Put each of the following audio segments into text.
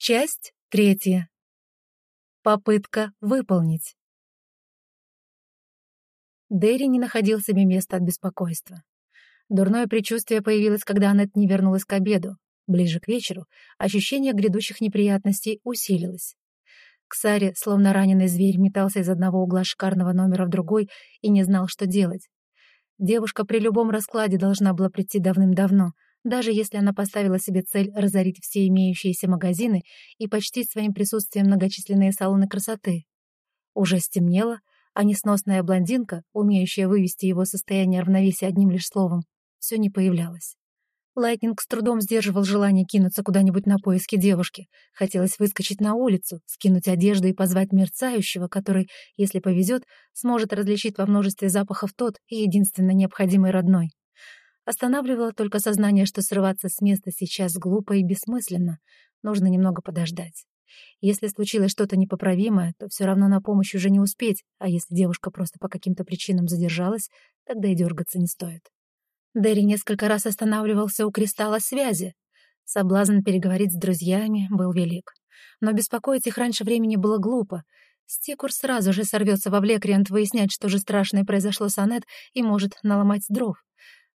Часть третья. Попытка выполнить. Дэри не находил себе места от беспокойства. Дурное предчувствие появилось, когда Аннет не вернулась к обеду. Ближе к вечеру ощущение грядущих неприятностей усилилось. Ксари, словно раненый зверь, метался из одного угла шикарного номера в другой и не знал, что делать. Девушка при любом раскладе должна была прийти давным-давно — даже если она поставила себе цель разорить все имеющиеся магазины и почти своим присутствием многочисленные салоны красоты. Уже стемнело, а несносная блондинка, умеющая вывести его состояние равновесия одним лишь словом, все не появлялась. Лайтнинг с трудом сдерживал желание кинуться куда-нибудь на поиски девушки. Хотелось выскочить на улицу, скинуть одежду и позвать мерцающего, который, если повезет, сможет различить во множестве запахов тот и единственно необходимый родной. Останавливало только сознание, что срываться с места сейчас глупо и бессмысленно. Нужно немного подождать. Если случилось что-то непоправимое, то все равно на помощь уже не успеть, а если девушка просто по каким-то причинам задержалась, тогда и дергаться не стоит. Дерри несколько раз останавливался у кристалла связи. Соблазн переговорить с друзьями был велик. Но беспокоить их раньше времени было глупо. Стекур сразу же сорвется во Влекриант выяснять, что же страшное произошло с Анет, и может наломать дров.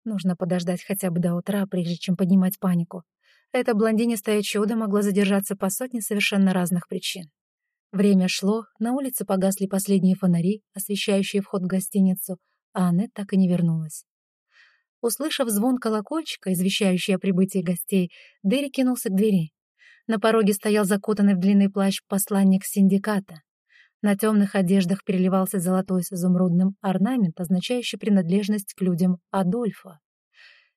Нужно подождать хотя бы до утра, прежде чем поднимать панику. Эта блондинистое чудо могло задержаться по сотне совершенно разных причин. Время шло, на улице погасли последние фонари, освещающие вход в гостиницу, а Аннет так и не вернулась. Услышав звон колокольчика, извещающий о прибытии гостей, Дерри кинулся к двери. На пороге стоял закутанный в длинный плащ посланник синдиката. На темных одеждах переливался золотой с изумрудным орнамент, означающий принадлежность к людям Адольфа.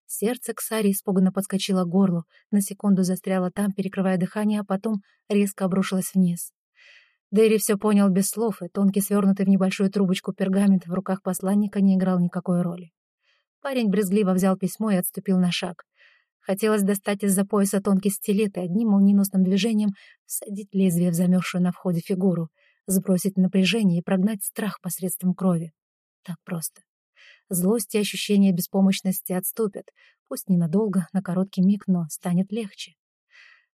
Сердце Ксари испуганно подскочило к горлу, на секунду застряло там, перекрывая дыхание, а потом резко обрушилось вниз. Дэри все понял без слов, и тонкий свернутый в небольшую трубочку пергамент в руках посланника не играл никакой роли. Парень брезгливо взял письмо и отступил на шаг. Хотелось достать из-за пояса тонкий стилет и одним молниеносным движением всадить лезвие в замерзшую на входе фигуру — сбросить напряжение и прогнать страх посредством крови. Так просто. Злость и ощущение беспомощности отступят, пусть ненадолго, на короткий миг, но станет легче.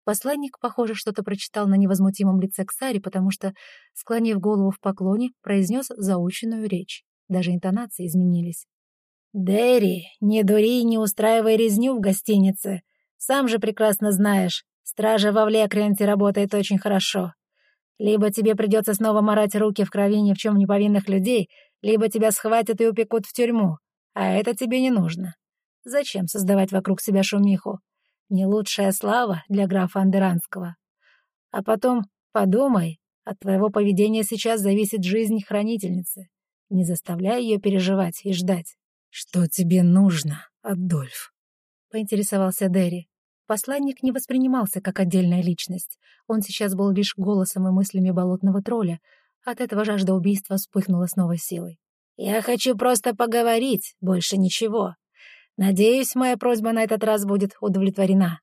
Посланник, похоже, что-то прочитал на невозмутимом лице Ксари, потому что, склонив голову в поклоне, произнес заученную речь. Даже интонации изменились. «Дэри, не дури и не устраивай резню в гостинице. Сам же прекрасно знаешь, стража во Влекренте работает очень хорошо. Либо тебе придется снова морать руки в крови ни в чем не повинных людей, либо тебя схватят и упекут в тюрьму. А это тебе не нужно. Зачем создавать вокруг себя шумиху? Не лучшая слава для графа Андеранского. А потом подумай, от твоего поведения сейчас зависит жизнь хранительницы. Не заставляй ее переживать и ждать. «Что тебе нужно, Адольф?» — поинтересовался Дерри. Посланник не воспринимался как отдельная личность. Он сейчас был лишь голосом и мыслями болотного тролля. От этого жажда убийства вспыхнула с новой силой. «Я хочу просто поговорить, больше ничего. Надеюсь, моя просьба на этот раз будет удовлетворена».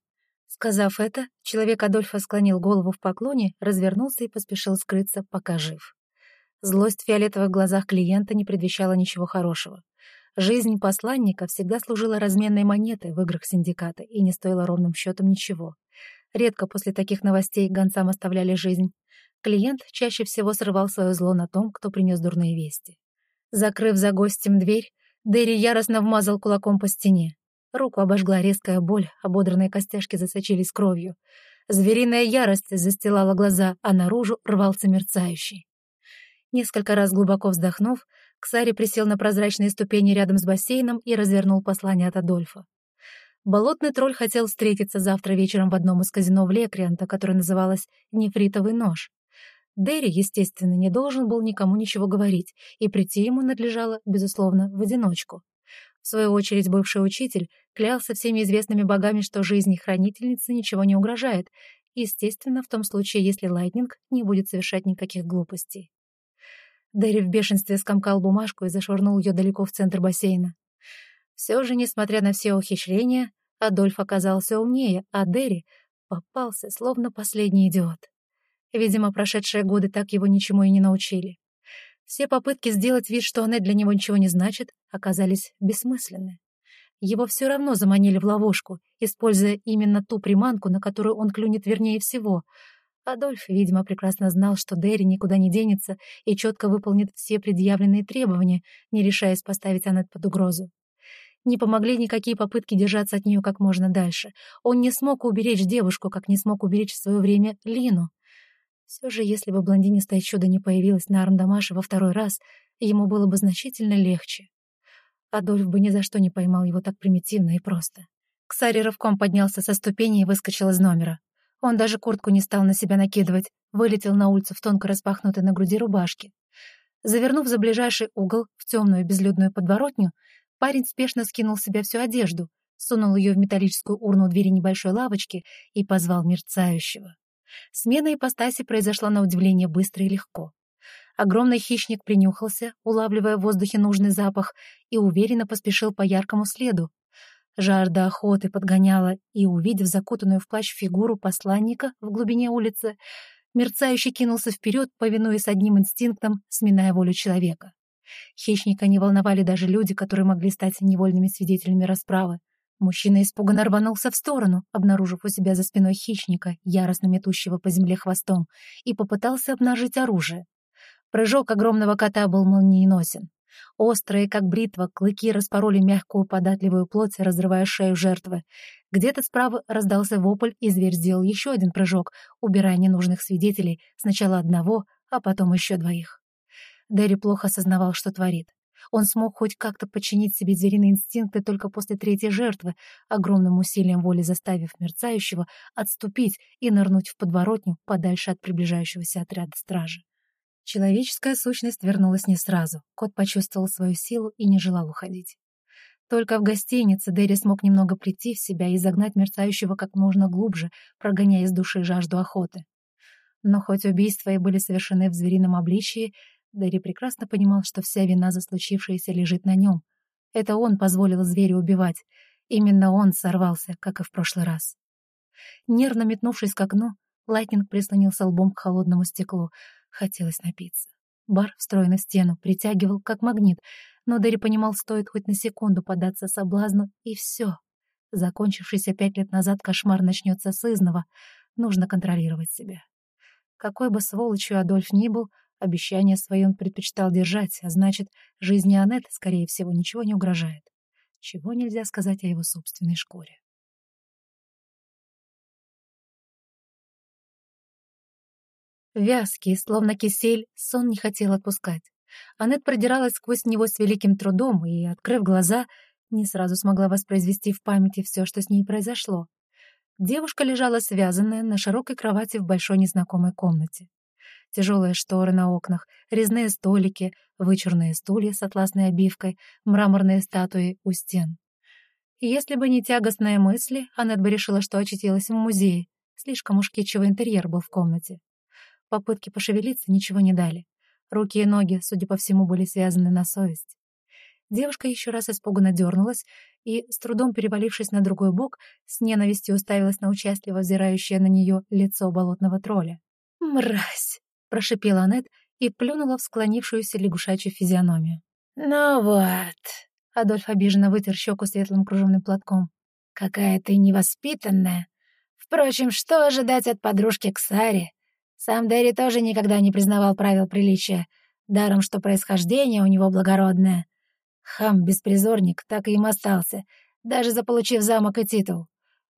Сказав это, человек Адольфа склонил голову в поклоне, развернулся и поспешил скрыться, пока жив. Злость в фиолетовых глазах клиента не предвещала ничего хорошего. Жизнь посланника всегда служила разменной монетой в играх синдиката и не стоила ровным счетом ничего. Редко после таких новостей гонцам оставляли жизнь. Клиент чаще всего срывал свое зло на том, кто принес дурные вести. Закрыв за гостем дверь, Дерри яростно вмазал кулаком по стене. Руку обожгла резкая боль, ободранные костяшки засочились кровью. Звериная ярость застилала глаза, а наружу рвался мерцающий. Несколько раз глубоко вздохнув, Ксари присел на прозрачные ступени рядом с бассейном и развернул послание от Адольфа. Болотный тролль хотел встретиться завтра вечером в одном из казино в Лекрианта, которое называлось «Нефритовый нож». Дерри, естественно, не должен был никому ничего говорить, и прийти ему надлежало, безусловно, в одиночку. В свою очередь, бывший учитель клялся всеми известными богами, что жизни хранительницы ничего не угрожает, естественно, в том случае, если Лайтнинг не будет совершать никаких глупостей. Дерри в бешенстве скомкал бумажку и зашвырнул ее далеко в центр бассейна. Все же, несмотря на все ухищрения, Адольф оказался умнее, а Дерри попался, словно последний идиот. Видимо, прошедшие годы так его ничему и не научили. Все попытки сделать вид, что она для него ничего не значит, оказались бессмысленны. Его все равно заманили в ловушку, используя именно ту приманку, на которую он клюнет вернее всего. Адольф, видимо, прекрасно знал, что Дерри никуда не денется и четко выполнит все предъявленные требования, не решаясь поставить Аннет под угрозу. Не помогли никакие попытки держаться от нее как можно дальше. Он не смог уберечь девушку, как не смог уберечь в свое время Лину. Все же, если бы блондинистое чудо не появилось на Армдамаше во второй раз, ему было бы значительно легче. Адольф бы ни за что не поймал его так примитивно и просто. Ксари рывком поднялся со ступени и выскочил из номера. Он даже куртку не стал на себя накидывать, вылетел на улицу в тонко распахнутой на груди рубашке. Завернув за ближайший угол в темную безлюдную подворотню, парень спешно скинул с себя всю одежду, сунул ее в металлическую урну у двери небольшой лавочки и позвал мерцающего. Смена ипостаси произошла на удивление быстро и легко. Огромный хищник принюхался, улавливая в воздухе нужный запах, и уверенно поспешил по яркому следу. Жажда охоты подгоняла, и, увидев закутанную в плащ фигуру посланника в глубине улицы, мерцающий кинулся вперед, повинуясь одним инстинктом, сминая волю человека. Хищника не волновали даже люди, которые могли стать невольными свидетелями расправы. Мужчина испуганно рванулся в сторону, обнаружив у себя за спиной хищника, яростно метущего по земле хвостом, и попытался обнажить оружие. Прыжок огромного кота был молниеносен. Острые, как бритва, клыки распороли мягкую податливую плоть, разрывая шею жертвы. Где-то справа раздался вопль, и зверь сделал еще один прыжок, убирая ненужных свидетелей, сначала одного, а потом еще двоих. Дэри плохо осознавал, что творит. Он смог хоть как-то подчинить себе звериные инстинкты только после третьей жертвы, огромным усилием воли заставив мерцающего отступить и нырнуть в подворотню подальше от приближающегося отряда стражи. Человеческая сущность вернулась не сразу. Кот почувствовал свою силу и не желал уходить. Только в гостинице Дэри смог немного прийти в себя и загнать мерцающего как можно глубже, прогоняя из души жажду охоты. Но хоть убийства и были совершены в зверином обличии, Дэри прекрасно понимал, что вся вина за случившееся лежит на нем. Это он позволил зверю убивать. Именно он сорвался, как и в прошлый раз. Нервно метнувшись к окну, Лайтнинг прислонился лбом к холодному стеклу — Хотелось напиться. Бар, встроенный в стену, притягивал, как магнит, но Дэри понимал, стоит хоть на секунду поддаться соблазну, и все. Закончившийся пять лет назад кошмар начнется сызнова. Нужно контролировать себя. Какой бы сволочью Адольф ни был, обещание свое он предпочитал держать, а значит, жизни Аннет, скорее всего, ничего не угрожает. Чего нельзя сказать о его собственной шкуре. Вязкий, словно кисель, сон не хотел отпускать. Аннет продиралась сквозь него с великим трудом и, открыв глаза, не сразу смогла воспроизвести в памяти все, что с ней произошло. Девушка лежала связанная на широкой кровати в большой незнакомой комнате. Тяжелые шторы на окнах, резные столики, вычурные стулья с атласной обивкой, мраморные статуи у стен. Если бы не тягостные мысли, Аннет бы решила, что очутилась в музее. Слишком уж кичевый интерьер был в комнате. Попытки пошевелиться ничего не дали. Руки и ноги, судя по всему, были связаны на совесть. Девушка еще раз испуганно дернулась и, с трудом перевалившись на другой бок, с ненавистью уставилась на участливо взирающее на нее лицо болотного тролля. «Мразь!» — прошипела Аннет и плюнула в склонившуюся лягушачью физиономию. «Ну вот!» — Адольф обиженно вытер щеку светлым кружевным платком. «Какая ты невоспитанная! Впрочем, что ожидать от подружки Ксари? Сам Дэри тоже никогда не признавал правил приличия, даром что происхождение у него благородное. Хам-беспризорник так и им остался, даже заполучив замок и титул.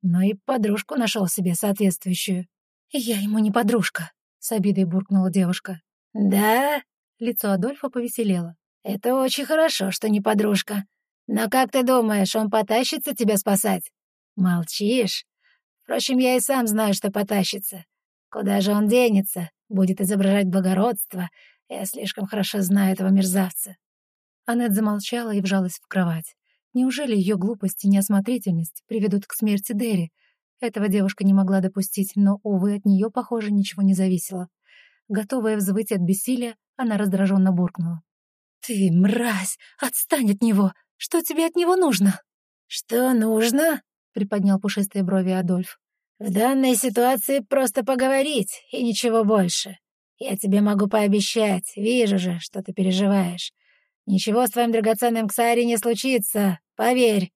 Но и подружку нашел себе соответствующую. «Я ему не подружка», — с обидой буркнула девушка. «Да?» — лицо Адольфа повеселело. «Это очень хорошо, что не подружка. Но как ты думаешь, он потащится тебя спасать?» «Молчишь? Впрочем, я и сам знаю, что потащится. Куда же он денется? Будет изображать благородство. Я слишком хорошо знаю этого мерзавца». Аннет замолчала и вжалась в кровать. Неужели ее глупость и неосмотрительность приведут к смерти Дерри? Этого девушка не могла допустить, но, увы, от нее, похоже, ничего не зависело. Готовая взвыть от бессилия, она раздраженно буркнула. «Ты, мразь! Отстань от него! Что тебе от него нужно?» «Что нужно?» — приподнял пушистые брови Адольф. В данной ситуации просто поговорить и ничего больше. Я тебе могу пообещать, вижу же, что ты переживаешь. Ничего с твоим драгоценным Ксари не случится, поверь.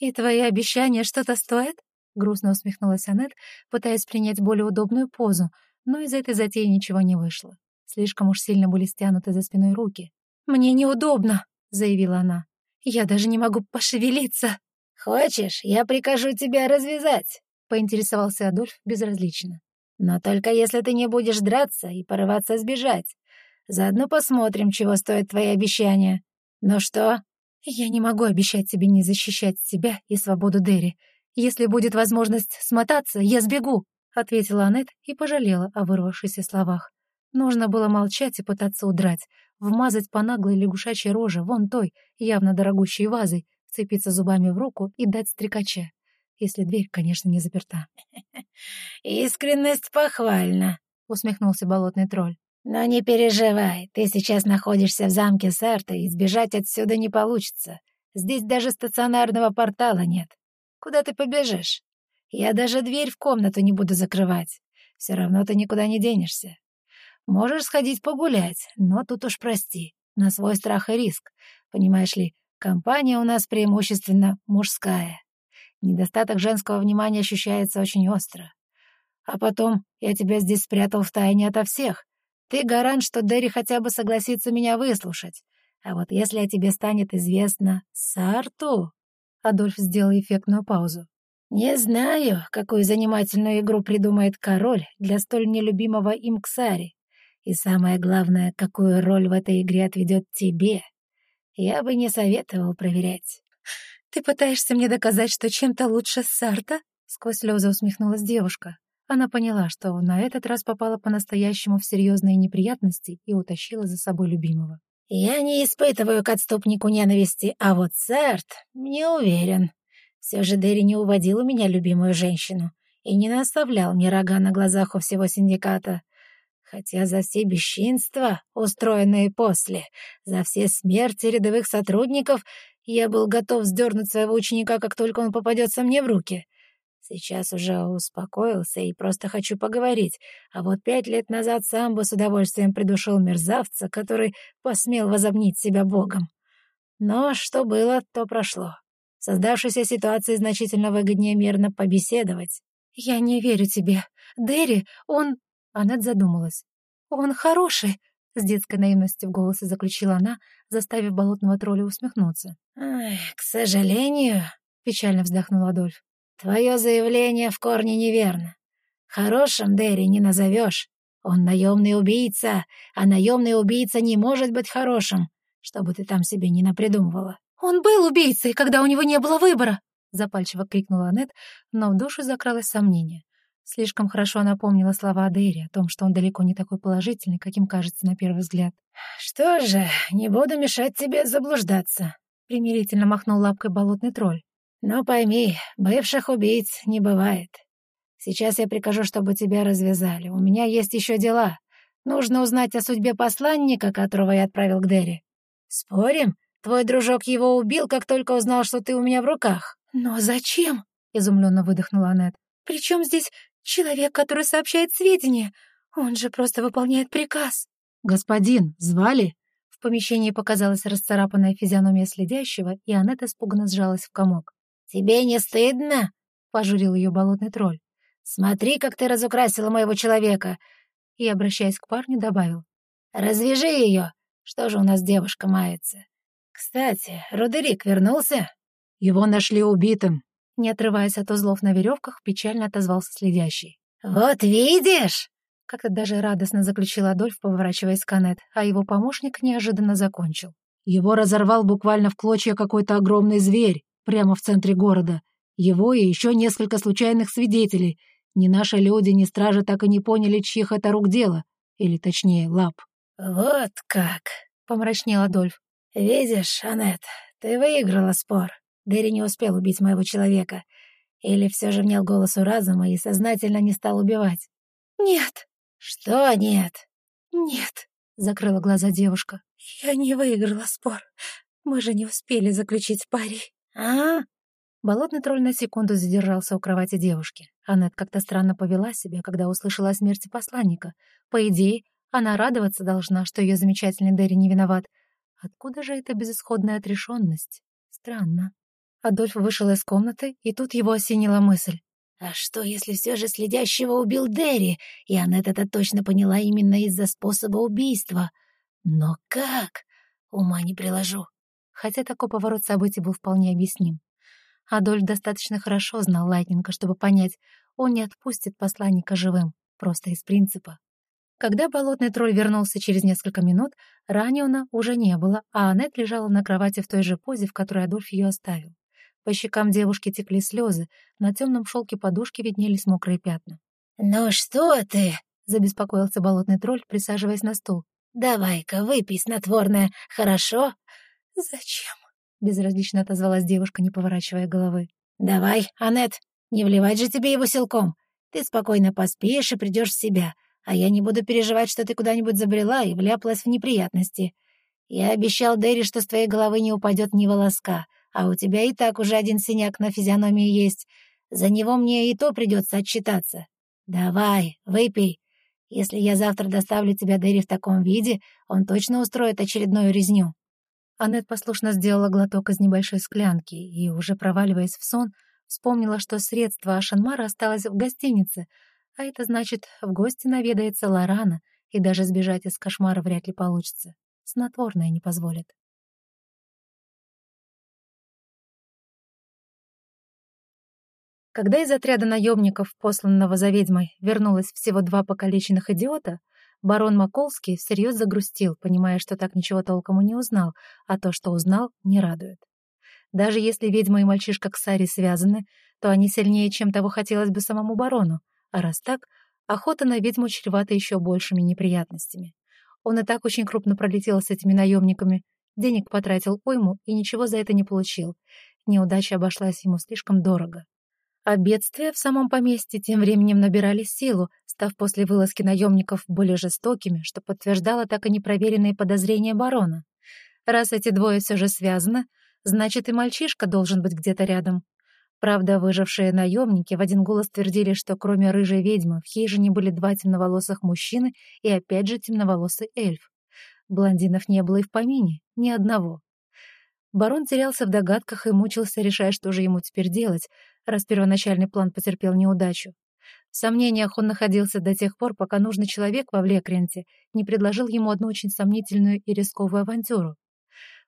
«И твои обещания что-то стоят?» — грустно усмехнулась Аннет, пытаясь принять более удобную позу, но из этой затеи ничего не вышло. Слишком уж сильно были стянуты за спиной руки. «Мне неудобно», — заявила она. «Я даже не могу пошевелиться». «Хочешь, я прикажу тебя развязать?» — поинтересовался Адольф безразлично. «Но только если ты не будешь драться и порываться сбежать. Заодно посмотрим, чего стоят твои обещания. Ну что?» «Я не могу обещать тебе не защищать себя и свободу Дерри. Если будет возможность смотаться, я сбегу», — ответила Аннет и пожалела о вырвавшихся словах. Нужно было молчать и пытаться удрать, вмазать по наглой лягушачьей роже, вон той, явно дорогущей вазой, вцепиться зубами в руку и дать стрекача. Если дверь, конечно, не заперта. «Искренность похвальна», — усмехнулся болотный тролль. «Но не переживай, ты сейчас находишься в замке Сарта, и сбежать отсюда не получится. Здесь даже стационарного портала нет. Куда ты побежишь? Я даже дверь в комнату не буду закрывать. Все равно ты никуда не денешься. Можешь сходить погулять, но тут уж прости, на свой страх и риск. Понимаешь ли, компания у нас преимущественно мужская. Недостаток женского внимания ощущается очень остро. А потом я тебя здесь спрятал в тайне ото всех. Ты гарант, что Дерри хотя бы согласится меня выслушать. А вот если о тебе станет известно Сарту...» Адольф сделал эффектную паузу. «Не знаю, какую занимательную игру придумает король для столь нелюбимого им Ксари. И самое главное, какую роль в этой игре отведет тебе. Я бы не советовал проверять». «Ты пытаешься мне доказать, что чем-то лучше Сарта?» Сквозь слезы усмехнулась девушка. Она поняла, что на этот раз попала по-настоящему в серьезные неприятности и утащила за собой любимого. «Я не испытываю к отступнику ненависти, а вот Сарт не уверен. Все же Дерри не уводил у меня любимую женщину и не наставлял мне рога на глазах у всего синдиката. Хотя за все бесчинства, устроенные после, за все смерти рядовых сотрудников, я был готов сдернуть своего ученика, как только он попадется мне в руки. Сейчас уже успокоился и просто хочу поговорить, а вот пять лет назад сам бы с удовольствием придушил мерзавца, который посмел возомнить себя богом. Но что было, то прошло. В создавшейся ситуации значительно выгоднее мирно побеседовать. «Я не верю тебе. Дерри, он...» Аннет задумалась. «Он хороший. С детской наивностью в голосе заключила она, заставив болотного тролля усмехнуться. «Ай, к сожалению», — печально вздохнул Адольф, — «твое заявление в корне неверно. Хорошим Дерри не назовешь. Он наемный убийца, а наемный убийца не может быть хорошим, чтобы ты там себе не напридумывала». «Он был убийцей, когда у него не было выбора!» — запальчиво крикнула Аннет, но в душу закралось сомнение. Слишком хорошо она помнила слова Адери о том, что он далеко не такой положительный, каким кажется на первый взгляд. «Что же, не буду мешать тебе заблуждаться», — примирительно махнул лапкой болотный тролль. «Но пойми, бывших убийц не бывает. Сейчас я прикажу, чтобы тебя развязали. У меня есть еще дела. Нужно узнать о судьбе посланника, которого я отправил к Дерри. Спорим? Твой дружок его убил, как только узнал, что ты у меня в руках». «Но зачем?» — изумленно выдохнула Аннет. «При чем здесь Человек, который сообщает сведения. Он же просто выполняет приказ. «Господин, звали?» В помещении показалась расцарапанная физиономия следящего, и Аннет испуганно сжалась в комок. «Тебе не стыдно?» — пожурил ее болотный тролль. «Смотри, как ты разукрасила моего человека!» И, обращаясь к парню, добавил. «Развяжи ее! Что же у нас девушка мается? Кстати, Родерик вернулся?» «Его нашли убитым», не отрываясь от узлов на веревках, печально отозвался следящий. «Вот видишь!» Как-то даже радостно заключил Адольф, поворачиваясь к Аннет, а его помощник неожиданно закончил. Его разорвал буквально в клочья какой-то огромный зверь прямо в центре города. Его и еще несколько случайных свидетелей. Ни наши люди, ни стражи так и не поняли, чьих это рук дело. Или, точнее, лап. «Вот как!» — помрачнел Адольф. «Видишь, Аннет, ты выиграла спор. Дерри не успел убить моего человека. Или все же внял голосу разума и сознательно не стал убивать. «Нет». «Что нет?» «Нет», — закрыла глаза девушка. «Я не выиграла спор. Мы же не успели заключить пари». «А?» Болотный тролль на секунду задержался у кровати девушки. Аннет как-то странно повела себя, когда услышала о смерти посланника. По идее, она радоваться должна, что ее замечательный Дерри не виноват. Откуда же эта безысходная отрешенность? Странно. Адольф вышел из комнаты, и тут его осенила мысль. А что, если все же следящего убил Дерри, и Аннет это точно поняла именно из-за способа убийства? Но как? Ума не приложу. Хотя такой поворот событий был вполне объясним. Адольф достаточно хорошо знал Лайтнинга, чтобы понять, он не отпустит посланника живым, просто из принципа. Когда болотный тролль вернулся через несколько минут, Раниона уже не было, а Аннет лежала на кровати в той же позе, в которой Адольф ее оставил. По щекам девушки текли слезы, на темном шелке подушки виднелись мокрые пятна. «Ну что ты?» — забеспокоился болотный тролль, присаживаясь на стул. «Давай-ка выпей снотворное, хорошо?» «Зачем?» — безразлично отозвалась девушка, не поворачивая головы. «Давай, Аннет, не вливать же тебе его силком. Ты спокойно поспишь и придешь в себя, а я не буду переживать, что ты куда-нибудь забрела и вляпалась в неприятности. Я обещал Дерри, что с твоей головы не упадет ни волоска, а у тебя и так уже один синяк на физиономии есть. За него мне и то придется отчитаться. Давай, выпей. Если я завтра доставлю тебя Дерри в таком виде, он точно устроит очередную резню». Аннет послушно сделала глоток из небольшой склянки и, уже проваливаясь в сон, вспомнила, что средство Ашанмара осталось в гостинице, а это значит, в гости наведается Лорана, и даже сбежать из кошмара вряд ли получится. Снотворное не позволит. Когда из отряда наемников, посланного за ведьмой, вернулось всего два покалеченных идиота, барон Маколский всерьез загрустил, понимая, что так ничего толком и не узнал, а то, что узнал, не радует. Даже если ведьма и мальчишка Ксари связаны, то они сильнее, чем того хотелось бы самому барону, а раз так, охота на ведьму чревата еще большими неприятностями. Он и так очень крупно пролетел с этими наемниками, денег потратил уйму и ничего за это не получил. Неудача обошлась ему слишком дорого. А бедствия в самом поместье тем временем набирали силу, став после вылазки наемников более жестокими, что подтверждало так и непроверенные подозрения барона. Раз эти двое все же связаны, значит и мальчишка должен быть где-то рядом. Правда, выжившие наемники в один голос твердили, что кроме рыжей ведьмы в хижине были два темноволосых мужчины и опять же темноволосый эльф. Блондинов не было и в помине, ни одного. Барон терялся в догадках и мучился, решая, что же ему теперь делать, раз первоначальный план потерпел неудачу. В сомнениях он находился до тех пор, пока нужный человек во Влекренте не предложил ему одну очень сомнительную и рисковую авантюру.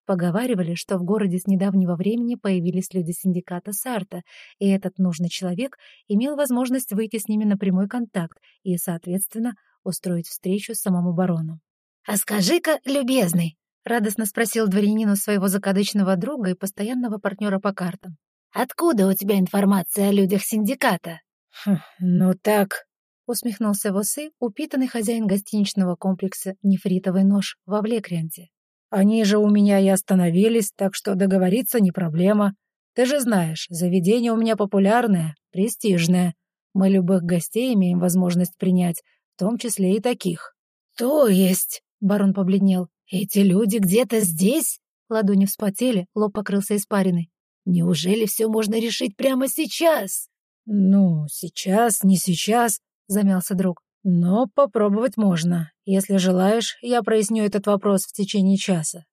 Поговаривали, что в городе с недавнего времени появились люди синдиката Сарта, и этот нужный человек имел возможность выйти с ними на прямой контакт и, соответственно, устроить встречу самому барону. «А скажи-ка, любезный, — радостно спросил дворянину своего закадычного друга и постоянного партнера по картам. «Откуда у тебя информация о людях синдиката?» хм, «Ну так...» — усмехнулся в усы упитанный хозяин гостиничного комплекса «Нефритовый нож» во Влекренте. «Они же у меня и остановились, так что договориться не проблема. Ты же знаешь, заведение у меня популярное, престижное. Мы любых гостей имеем возможность принять, в том числе и таких». «То есть...» — барон побледнел. «Эти люди где-то здесь?» Ладони вспотели, лоб покрылся испариной. «Неужели все можно решить прямо сейчас?» «Ну, сейчас, не сейчас», — замялся друг. «Но попробовать можно. Если желаешь, я проясню этот вопрос в течение часа».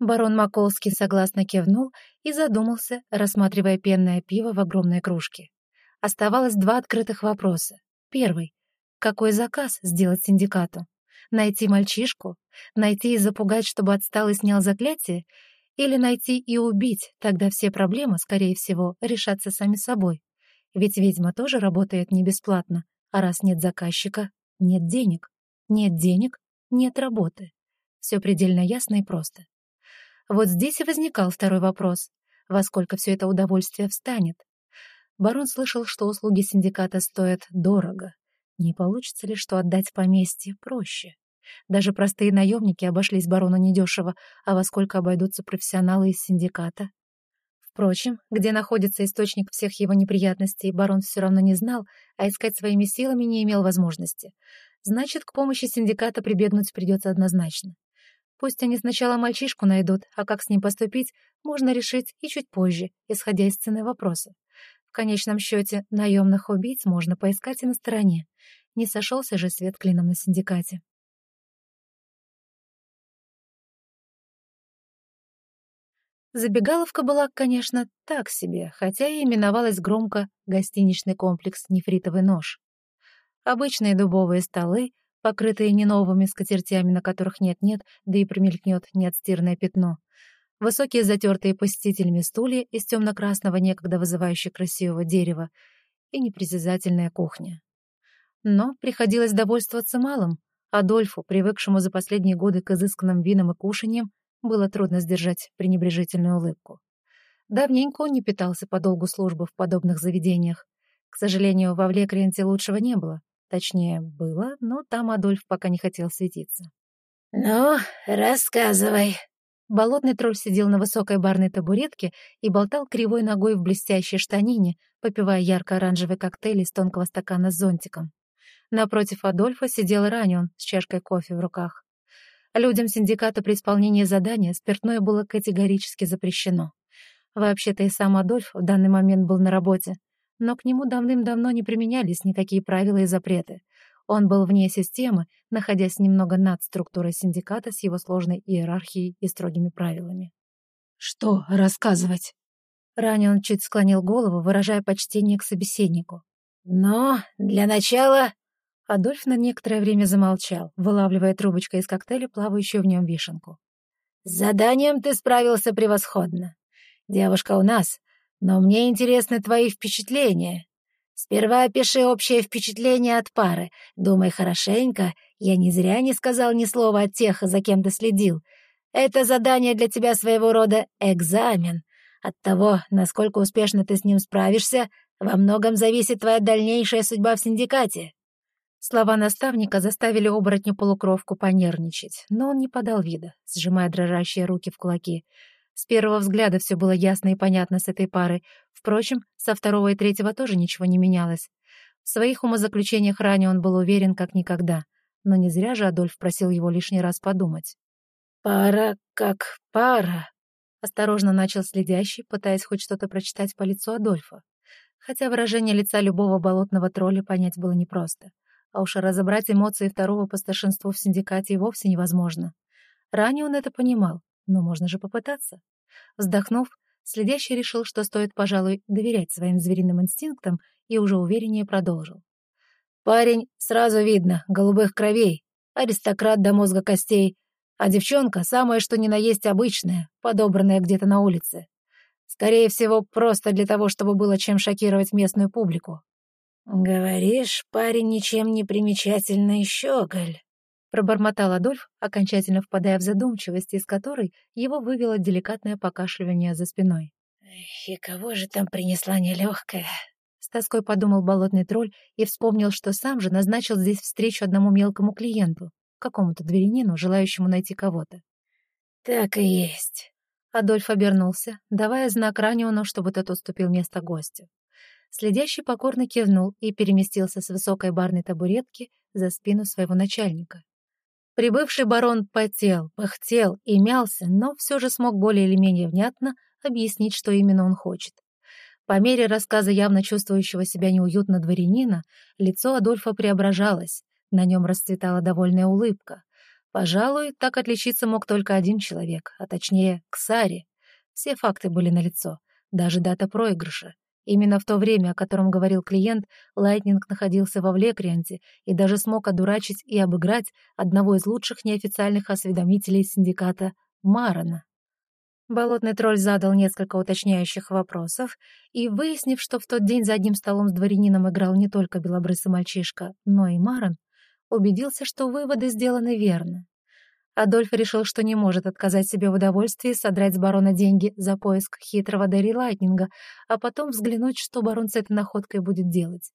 Барон Маколский согласно кивнул и задумался, рассматривая пенное пиво в огромной кружке. Оставалось два открытых вопроса. Первый. Какой заказ сделать синдикату? Найти мальчишку? Найти и запугать, чтобы отстал и снял заклятие? Или найти и убить, тогда все проблемы, скорее всего, решатся сами собой. Ведь ведьма тоже работает не бесплатно, а раз нет заказчика, нет денег. Нет денег, нет работы. Все предельно ясно и просто. Вот здесь и возникал второй вопрос. Во сколько все это удовольствие встанет? Барон слышал, что услуги синдиката стоят дорого. Не получится ли, что отдать поместье проще? Даже простые наемники обошлись барону недешево, а во сколько обойдутся профессионалы из синдиката? Впрочем, где находится источник всех его неприятностей, барон все равно не знал, а искать своими силами не имел возможности. Значит, к помощи синдиката прибегнуть придется однозначно. Пусть они сначала мальчишку найдут, а как с ним поступить, можно решить и чуть позже, исходя из цены вопроса. В конечном счете, наемных убийц можно поискать и на стороне. Не сошелся же свет клином на синдикате. Забегаловка была, конечно, так себе, хотя и именовалась громко «Гостиничный комплекс «Нефритовый нож». Обычные дубовые столы, покрытые не новыми скатертями, на которых нет-нет, да и промелькнет неотстирное пятно. Высокие затертые посетителями стулья из темно-красного, некогда вызывающе красивого дерева и непритязательная кухня. Но приходилось довольствоваться малым. Адольфу, привыкшему за последние годы к изысканным винам и кушаньям, было трудно сдержать пренебрежительную улыбку. Давненько он не питался по долгу службы в подобных заведениях. К сожалению, во Влекренте лучшего не было. Точнее, было, но там Адольф пока не хотел светиться. «Ну, рассказывай». Болотный тролль сидел на высокой барной табуретке и болтал кривой ногой в блестящей штанине, попивая ярко-оранжевый коктейль из тонкого стакана с зонтиком. Напротив Адольфа сидел Ранен с чашкой кофе в руках. Людям синдиката при исполнении задания спиртное было категорически запрещено. Вообще-то и сам Адольф в данный момент был на работе, но к нему давным-давно не применялись никакие правила и запреты. Он был вне системы, находясь немного над структурой синдиката с его сложной иерархией и строгими правилами. «Что рассказывать?» Ранее он чуть склонил голову, выражая почтение к собеседнику. «Но для начала Адольф на некоторое время замолчал, вылавливая трубочкой из коктейля плавающую в нем вишенку. «С заданием ты справился превосходно. Девушка у нас, но мне интересны твои впечатления. Сперва опиши общее впечатление от пары. Думай хорошенько, я не зря не сказал ни слова от тех, за кем ты следил. Это задание для тебя своего рода экзамен. От того, насколько успешно ты с ним справишься, во многом зависит твоя дальнейшая судьба в синдикате. Слова наставника заставили оборотня-полукровку понервничать, но он не подал вида, сжимая дрожащие руки в кулаки. С первого взгляда все было ясно и понятно с этой пары. Впрочем, со второго и третьего тоже ничего не менялось. В своих умозаключениях ранее он был уверен как никогда. Но не зря же Адольф просил его лишний раз подумать. «Пара как пара», — осторожно начал следящий, пытаясь хоть что-то прочитать по лицу Адольфа. Хотя выражение лица любого болотного тролля понять было непросто. А уж разобрать эмоции второго по старшинству в синдикате и вовсе невозможно. Ранее он это понимал, но можно же попытаться. Вздохнув, следящий решил, что стоит, пожалуй, доверять своим звериным инстинктам и уже увереннее продолжил. «Парень, сразу видно, голубых кровей, аристократ до мозга костей, а девчонка — самое что ни на есть обычная, подобранная где-то на улице. Скорее всего, просто для того, чтобы было чем шокировать местную публику. «Говоришь, парень ничем не примечательный щеголь», — пробормотал Адольф, окончательно впадая в задумчивость, из которой его вывело деликатное покашливание за спиной. «И кого же там принесла нелегкая?» С тоской подумал болотный тролль и вспомнил, что сам же назначил здесь встречу одному мелкому клиенту, какому-то дверянину, желающему найти кого-то. «Так и есть». Адольф обернулся, давая знак Раниону, чтобы тот уступил место гостю. Следящий покорно кивнул и переместился с высокой барной табуретки за спину своего начальника. Прибывший барон потел, пыхтел и мялся, но все же смог более или менее внятно объяснить, что именно он хочет. По мере рассказа явно чувствующего себя неуютно дворянина, лицо Адольфа преображалось, на нем расцветала довольная улыбка. Пожалуй, так отличиться мог только один человек, а точнее, ксари. Все факты были налицо, даже дата проигрыша. Именно в то время, о котором говорил клиент, Лайтнинг находился во Влекрианте и даже смог одурачить и обыграть одного из лучших неофициальных осведомителей синдиката Марана. Болотный тролль задал несколько уточняющих вопросов и, выяснив, что в тот день за одним столом с дворянином играл не только белобрысый мальчишка, но и Маран, убедился, что выводы сделаны верно. Адольф решил, что не может отказать себе в удовольствии содрать с барона деньги за поиск хитрого Дерри Лайтнинга, а потом взглянуть, что барон с этой находкой будет делать.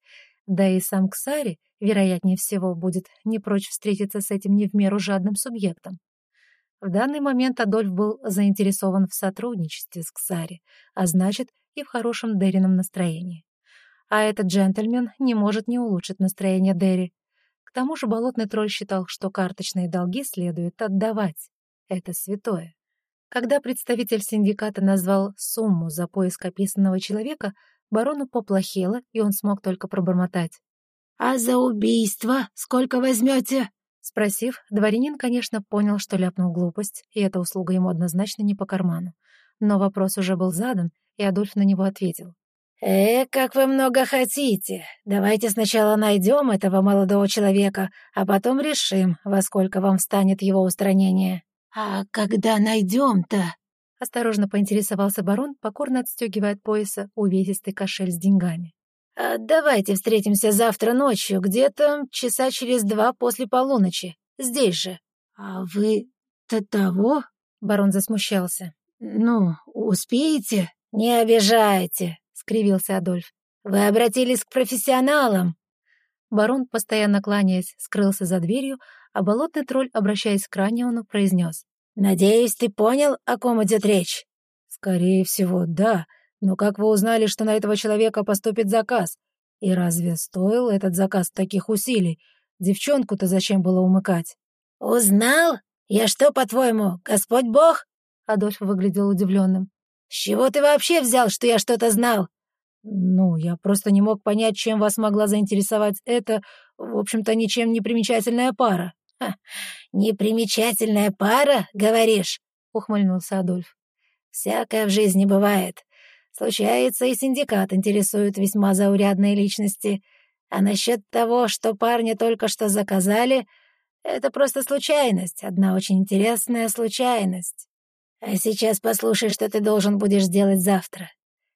Да и сам Ксари, вероятнее всего, будет не прочь встретиться с этим не в меру жадным субъектом. В данный момент Адольф был заинтересован в сотрудничестве с Ксари, а значит, и в хорошем Деррином настроении. А этот джентльмен не может не улучшить настроение Дерри. К тому же болотный тролль считал, что карточные долги следует отдавать. Это святое. Когда представитель синдиката назвал сумму за поиск описанного человека, барону поплохело, и он смог только пробормотать. «А за убийство сколько возьмете?» Спросив, дворянин, конечно, понял, что ляпнул глупость, и эта услуга ему однозначно не по карману. Но вопрос уже был задан, и Адольф на него ответил. «Э, как вы много хотите. Давайте сначала найдем этого молодого человека, а потом решим, во сколько вам встанет его устранение». «А когда найдем-то?» — осторожно поинтересовался барон, покорно отстегивая от пояса увесистый кошель с деньгами. А «Давайте встретимся завтра ночью, где-то часа через два после полуночи, здесь же». «А вы-то того?» — барон засмущался. «Ну, успеете?» «Не обижайте», — скривился Адольф. «Вы обратились к профессионалам». Барон, постоянно кланяясь, скрылся за дверью, а болотный тролль, обращаясь к Раниону, произнес. «Надеюсь, ты понял, о ком идет речь?» «Скорее всего, да. Но как вы узнали, что на этого человека поступит заказ? И разве стоил этот заказ таких усилий? Девчонку-то зачем было умыкать?» «Узнал? Я что, по-твоему, Господь Бог?» Адольф выглядел удивленным. «С чего ты вообще взял, что я что-то знал?» «Ну, я просто не мог понять, чем вас могла заинтересовать эта, в общем-то, ничем не примечательная пара». Ха, «Непримечательная пара, говоришь?» — ухмыльнулся Адольф. «Всякое в жизни бывает. Случается, и синдикат интересует весьма заурядные личности. А насчет того, что парни только что заказали, это просто случайность, одна очень интересная случайность. А сейчас послушай, что ты должен будешь сделать завтра.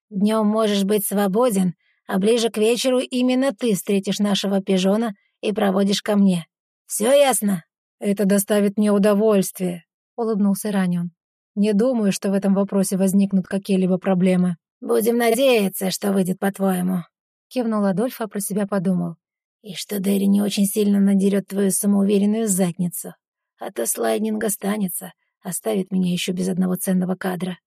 Днем можешь быть свободен, а ближе к вечеру именно ты встретишь нашего пижона и проводишь ко мне. Все ясно?» «Это доставит мне удовольствие», — улыбнулся Ранен. «Не думаю, что в этом вопросе возникнут какие-либо проблемы». «Будем надеяться, что выйдет по-твоему», — кивнул Адольф, а про себя подумал. «И что Дерри не очень сильно надерет твою самоуверенную задницу. А то слайдинг останется, оставит меня еще без одного ценного кадра».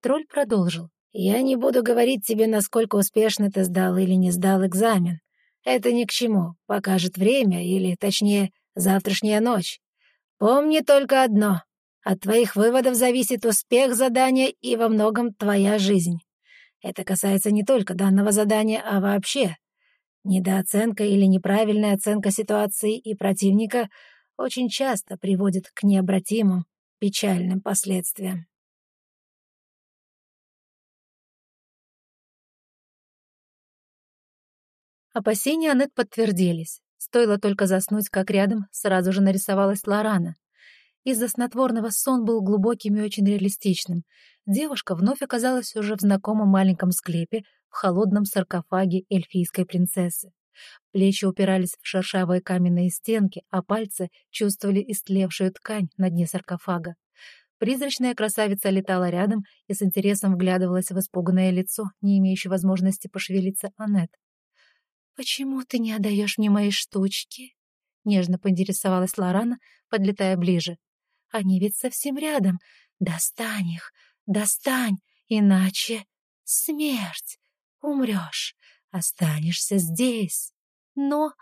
Тролль продолжил. «Я не буду говорить тебе, насколько успешно ты сдал или не сдал экзамен. Это ни к чему, покажет время, или, точнее, завтрашняя ночь. Помни только одно. От твоих выводов зависит успех задания и во многом твоя жизнь. Это касается не только данного задания, а вообще. Недооценка или неправильная оценка ситуации и противника очень часто приводит к необратимым, печальным последствиям. Опасения Аннет подтвердились. Стоило только заснуть, как рядом сразу же нарисовалась Лорана. Из-за снотворного сон был глубоким и очень реалистичным. Девушка вновь оказалась уже в знакомом маленьком склепе в холодном саркофаге эльфийской принцессы. Плечи упирались в шершавые каменные стенки, а пальцы чувствовали истлевшую ткань на дне саркофага. Призрачная красавица летала рядом и с интересом вглядывалась в испуганное лицо, не имеющее возможности пошевелиться Аннет. «Почему ты не отдаешь мне мои штучки?» — нежно поинтересовалась Лорана, подлетая ближе. «Они ведь совсем рядом. Достань их, достань, иначе смерть. Умрешь, останешься здесь. Но...»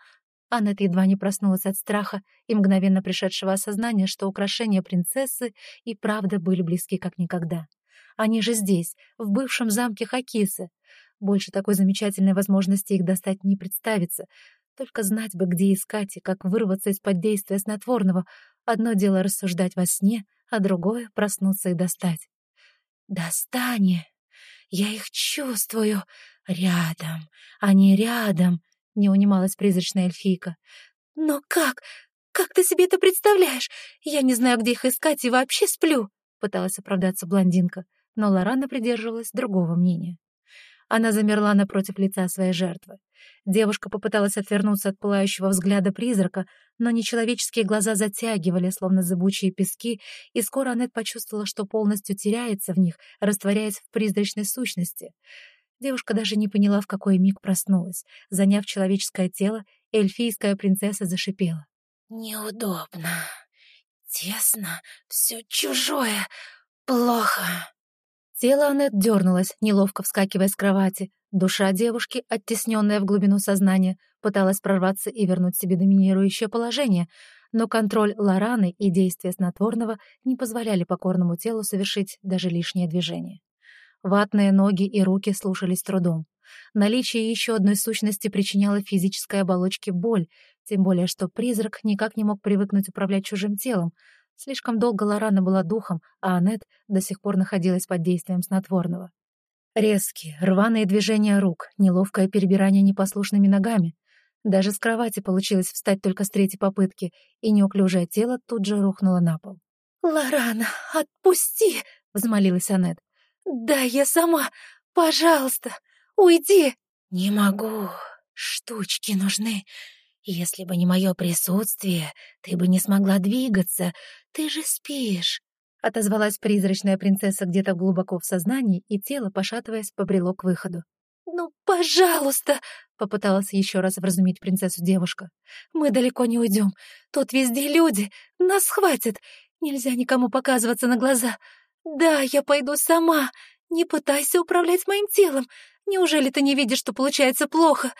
Аннет едва не проснулась от страха и мгновенно пришедшего осознания, что украшения принцессы и правда были близки как никогда. Они же здесь, в бывшем замке Хакисы. Больше такой замечательной возможности их достать не представится. Только знать бы, где искать и как вырваться из-под действия снотворного. Одно дело рассуждать во сне, а другое — проснуться и достать. «Достань! Я их чувствую! Рядом! Они рядом!» — не унималась призрачная эльфийка. «Но как? Как ты себе это представляешь? Я не знаю, где их искать и вообще сплю!» — пыталась оправдаться блондинка, но Лорана придерживалась другого мнения. Она замерла напротив лица своей жертвы. Девушка попыталась отвернуться от пылающего взгляда призрака, но нечеловеческие глаза затягивали, словно зыбучие пески, и скоро Аннет почувствовала, что полностью теряется в них, растворяясь в призрачной сущности. Девушка даже не поняла, в какой миг проснулась. Заняв человеческое тело, эльфийская принцесса зашипела. «Неудобно, тесно, все чужое, плохо». Тело Аннет дернулось, неловко вскакивая с кровати. Душа девушки, оттесненная в глубину сознания, пыталась прорваться и вернуть себе доминирующее положение, но контроль Лораны и действия снотворного не позволяли покорному телу совершить даже лишнее движение. Ватные ноги и руки слушались трудом. Наличие еще одной сущности причиняло физической оболочке боль, тем более что призрак никак не мог привыкнуть управлять чужим телом, Слишком долго Лорана была духом, а Аннет до сих пор находилась под действием снотворного. Резкие, рваные движения рук, неловкое перебирание непослушными ногами. Даже с кровати получилось встать только с третьей попытки, и неуклюжее тело тут же рухнуло на пол. «Лорана, отпусти!» — взмолилась Аннет. «Да, я сама! Пожалуйста, уйди!» «Не могу. Штучки нужны. Если бы не мое присутствие, ты бы не смогла двигаться. Ты же спишь!» Отозвалась призрачная принцесса где-то глубоко в сознании, и тело, пошатываясь, побрело к выходу. «Ну, пожалуйста!» — попыталась еще раз вразумить принцессу девушка. «Мы далеко не уйдем. Тут везде люди. Нас хватит. Нельзя никому показываться на глаза. Да, я пойду сама. Не пытайся управлять моим телом. Неужели ты не видишь, что получается плохо?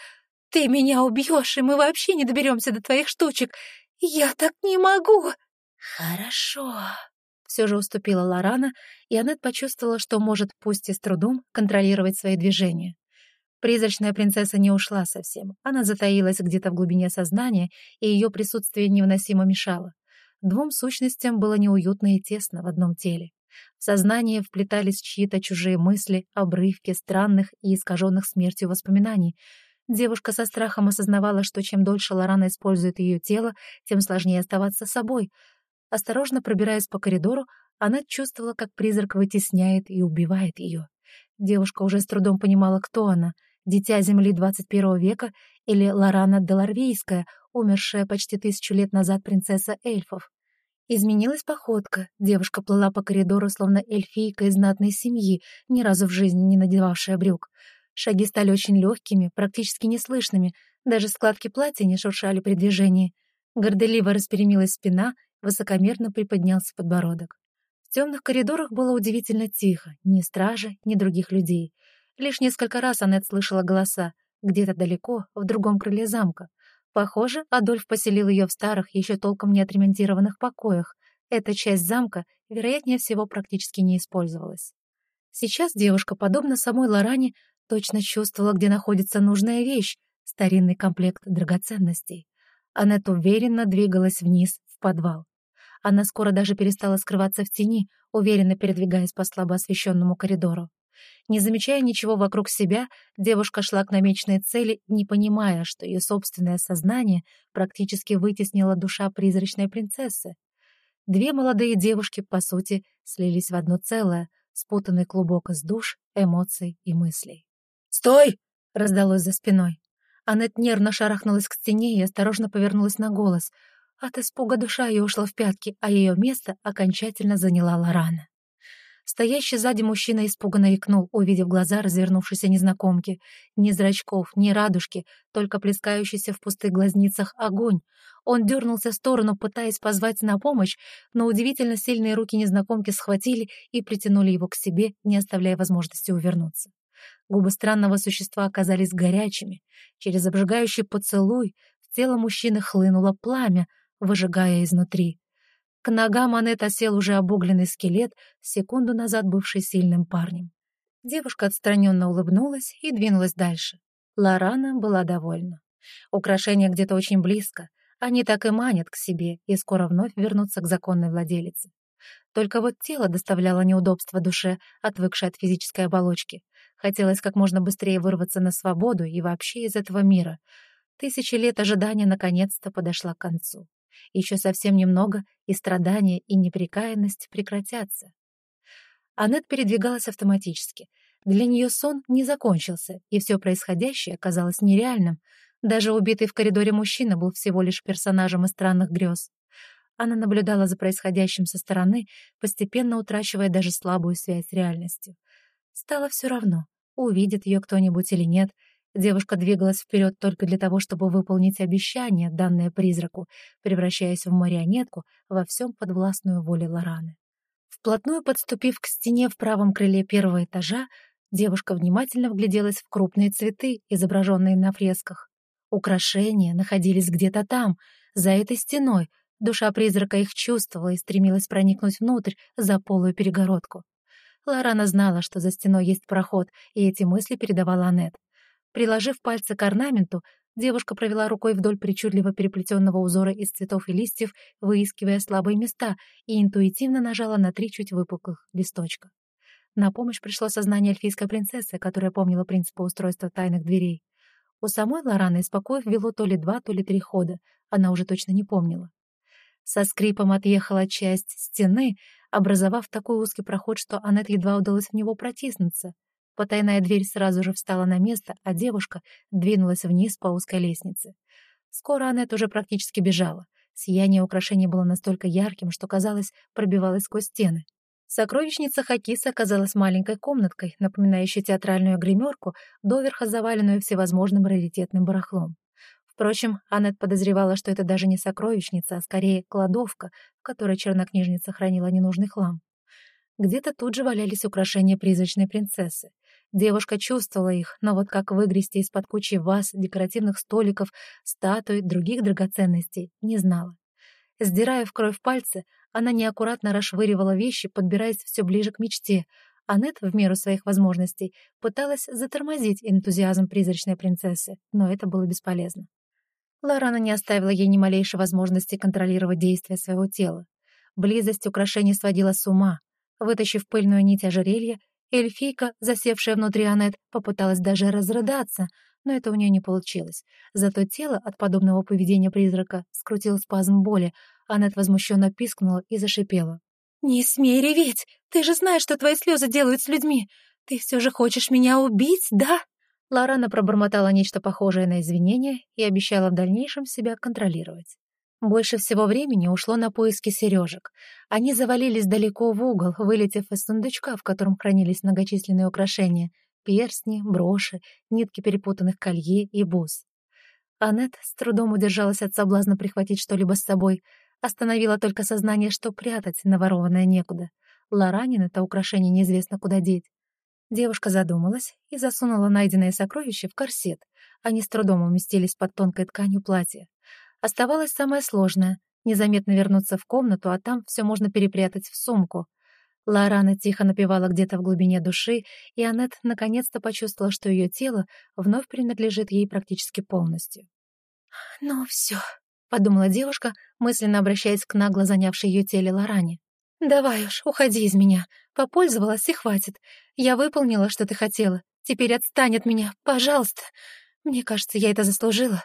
Ты меня убьешь, и мы вообще не доберемся до твоих штучек. Я так не могу!» «Хорошо», все же уступила Лорана, и Аннет почувствовала, что может, пусть и с трудом, контролировать свои движения. Призрачная принцесса не ушла совсем. Она затаилась где-то в глубине сознания, и ее присутствие невыносимо мешало. Двум сущностям было неуютно и тесно в одном теле. В сознание вплетались чьи-то чужие мысли, обрывки странных и искаженных смертью воспоминаний. Девушка со страхом осознавала, что чем дольше Лорана использует ее тело, тем сложнее оставаться собой. Осторожно пробираясь по коридору, она чувствовала, как призрак вытесняет и убивает ее. Девушка уже с трудом понимала, кто она — дитя Земли 21 века или Лорана Деларвейская, умершая почти тысячу лет назад принцесса эльфов. Изменилась походка, девушка плыла по коридору, словно эльфийка из знатной семьи, ни разу в жизни не надевавшая брюк. Шаги стали очень легкими, практически неслышными, даже складки платья не шуршали при движении. Горделиво распрямилась спина, высокомерно приподнялся подбородок. В темных коридорах было удивительно тихо, ни стражи, ни других людей — Лишь несколько раз Аннет слышала голоса, где-то далеко, в другом крыле замка. Похоже, Адольф поселил ее в старых, еще толком не отремонтированных покоях. Эта часть замка, вероятнее всего, практически не использовалась. Сейчас девушка, подобно самой Лоране, точно чувствовала, где находится нужная вещь — старинный комплект драгоценностей. Аннет уверенно двигалась вниз, в подвал. Она скоро даже перестала скрываться в тени, уверенно передвигаясь по слабо освещенному коридору. Не замечая ничего вокруг себя, девушка шла к намеченной цели, не понимая, что ее собственное сознание практически вытеснило душа призрачной принцессы. Две молодые девушки, по сути, слились в одно целое, спутанный клубок из душ, эмоций и мыслей. «Стой!» — раздалось за спиной. Аннет нервно шарахнулась к стене и осторожно повернулась на голос. От испуга душа ее ушла в пятки, а ее место окончательно заняла Лорана. Стоящий сзади мужчина испуганно икнул, увидев глаза развернувшейся незнакомки. Ни зрачков, ни радужки, только плескающийся в пустых глазницах огонь. Он дернулся в сторону, пытаясь позвать на помощь, но удивительно сильные руки незнакомки схватили и притянули его к себе, не оставляя возможности увернуться. Губы странного существа оказались горячими. Через обжигающий поцелуй в тело мужчины хлынуло пламя, выжигая изнутри. К ногам Анетта сел уже обугленный скелет, секунду назад бывший сильным парнем. Девушка отстраненно улыбнулась и двинулась дальше. Лорана была довольна. Украшения где-то очень близко. Они так и манят к себе и скоро вновь вернутся к законной владелице. Только вот тело доставляло неудобства душе, отвыкшей от физической оболочки. Хотелось как можно быстрее вырваться на свободу и вообще из этого мира. Тысячи лет ожидания наконец-то подошла к концу. Еще совсем немного, и страдания и непрекаянность прекратятся. Аннет передвигалась автоматически. Для нее сон не закончился, и все происходящее казалось нереальным. Даже убитый в коридоре мужчина был всего лишь персонажем из странных грез. Она наблюдала за происходящим со стороны, постепенно утрачивая даже слабую связь с реальностью. Стало все равно, увидит ее кто-нибудь или нет — Девушка двигалась вперед только для того, чтобы выполнить обещание, данное призраку, превращаясь в марионетку во всем подвластную воле Лораны. Вплотную подступив к стене в правом крыле первого этажа, девушка внимательно вгляделась в крупные цветы, изображенные на фресках. Украшения находились где-то там, за этой стеной. Душа призрака их чувствовала и стремилась проникнуть внутрь, за полую перегородку. Лорана знала, что за стеной есть проход, и эти мысли передавала Аннет. Приложив пальцы к орнаменту, Девушка провела рукой вдоль причудливо переплетенного узора из цветов и листьев, выискивая слабые места, и интуитивно нажала на три чуть выпуклых листочка. На помощь пришло сознание эльфийской принцессы, которая помнила принципы устройства тайных дверей. У самой Лораны из покоев вело то ли два, то ли три хода, она уже точно не помнила. Со скрипом отъехала часть стены, образовав такой узкий проход, что Аннет едва удалось в него протиснуться. Потайная дверь сразу же встала на место, а девушка двинулась вниз по узкой лестнице. Скоро Аннет уже практически бежала. Сияние украшений было настолько ярким, что, казалось, пробивалось сквозь стены. Сокровищница Хакиса оказалась маленькой комнаткой, напоминающей театральную гримерку, доверха заваленную всевозможным раритетным барахлом. Впрочем, Аннет подозревала, что это даже не сокровищница, а скорее кладовка, в которой чернокнижница хранила ненужный хлам. Где-то тут же валялись украшения призрачной принцессы. Девушка чувствовала их, но вот как выгрести из-под кучи ваз, декоративных столиков, статуй, других драгоценностей, не знала. Сдирая в кровь пальцы, она неаккуратно расшвыривала вещи, подбираясь все ближе к мечте. Аннет, в меру своих возможностей, пыталась затормозить энтузиазм призрачной принцессы, но это было бесполезно. Лорана не оставила ей ни малейшей возможности контролировать действия своего тела. Близость украшений сводила с ума. Вытащив пыльную нить ожерелья, эльфийка, засевшая внутри Аннет, попыталась даже разрыдаться, но это у нее не получилось. Зато тело от подобного поведения призрака скрутил спазм боли. Аннет возмущенно пискнула и зашипела. «Не смей реветь! Ты же знаешь, что твои слезы делают с людьми! Ты все же хочешь меня убить, да?» Лорана пробормотала нечто похожее на извинение и обещала в дальнейшем себя контролировать. Больше всего времени ушло на поиски сережек. Они завалились далеко в угол, вылетев из сундучка, в котором хранились многочисленные украшения — перстни, броши, нитки перепутанных колье и бус. Аннет с трудом удержалась от соблазна прихватить что-либо с собой, остановила только сознание, что прятать наворованное некуда. Лоранин это украшение неизвестно куда деть. Девушка задумалась и засунула найденное сокровище в корсет. Они с трудом уместились под тонкой тканью платья. Оставалось самое сложное — незаметно вернуться в комнату, а там все можно перепрятать в сумку. Лорана тихо напевала где-то в глубине души, и Аннет наконец-то почувствовала, что ее тело вновь принадлежит ей практически полностью. «Ну все», — подумала девушка, мысленно обращаясь к нагло занявшей ее теле Лоране. «Давай уж, уходи из меня. Попользовалась и хватит. Я выполнила, что ты хотела. Теперь отстань от меня, пожалуйста. Мне кажется, я это заслужила».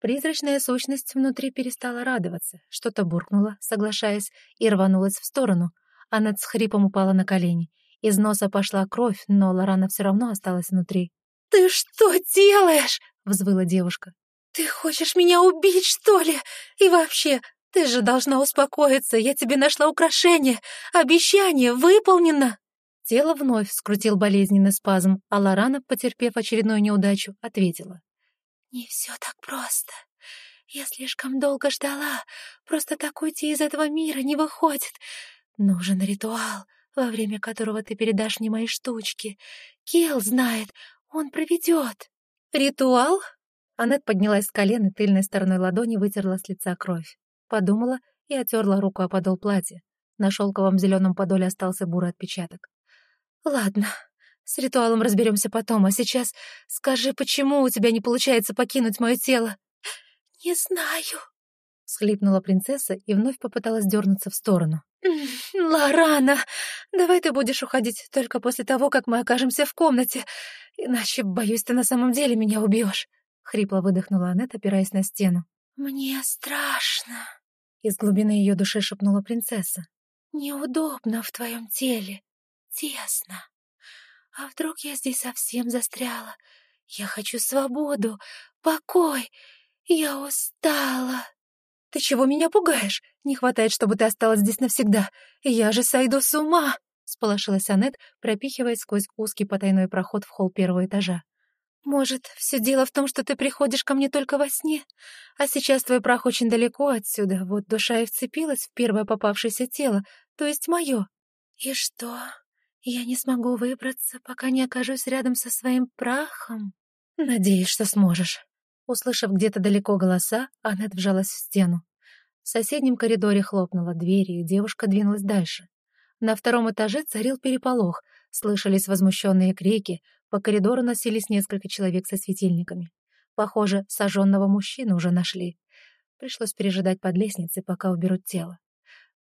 Призрачная сущность внутри перестала радоваться, что-то буркнула, соглашаясь, и рванулась в сторону. Она с хрипом упала на колени. Из носа пошла кровь, но Лорана все равно осталась внутри. «Ты что делаешь?» — взвыла девушка. «Ты хочешь меня убить, что ли? И вообще, ты же должна успокоиться, я тебе нашла украшение. Обещание выполнено!» Тело вновь скрутил болезненный спазм, а Лорана, потерпев очередную неудачу, ответила. «Не все так просто. Я слишком долго ждала. Просто так уйти из этого мира не выходит. Нужен ритуал, во время которого ты передашь мне мои штучки. Кел знает, он проведет». «Ритуал?» Аннет поднялась с колен и тыльной стороной ладони вытерла с лица кровь. Подумала и отерла руку о подол платья. На шелковом зеленом подоле остался бурый отпечаток. «Ладно, с ритуалом разберемся потом, а сейчас скажи, почему у тебя не получается покинуть мое тело?» «Не знаю», — схлипнула принцесса и вновь попыталась дернуться в сторону. «Лорана, давай ты будешь уходить только после того, как мы окажемся в комнате, иначе, боюсь, ты на самом деле меня убьешь», — хрипло выдохнула Аннет, опираясь на стену. «Мне страшно», — из глубины ее души шепнула принцесса. «Неудобно в твоем теле, тесно». А вдруг я здесь совсем застряла? Я хочу свободу, покой. Я устала. Ты чего меня пугаешь? Не хватает, чтобы ты осталась здесь навсегда. Я же сойду с ума!» — сполошилась Аннет, пропихиваясь сквозь узкий потайной проход в холл первого этажа. «Может, все дело в том, что ты приходишь ко мне только во сне? А сейчас твой прах очень далеко отсюда, вот душа и вцепилась в первое попавшееся тело, то есть мое. И что, я не смогу выбраться, пока не окажусь рядом со своим прахом. Надеюсь, что сможешь. Услышав где-то далеко голоса, Аннет вжалась в стену. В соседнем коридоре хлопнула дверь, и девушка двинулась дальше. На втором этаже царил переполох, слышались возмущенные крики, по коридору носились несколько человек со светильниками. Похоже, сожженного мужчину уже нашли. Пришлось пережидать под лестницей, пока уберут тело.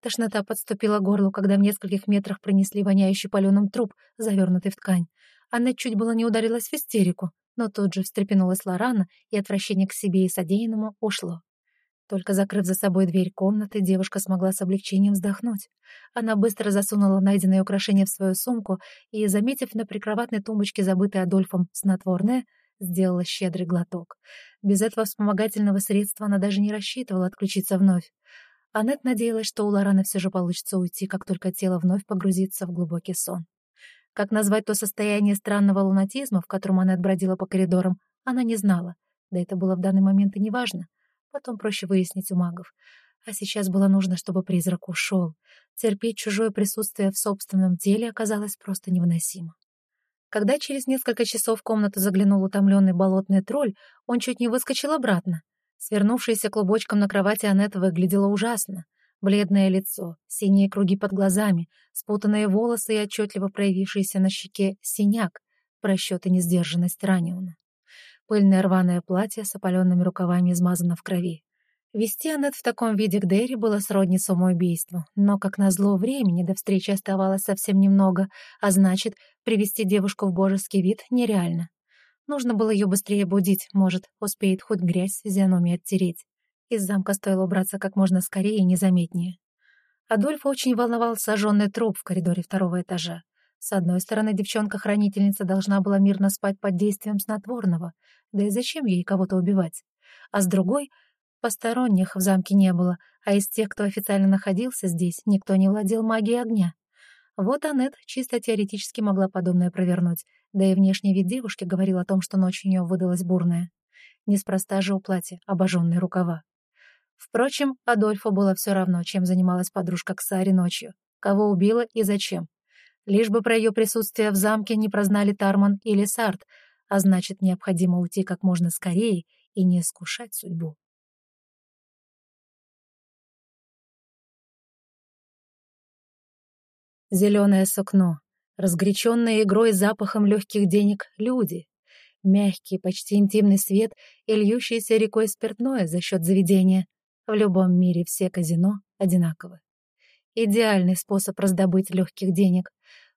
Тошнота подступила к горлу, когда в нескольких метрах пронесли воняющий паленым труп, завернутый в ткань. Она чуть было не ударилась в истерику, но тут же встрепенулась Лорана, и отвращение к себе и содеянному ушло. Только закрыв за собой дверь комнаты, девушка смогла с облегчением вздохнуть. Она быстро засунула найденное украшение в свою сумку и, заметив на прикроватной тумбочке забытое Адольфом снотворное, сделала щедрый глоток. Без этого вспомогательного средства она даже не рассчитывала отключиться вновь. Аннет надеялась, что у Лораны все же получится уйти, как только тело вновь погрузится в глубокий сон. Как назвать то состояние странного лунатизма, в котором она бродила по коридорам, она не знала. Да это было в данный момент и неважно. Потом проще выяснить у магов. А сейчас было нужно, чтобы призрак ушел. Терпеть чужое присутствие в собственном теле оказалось просто невыносимо. Когда через несколько часов в комнату заглянул утомленный болотный тролль, он чуть не выскочил обратно. Свернувшаяся клубочком на кровати Аннет выглядела ужасно. Бледное лицо, синие круги под глазами, спутанные волосы и отчетливо проявившийся на щеке синяк, просчет несдержанность раненого. Пыльное рваное платье с опаленными рукавами измазано в крови. Вести Аннет в таком виде к Дэри было сродни самоубийству, но, как назло, времени до встречи оставалось совсем немного, а значит, привести девушку в божеский вид нереально. Нужно было ее быстрее будить, может, успеет хоть грязь с физиономии оттереть. Из замка стоило убраться как можно скорее и незаметнее. Адольфа очень волновал сожженный труп в коридоре второго этажа. С одной стороны, девчонка-хранительница должна была мирно спать под действием снотворного, да и зачем ей кого-то убивать? А с другой, посторонних в замке не было, а из тех, кто официально находился здесь, никто не владел магией огня. Вот Аннет чисто теоретически могла подобное провернуть, да и внешний вид девушки говорил о том, что ночь у нее выдалась бурная. Неспроста же у платья обожженные рукава. Впрочем, Адольфу было все равно, чем занималась подружка Ксари ночью, кого убила и зачем. Лишь бы про ее присутствие в замке не прознали Тарман или Сарт, а значит, необходимо уйти как можно скорее и не искушать судьбу. Зеленое сукно, разгоряченные игрой запахом легких денег люди, мягкий, почти интимный свет и льющийся рекой спиртное за счет заведения. В любом мире все казино одинаковы. Идеальный способ раздобыть легких денег,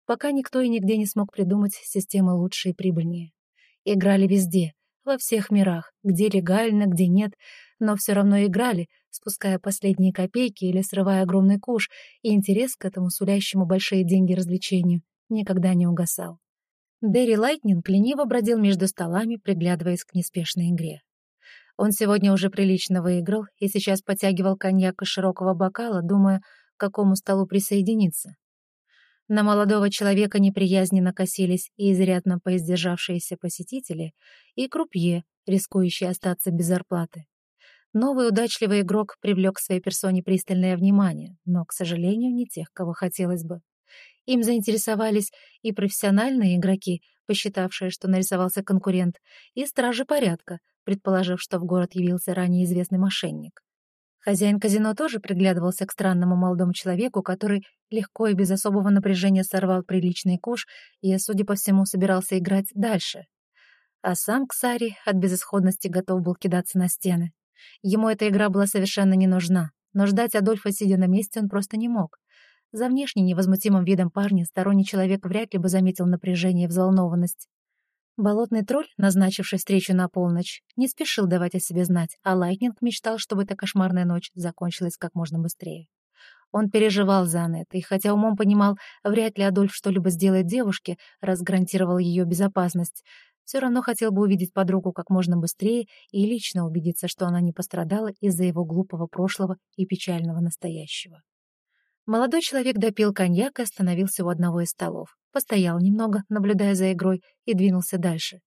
пока никто и нигде не смог придумать системы лучше и прибыльнее. Играли везде, во всех мирах, где легально, где нет, но все равно играли, спуская последние копейки или срывая огромный куш, и интерес к этому сулящему большие деньги развлечению никогда не угасал. Дэри Лайтнинг лениво бродил между столами, приглядываясь к неспешной игре. Он сегодня уже прилично выиграл и сейчас потягивал коньяк из широкого бокала, думая, к какому столу присоединиться. На молодого человека неприязненно косились и изрядно поиздержавшиеся посетители, и крупье, рискующие остаться без зарплаты. Новый удачливый игрок привлек к своей персоне пристальное внимание, но, к сожалению, не тех, кого хотелось бы. Им заинтересовались и профессиональные игроки, посчитавшие, что нарисовался конкурент, и стражи порядка, предположив, что в город явился ранее известный мошенник. Хозяин казино тоже приглядывался к странному молодому человеку, который легко и без особого напряжения сорвал приличный куш и, судя по всему, собирался играть дальше. А сам Ксари от безысходности готов был кидаться на стены. Ему эта игра была совершенно не нужна, но ждать Адольфа, сидя на месте, он просто не мог. За внешне невозмутимым видом парня сторонний человек вряд ли бы заметил напряжение и взволнованность. Болотный тролль, назначивший встречу на полночь, не спешил давать о себе знать, а Лайтнинг мечтал, чтобы эта кошмарная ночь закончилась как можно быстрее. Он переживал за Аннет, и хотя умом понимал, вряд ли Адольф что-либо сделает девушке, раз гарантировал ее безопасность, все равно хотел бы увидеть подругу как можно быстрее и лично убедиться, что она не пострадала из-за его глупого прошлого и печального настоящего. Молодой человек допил коньяк и остановился у одного из столов. Постоял немного, наблюдая за игрой, и двинулся дальше.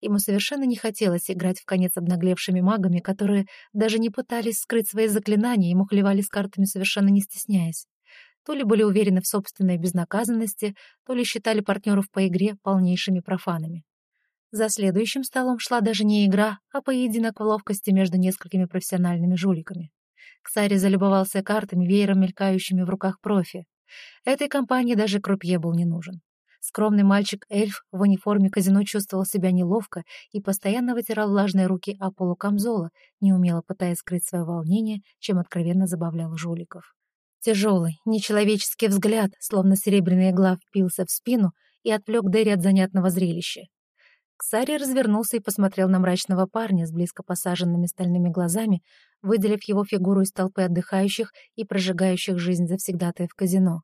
Ему совершенно не хотелось играть в конец обнаглевшими магами, которые даже не пытались скрыть свои заклинания и мухлевали с картами совершенно не стесняясь. То ли были уверены в собственной безнаказанности, то ли считали партнеров по игре полнейшими профанами. За следующим столом шла даже не игра, а поединок в ловкости между несколькими профессиональными жуликами. Ксари залюбовался картами, веером мелькающими в руках профи. Этой компании даже крупье был не нужен. Скромный мальчик-эльф в униформе казино чувствовал себя неловко и постоянно вытирал влажные руки о полу камзола, неумело пытаясь скрыть свое волнение, чем откровенно забавлял жуликов. Тяжелый, нечеловеческий взгляд, словно серебряная игла, впился в спину и отвлек Дерри от занятного зрелища. Ксари развернулся и посмотрел на мрачного парня с близко посаженными стальными глазами, выделив его фигуру из толпы отдыхающих и прожигающих жизнь завсегдатаев казино.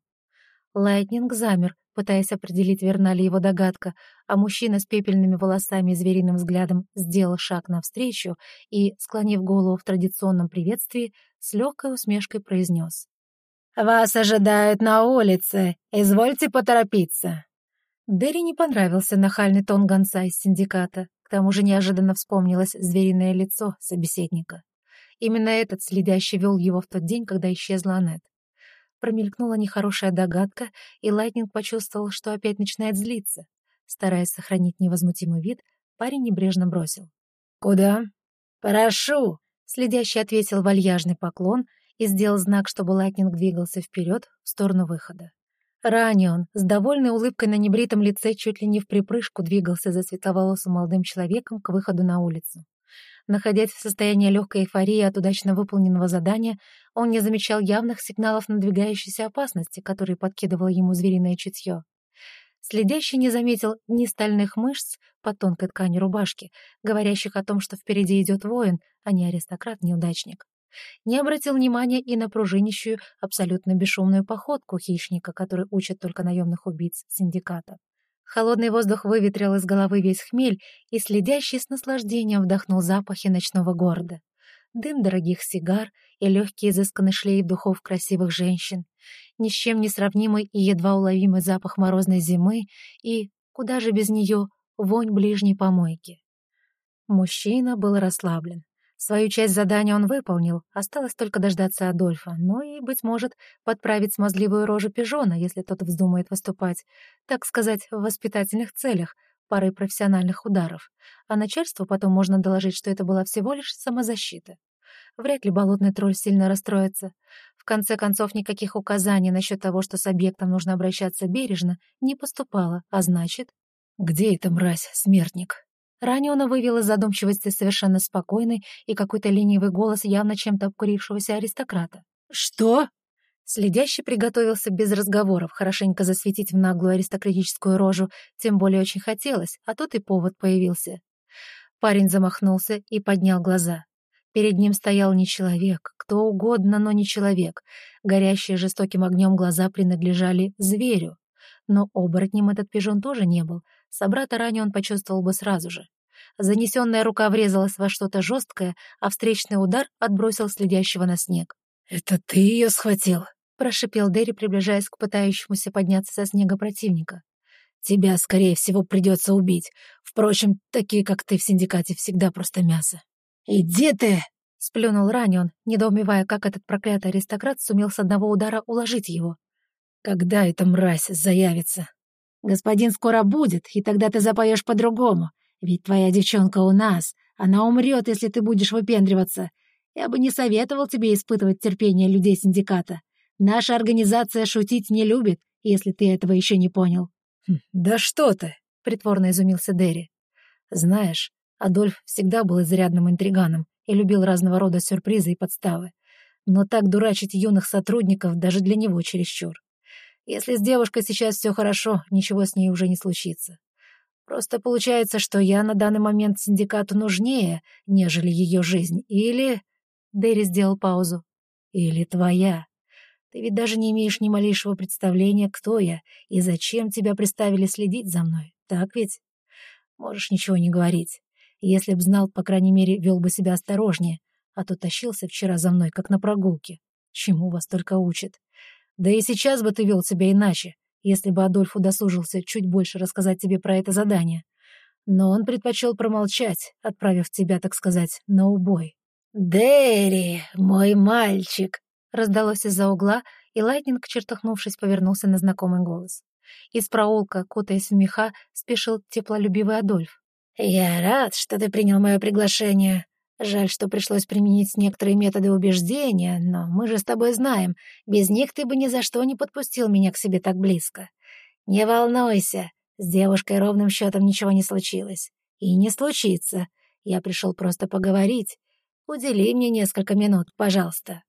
Лайтнинг замер, пытаясь определить, верна ли его догадка, а мужчина с пепельными волосами и звериным взглядом сделал шаг навстречу и, склонив голову в традиционном приветствии, с легкой усмешкой произнес. «Вас ожидают на улице. Извольте поторопиться». Дэри не понравился нахальный тон гонца из синдиката. К тому же неожиданно вспомнилось звериное лицо собеседника. Именно этот следящий вел его в тот день, когда исчезла Аннет. Промелькнула нехорошая догадка, и Лайтнинг почувствовал, что опять начинает злиться. Стараясь сохранить невозмутимый вид, парень небрежно бросил. «Куда?» «Прошу!» — следящий отвесил вальяжный поклон и сделал знак, чтобы Лайтнинг двигался вперед в сторону выхода. Ранион, с довольной улыбкой на небритом лице, чуть ли не вприпрыжку двигался за светловолосым молодым человеком к выходу на улицу. Находясь в состоянии легкой эйфории от удачно выполненного задания, он не замечал явных сигналов надвигающейся опасности, которые подкидывало ему звериное чутье. Следящий не заметил ни стальных мышц под тонкой ткани рубашки, говорящих о том, что впереди идет воин, а не аристократ-неудачник. Не обратил внимания и на пружинищую, абсолютно бесшумную походку хищника, который учат только наемных убийц синдиката. Холодный воздух выветрил из головы весь хмель, и следящий с наслаждением вдохнул запахи ночного города. Дым дорогих сигар и легкий изысканный шлейф духов красивых женщин, ни с чем не сравнимый и едва уловимый запах морозной зимы и, куда же без нее, вонь ближней помойки. Мужчина был расслаблен. Свою часть задания он выполнил, осталось только дождаться Адольфа, ну и, быть может, подправить смазливую рожу пижона, если тот вздумает выступать, так сказать, в воспитательных целях, парой профессиональных ударов. А начальству потом можно доложить, что это была всего лишь самозащита. Вряд ли болотный тролль сильно расстроится. В конце концов, никаких указаний насчет того, что с объектом нужно обращаться бережно, не поступало, а значит... Где эта мразь, смертник? Ранее он вывел из задумчивости совершенно спокойный и какой-то ленивый голос явно чем-то обкурившегося аристократа. «Что?» Следящий приготовился без разговоров хорошенько засветить в наглую аристократическую рожу, тем более очень хотелось, а тут и повод появился. Парень замахнулся и поднял глаза. Перед ним стоял не человек, кто угодно, но не человек. Горящие жестоким огнем глаза принадлежали зверю. Но оборотнем этот пижон тоже не был. Собрата ранее он почувствовал бы сразу же. Занесенная рука врезалась во что-то жесткое, а встречный удар отбросил следящего на снег. «Это ты ее схватил?» — прошипел Дерри, приближаясь к пытающемуся подняться со снега противника. «Тебя, скорее всего, придется убить. Впрочем, такие, как ты в синдикате, всегда просто мясо». «Иди ты!» — сплюнул Ранион, недоумевая, как этот проклятый аристократ сумел с одного удара уложить его. «Когда эта мразь заявится?» «Господин скоро будет, и тогда ты запоешь по-другому. Ведь твоя девчонка у нас. Она умрет, если ты будешь выпендриваться. Я бы не советовал тебе испытывать терпение людей синдиката. Наша организация шутить не любит, если ты этого еще не понял». «Хм, «Да что ты!» — притворно изумился Дерри. «Знаешь, Адольф всегда был изрядным интриганом и любил разного рода сюрпризы и подставы. Но так дурачить юных сотрудников даже для него чересчур. Если с девушкой сейчас все хорошо, ничего с ней уже не случится. Просто получается, что я на данный момент синдикату нужнее, нежели ее жизнь. Или...» Дэри сделал паузу. «Или твоя. Ты ведь даже не имеешь ни малейшего представления, кто я и зачем тебя приставили следить за мной. Так ведь? Можешь ничего не говорить. Если б знал, по крайней мере, вел бы себя осторожнее, а то тащился вчера за мной, как на прогулке. Чему вас только учат. Да и сейчас бы ты вел себя иначе, если бы Адольф удосужился чуть больше рассказать тебе про это задание. Но он предпочел промолчать, отправив тебя, так сказать, на убой. «Дэри, мой мальчик!» раздалось из-за угла, и Лайтнинг, чертыхнувшись, повернулся на знакомый голос. Из проулка, кутаясь в меха, спешил теплолюбивый Адольф. «Я рад, что ты принял мое приглашение. Жаль, что пришлось применить некоторые методы убеждения, но мы же с тобой знаем, без них ты бы ни за что не подпустил меня к себе так близко. «Не волнуйся, с девушкой ровным счетом ничего не случилось. И не случится. Я пришел просто поговорить. Удели мне несколько минут, пожалуйста».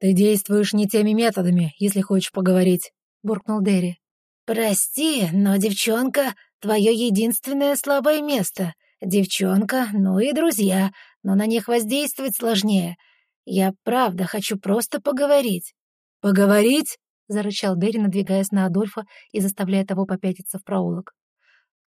«Ты действуешь не теми методами, если хочешь поговорить», — буркнул Дерри. «Прости, но девчонка — твое единственное слабое место. Девчонка, ну и друзья, но на них воздействовать сложнее. Я правда хочу просто поговорить». «Поговорить?» — зарычал Дерри, надвигаясь на Адольфа и заставляя того попятиться в проулок.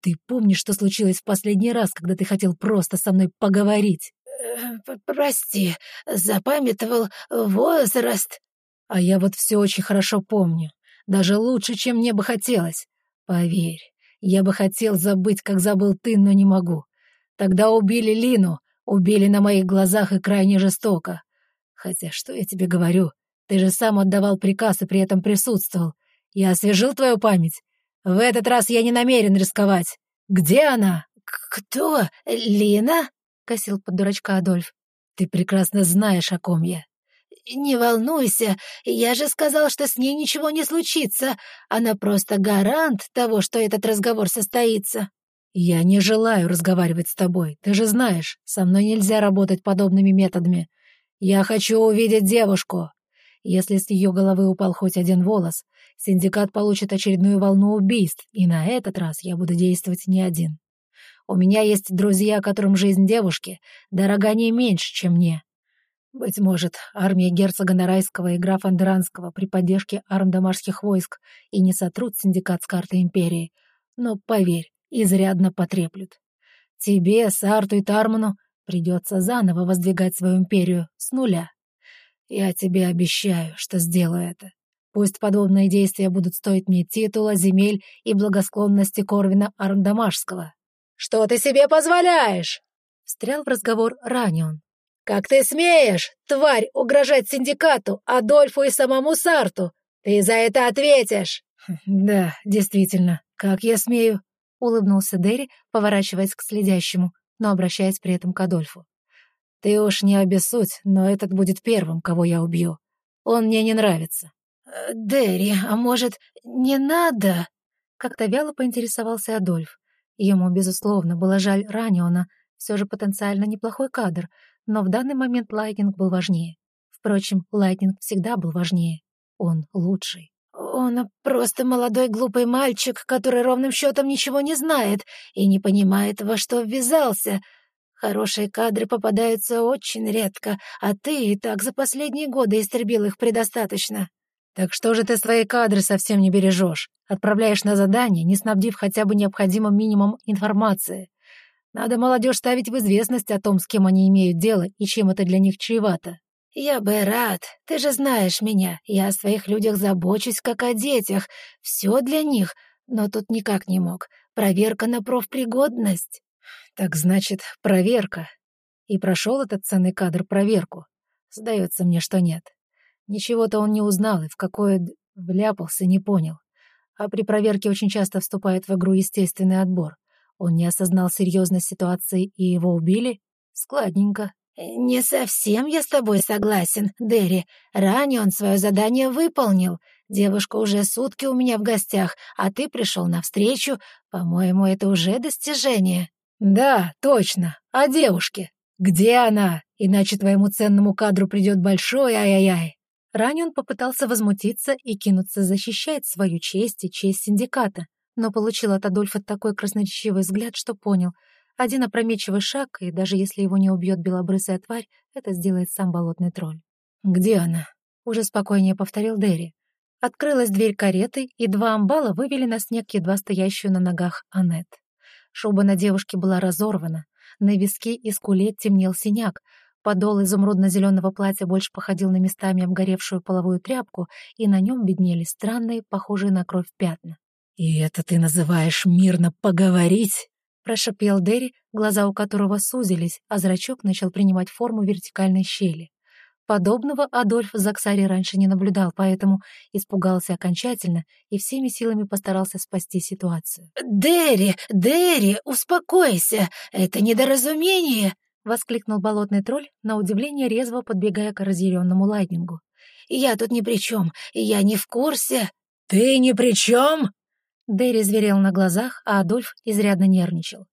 «Ты помнишь, что случилось в последний раз, когда ты хотел просто со мной поговорить?» э, «Прости, запамятовал возраст». «А я вот все очень хорошо помню. Даже лучше, чем мне бы хотелось. Поверь, я бы хотел забыть, как забыл ты, но не могу. Тогда убили Лину, убили на моих глазах и крайне жестоко. Хотя, что я тебе говорю, ты же сам отдавал приказ и при этом присутствовал. Я освежил твою память. В этот раз я не намерен рисковать. Где она?» «Кто? Лина?» — косил под дурачка Адольф. «Ты прекрасно знаешь, о ком я». «Не волнуйся, я же сказал, что с ней ничего не случится. Она просто гарант того, что этот разговор состоится». «Я не желаю разговаривать с тобой. Ты же знаешь, со мной нельзя работать подобными методами. Я хочу увидеть девушку. Если с ее головы упал хоть один волос, синдикат получит очередную волну убийств, и на этот раз я буду действовать не один. У меня есть друзья, которым жизнь девушки дорога не меньше, чем мне. Быть может, армия герцога Нарайского и графа Андеранского при поддержке армдамашских войск и не сотрут синдикат с карты Империи, но, поверь, изрядно потреплют. Тебе, Сарту и Тарману придется заново воздвигать свою империю с нуля. Я тебе обещаю, что сделаю это. Пусть подобные действия будут стоить мне титула, земель и благосклонности Корвина Армдамашского. «Что ты себе позволяешь?» — встрял в разговор Ранион. «Как ты смеешь, тварь, угрожать синдикату, Адольфу и самому Сарту? Ты за это ответишь!» «Да, действительно, как я смею?» — улыбнулся Дэри, поворачиваясь к следящему, но обращаясь при этом к Адольфу. «Ты уж не обессудь, но этот будет первым, кого я убью. Он мне не нравится». «Э, «Дэри, а может, не надо?» Как-то вяло поинтересовался Адольф. Ему, безусловно, было жаль Раниона, все же потенциально неплохой кадр, но в данный момент Лайтнинг был важнее. Впрочем, Лайтнинг всегда был важнее. Он лучший. «Он просто молодой глупый мальчик, который ровным счетом ничего не знает и не понимает, во что ввязался. Хорошие кадры попадаются очень редко, а ты и так за последние годы истребил их предостаточно». «Так что же ты свои кадры совсем не бережешь? Отправляешь на задание, не снабдив хотя бы необходимым минимум информации. Надо молодежь ставить в известность о том, с кем они имеют дело и чем это для них чревато». «Я бы рад. Ты же знаешь меня. Я о своих людях забочусь, как о детях. Все для них. Но тут никак не мог. Проверка на профпригодность». «Так значит, проверка. И прошел этот ценный кадр проверку. Сдается мне, что нет. Ничего-то он не узнал и в какое вляпался, не понял. А при проверке очень часто вступает в игру естественный отбор. Он не осознал серьезность ситуации и его убили? Складненько. «Не совсем я с тобой согласен, Дерри. Ранее он свое задание выполнил. Девушка уже сутки у меня в гостях, а ты пришел навстречу. По-моему, это уже достижение». «Да, точно. А девушке? Где она? Иначе твоему ценному кадру придет большой ай-яй-яй». Ранен попытался возмутиться и кинуться защищать свою честь и честь синдиката, но получил от Адольфа такой красноречивый взгляд, что понял. Один опрометчивый шаг, и даже если его не убьет белобрысая тварь, это сделает сам болотный тролль. «Где она?» — уже спокойнее повторил Дерри. Открылась дверь кареты, и два амбала вывели на снег едва стоящую на ногах Аннет. Шуба на девушке была разорвана, на виске и скуле темнел синяк, Подол изумрудно-зеленого платья больше походил на местами обгоревшую половую тряпку, и на нем беднели странные, похожие на кровь пятна. «И это ты называешь мирно поговорить?» — прошипел Дерри, глаза у которого сузились, а зрачок начал принимать форму вертикальной щели. Подобного Адольф в Заксаре раньше не наблюдал, поэтому испугался окончательно и всеми силами постарался спасти ситуацию. «Дерри, Дерри, успокойся! Это недоразумение!» — воскликнул болотный тролль, на удивление резво подбегая к разъяренному лайтнингу. «Я тут ни при чем, я не в курсе». «Ты ни при чем?» Дерри зверел на глазах, а Адольф изрядно нервничал.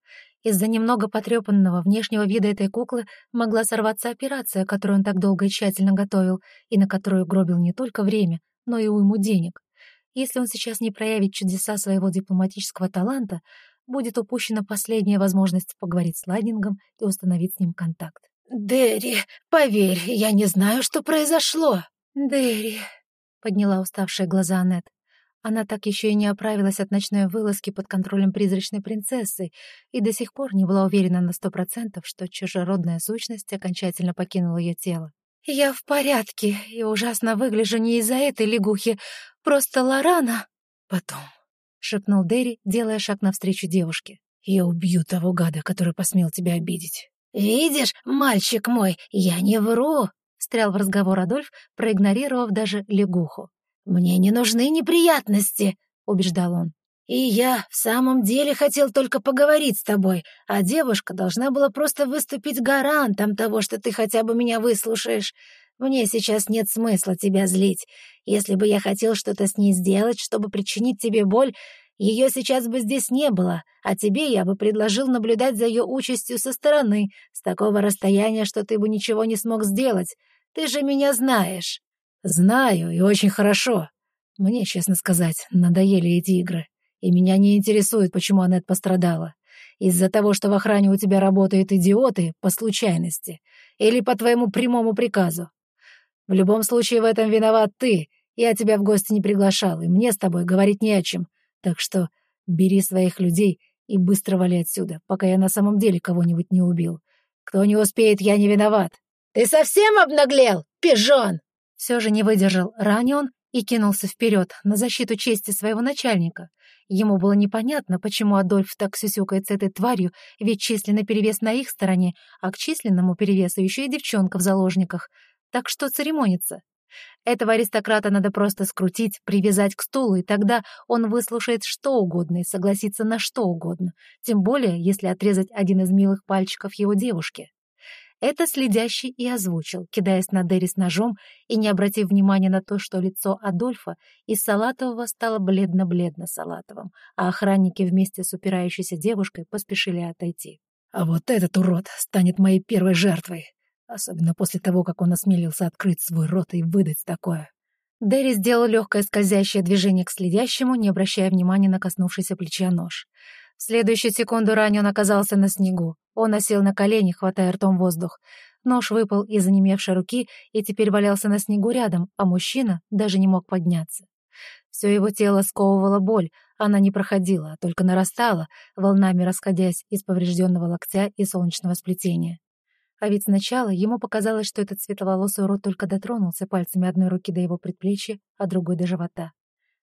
Из-за немного потрепанного внешнего вида этой куклы могла сорваться операция, которую он так долго и тщательно готовил, и на которую гробил не только время, но и уйму денег. Если он сейчас не проявит чудеса своего дипломатического таланта, будет упущена последняя возможность поговорить с Лайнингом и установить с ним контакт. «Дерри, поверь, я не знаю, что произошло». «Дерри», — подняла уставшие глаза Аннет. Она так еще и не оправилась от ночной вылазки под контролем призрачной принцессы и до сих пор не была уверена на сто процентов, что чужеродная сущность окончательно покинула ее тело. «Я в порядке и ужасно выгляжу не из-за этой лягухи, просто Лорана...» «Потом», — шепнул Дерри, делая шаг навстречу девушке. «Я убью того гада, который посмел тебя обидеть». «Видишь, мальчик мой, я не вру», — встрял в разговор Адольф, проигнорировав даже лягуху. «Мне не нужны неприятности», — убеждал он. «И я в самом деле хотел только поговорить с тобой, а девушка должна была просто выступить гарантом того, что ты хотя бы меня выслушаешь. Мне сейчас нет смысла тебя злить. Если бы я хотел что-то с ней сделать, чтобы причинить тебе боль, ее сейчас бы здесь не было, а тебе я бы предложил наблюдать за ее участью со стороны, с такого расстояния, что ты бы ничего не смог сделать. Ты же меня знаешь». «Знаю, и очень хорошо. Мне, честно сказать, надоели эти игры. И меня не интересует, почему Аннет пострадала. Из-за того, что в охране у тебя работают идиоты по случайности или по твоему прямому приказу. В любом случае в этом виноват ты. Я тебя в гости не приглашал, и мне с тобой говорить не о чем. Так что бери своих людей и быстро вали отсюда, пока я на самом деле кого-нибудь не убил. Кто не успеет, я не виноват. Ты совсем обнаглел, пижон? Все же не выдержал Ранион и кинулся вперед на защиту чести своего начальника. Ему было непонятно, почему Адольф так сюсюкает с этой тварью, ведь численный перевес на их стороне, а к численному перевесу еще и девчонка в заложниках. Так что церемониться? Этого аристократа надо просто скрутить, привязать к стулу, и тогда он выслушает что угодно и согласится на что угодно, тем более, если отрезать один из милых пальчиков его девушки. Это следящий и озвучил, кидаясь на Дерри с ножом и не обратив внимания на то, что лицо Адольфа из салатового стало бледно-бледно салатовым, а охранники вместе с упирающейся девушкой поспешили отойти. «А вот этот урод станет моей первой жертвой, особенно после того, как он осмелился открыть свой рот и выдать такое». Дерри сделал легкое скользящее движение к следящему, не обращая внимания на коснувшийся плеча нож. В следующую секунду ранее он оказался на снегу. Он осел на колени, хватая ртом воздух. Нож выпал из онемевшей руки и теперь валялся на снегу рядом, а мужчина даже не мог подняться. Все его тело сковывала боль, она не проходила, а только нарастала, волнами расходясь из поврежденного локтя и солнечного сплетения. А ведь сначала ему показалось, что этот светловолосый урод только дотронулся пальцами одной руки до его предплечья, а другой до живота.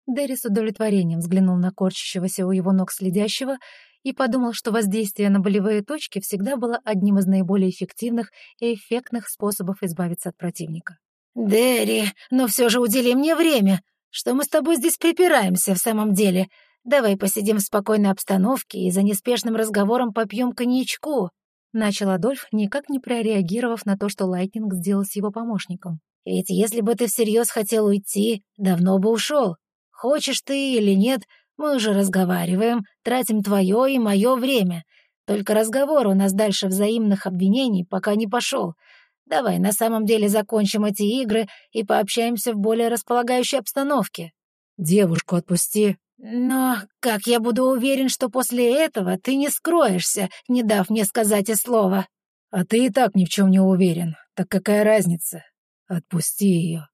Дэри с удовлетворением взглянул на корчащегося у его ног следящего и подумал, что воздействие на болевые точки всегда было одним из наиболее эффективных и эффектных способов избавиться от противника. «Дэри, но все же удели мне время. Что мы с тобой здесь препираемся в самом деле? Давай посидим в спокойной обстановке и за неспешным разговором попьем коньячку», — начал Адольф, никак не прореагировав на то, что Лайтнинг сделал с его помощником. «Ведь если бы ты всерьез хотел уйти, давно бы ушел. Хочешь ты или нет, мы уже разговариваем, тратим твое и мое время. Только разговор у нас дальше взаимных обвинений пока не пошел. Давай на самом деле закончим эти игры и пообщаемся в более располагающей обстановке. Девушку отпусти. Но как я буду уверен, что после этого ты не скроешься, не дав мне сказать и слова? А ты и так ни в чем не уверен. Так какая разница? Отпусти ее.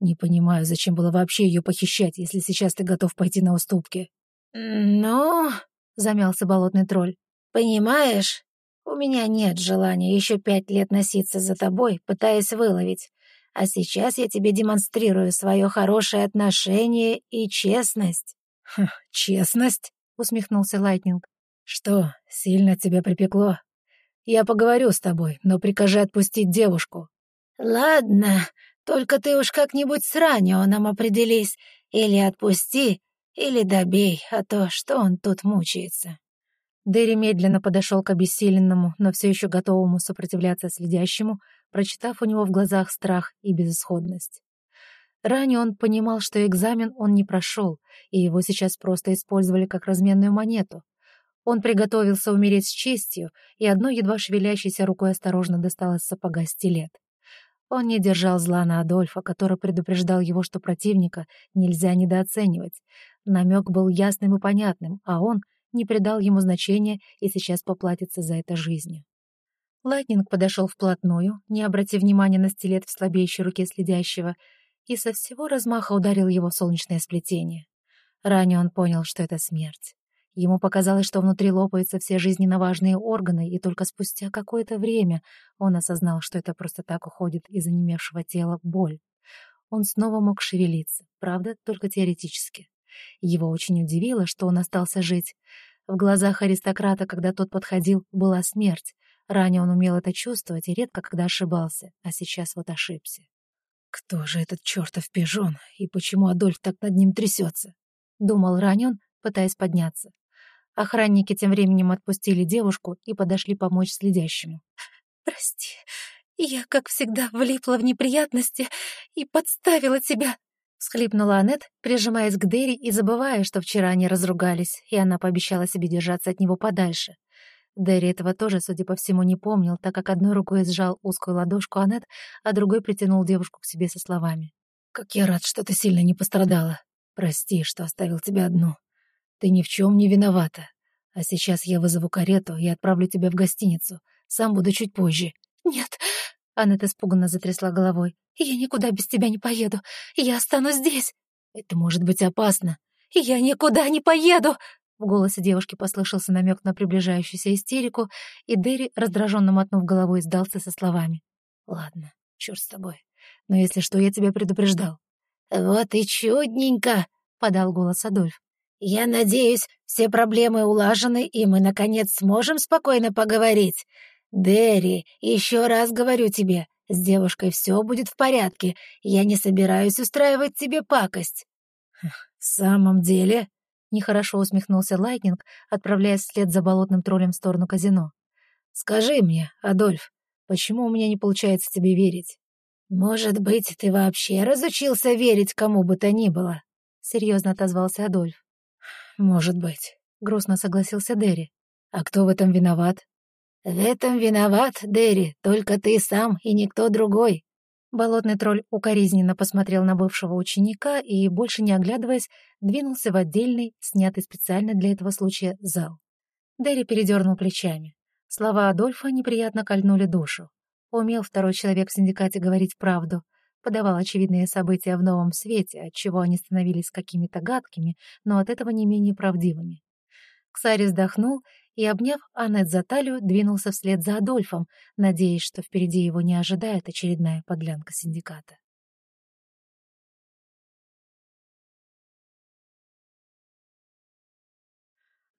Не понимаю, зачем было вообще ее похищать, если сейчас ты готов пойти на уступки. «Ну...» — замялся болотный тролль. «Понимаешь, у меня нет желания еще пять лет носиться за тобой, пытаясь выловить. А сейчас я тебе демонстрирую свое хорошее отношение и честность». «Хм, честность?» — усмехнулся Лайтнинг. «Что, сильно тебя припекло? Я поговорю с тобой, но прикажи отпустить девушку». «Ладно, только ты уж как-нибудь с нам определись. Или отпусти, или добей, а то что он тут мучается». Дерри медленно подошел к обессиленному, но все еще готовому сопротивляться следящему, прочитав у него в глазах страх и безысходность. Ранее он понимал, что экзамен он не прошел, и его сейчас просто использовали как разменную монету. Он приготовился умереть с честью, и одной едва шевелящейся рукой осторожно достал из сапога стилет. Он не держал зла на Адольфа, который предупреждал его, что противника нельзя недооценивать. Намек был ясным и понятным, а он не придал ему значения и сейчас поплатится за это жизнью. Лайтнинг подошел вплотную, не обратив внимания на стилет в слабеющей руке следящего, и со всего размаха ударил его в солнечное сплетение. Ранее он понял, что это смерть. Ему показалось, что внутри лопаются все жизненно важные органы, и только спустя какое-то время он осознал, что это просто так уходит из онемевшего тела боль. Он снова мог шевелиться, правда, только теоретически. Его очень удивило, что он остался жить. В глазах аристократа, когда тот подходил, была смерть. Ранее он умел это чувствовать и редко когда ошибался, а сейчас вот ошибся. «Кто же этот чертов пижон, и почему Адольф так над ним трясется?» — думал Ранен, пытаясь подняться. Охранники тем временем отпустили девушку и подошли помочь следящему. «Прости, я, как всегда, влипла в неприятности и подставила тебя», — всхлипнула Аннет, прижимаясь к Дерри и забывая, что вчера они разругались, и она пообещала себе держаться от него подальше. Дерри этого тоже, судя по всему, не помнил, так как одной рукой сжал узкую ладошку Аннет, а другой притянул девушку к себе со словами. «Как я рад, что ты сильно не пострадала. Прости, что оставил тебя одну. Ты ни в чем не виновата. А сейчас я вызову карету и отправлю тебя в гостиницу. Сам буду чуть позже». «Нет!» — Аннет испуганно затрясла головой. «Я никуда без тебя не поеду. Я останусь здесь». «Это может быть опасно». «Я никуда не поеду!» В голосе девушки послышался намек на приближающуюся истерику, и Дэри, раздраженно мотнув головой, сдался со словами. «Ладно, черт с тобой. Но если что, я тебя предупреждал». «Вот и чудненько!» — подал голос Адольф. «Я надеюсь, все проблемы улажены, и мы, наконец, сможем спокойно поговорить. Дэри, еще раз говорю тебе, с девушкой все будет в порядке. Я не собираюсь устраивать тебе пакость». «В самом деле?» — нехорошо усмехнулся Лайтнинг, отправляясь вслед за болотным троллем в сторону казино. «Скажи мне, Адольф, почему у меня не получается тебе верить?» «Может быть, ты вообще разучился верить кому бы то ни было?» — серьезно отозвался Адольф. «Может быть», — грустно согласился Дерри. «А кто в этом виноват?» «В этом виноват, Дерри, только ты сам и никто другой». Болотный тролль укоризненно посмотрел на бывшего ученика и, больше не оглядываясь, двинулся в отдельный, снятый специально для этого случая, зал. Дерри передернул плечами. Слова Адольфа неприятно кольнули душу. Умел второй человек в синдикате говорить правду, подавал очевидные события в новом свете, отчего они становились какими-то гадкими, но от этого не менее правдивыми. Ксари вздохнул и, обняв Аннет за талию, двинулся вслед за Адольфом, надеясь, что впереди его не ожидает очередная подлянка синдиката.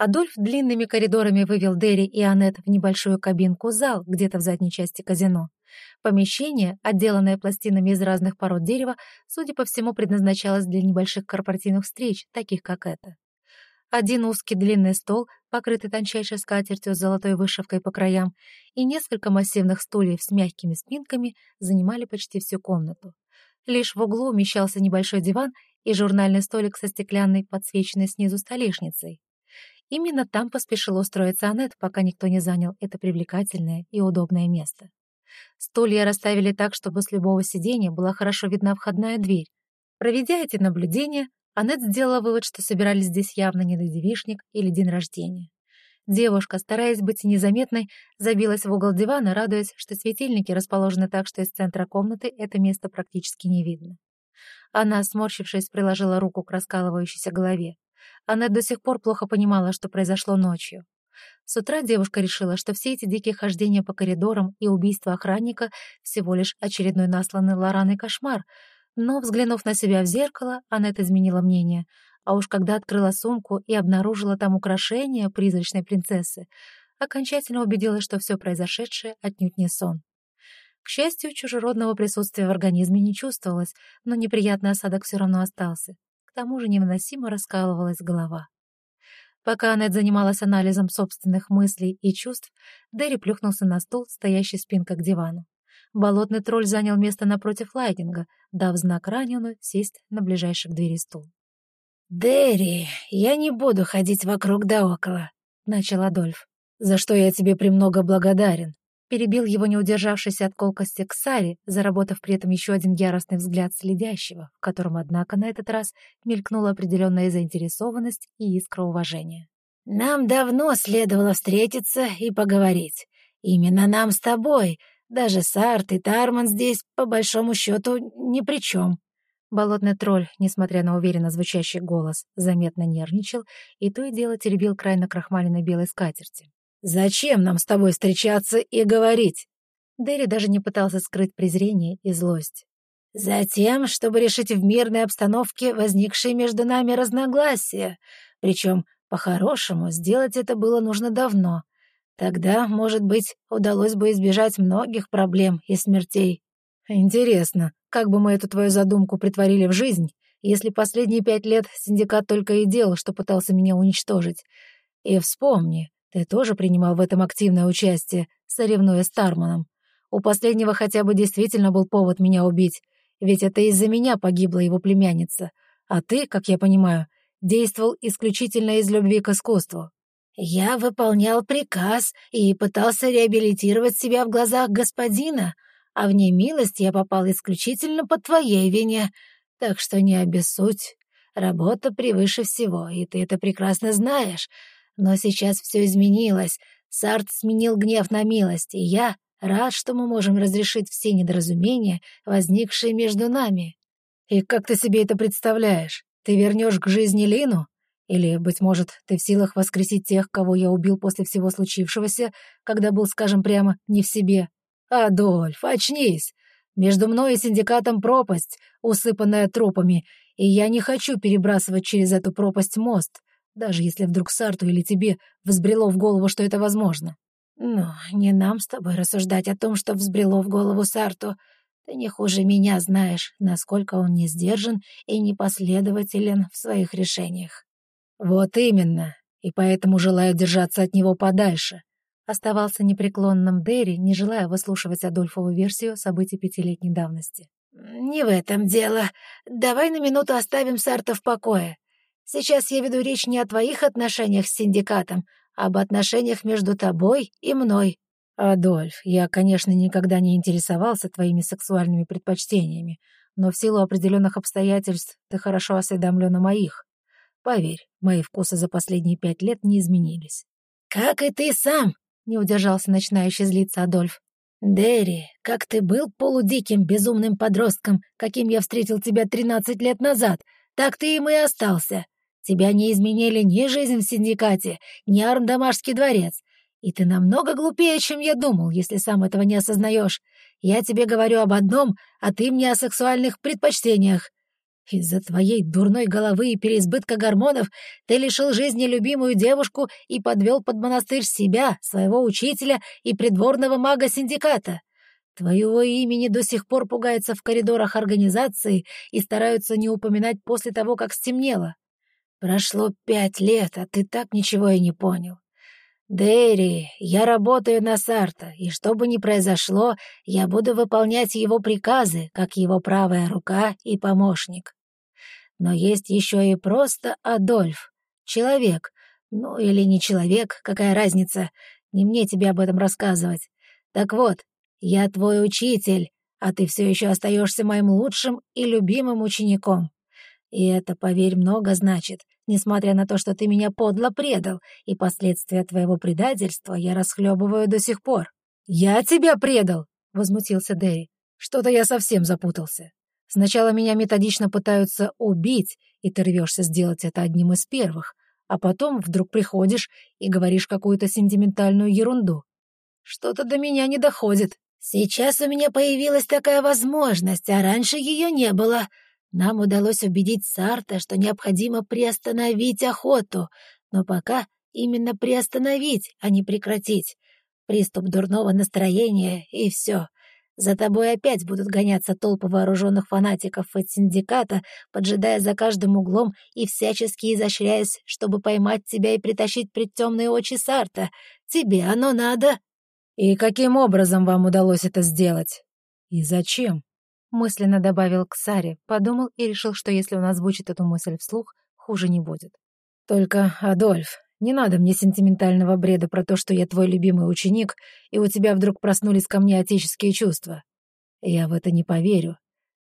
Адольф длинными коридорами вывел Дерри и Аннет в небольшую кабинку-зал где-то в задней части казино. Помещение, отделанное пластинами из разных пород дерева, судя по всему, предназначалось для небольших корпоративных встреч, таких как эта. Один узкий длинный стол, покрытый тончайшей скатертью с золотой вышивкой по краям, и несколько массивных стульев с мягкими спинками занимали почти всю комнату. Лишь в углу умещался небольшой диван и журнальный столик со стеклянной, подсвеченной снизу столешницей. Именно там поспешила устроиться Аннет, пока никто не занял это привлекательное и удобное место. Стулья расставили так, чтобы с любого сиденья была хорошо видна входная дверь. Проведя эти наблюдения, Аннет сделала вывод, что собирались здесь явно не на девишник или день рождения. Девушка, стараясь быть незаметной, забилась в угол дивана, радуясь, что светильники расположены так, что из центра комнаты это место практически не видно. Она, сморщившись, приложила руку к раскалывающейся голове. Она до сих пор плохо понимала, что произошло ночью. С утра девушка решила, что все эти дикие хождения по коридорам и убийство охранника всего лишь очередной насланный Лораной кошмар, но, взглянув на себя в зеркало, Аннет изменила мнение, а уж когда открыла сумку и обнаружила там украшение призрачной принцессы, окончательно убедилась, что все произошедшее отнюдь не сон. К счастью, чужеродного присутствия в организме не чувствовалось, но неприятный осадок все равно остался. К тому же невыносимо раскалывалась голова. Пока Аннет занималась анализом собственных мыслей и чувств, Дэри плюхнулся на стул, стоящий спинкой к дивану. болотный тролль занял место напротив Лайдинга, дав знак Ранюну сесть на ближайший к двери стул. «Дерри, я не буду ходить вокруг да около», — начал Адольф. «За что я тебе премного благодарен», перебил его не удержавшийся от колкости к Саре, заработав при этом еще один яростный взгляд следящего, в котором, однако, на этот раз мелькнула определенная заинтересованность и искра уважения. «Нам давно следовало встретиться и поговорить. Именно нам с тобой. Даже Сарт и Тарман здесь, по большому счету, ни при чем. Болотный тролль, несмотря на уверенно звучащий голос, заметно нервничал и то и дело теребил край на крахмаленной белой скатерти. «Зачем нам с тобой встречаться и говорить?» Дерри даже не пытался скрыть презрение и злость. «Затем, чтобы решить в мирной обстановке возникшие между нами разногласия. Причем, по-хорошему, сделать это было нужно давно. Тогда, может быть, удалось бы избежать многих проблем и смертей». «Интересно, как бы мы эту твою задумку притворили в жизнь, если последние пять лет синдикат только и делал, что пытался меня уничтожить? И вспомни, ты тоже принимал в этом активное участие, соревнуясь с Тарманом. У последнего хотя бы действительно был повод меня убить, ведь это из-за меня погибла его племянница. А ты, как я понимаю, действовал исключительно из любви к искусству. Я выполнял приказ и пытался реабилитировать себя в глазах господина, а в немилость я попал исключительно по твоей вине, так что не обессудь. Работа превыше всего, и ты это прекрасно знаешь. Но сейчас все изменилось. Сарт сменил гнев на милость, и я рад, что мы можем разрешить все недоразумения, возникшие между нами. И как ты себе это представляешь? Ты вернешь к жизни Лину? Или, быть может, ты в силах воскресить тех, кого я убил после всего случившегося, когда был, скажем прямо, не в себе? «Адольф, очнись! Между мной и синдикатом пропасть, усыпанная трупами, и я не хочу перебрасывать через эту пропасть мост, даже если вдруг Сарту или тебе взбрело в голову, что это возможно». «Ну, не нам с тобой рассуждать о том, что взбрело в голову Сарту. Ты не хуже меня знаешь, насколько он не сдержан и непоследователен в своих решениях». «Вот именно, и поэтому желаю держаться от него подальше. Оставался непреклонным Дерри, не желая выслушивать Адольфову версию событий пятилетней давности. «Не в этом дело. Давай на минуту оставим Сарта в покое. Сейчас я веду речь не о твоих отношениях с синдикатом, а об отношениях между тобой и мной». «Адольф, я, конечно, никогда не интересовался твоими сексуальными предпочтениями, но в силу определенных обстоятельств ты хорошо осведомлен о моих. Поверь, мои вкусы за последние пять лет не изменились». «Как и ты сам», — не удержался начинающий злиться Адольф. «Дерри, как ты был полудиким, безумным подростком, каким я встретил тебя тринадцать лет назад, так ты им и остался. Тебя не изменили ни жизнь в синдикате, ни Арндамашский дворец. И ты намного глупее, чем я думал, если сам этого не осознаешь. Я тебе говорю об одном, а ты мне о сексуальных предпочтениях. Из-за твоей дурной головы и переизбытка гормонов ты лишил жизни любимую девушку и подвел под монастырь себя, своего учителя и придворного мага синдиката. Твоего имени до сих пор пугаются в коридорах организации и стараются не упоминать после того, как стемнело. Прошло пять лет, а ты так ничего и не понял. Дэри, я работаю на Сарта, и что бы ни произошло, я буду выполнять его приказы, как его правая рука и помощник. Но есть еще и просто Адольф. Человек. Ну, или не человек, какая разница. Не мне тебе об этом рассказывать. Так вот, я твой учитель, а ты все еще остаешься моим лучшим и любимым учеником. И это, поверь, много значит, несмотря на то, что ты меня подло предал, и последствия твоего предательства я расхлебываю до сих пор. «Я тебя предал!» — возмутился Дерри. «Что-то я совсем запутался. Сначала меня методично пытаются убить, и ты рвешься сделать это одним из первых, а потом вдруг приходишь и говоришь какую-то сентиментальную ерунду. Что-то до меня не доходит. Сейчас у меня появилась такая возможность, а раньше ее не было. Нам удалось убедить Сарта, что необходимо приостановить охоту, но пока именно приостановить, а не прекратить. Приступ дурного настроения, и все — за тобой опять будут гоняться толпы вооруженных фанатиков от синдиката, поджидая за каждым углом и всячески изощряясь, чтобы поймать тебя и притащить пред темные очи Сарта. Тебе оно надо. И каким образом вам удалось это сделать? «И зачем?» Мысленно добавил к Саре, подумал и решил, что если он озвучит эту мысль вслух, хуже не будет. «Только, Адольф, не надо мне сентиментального бреда про то, что я твой любимый ученик, и у тебя вдруг проснулись ко мне отеческие чувства. Я в это не поверю.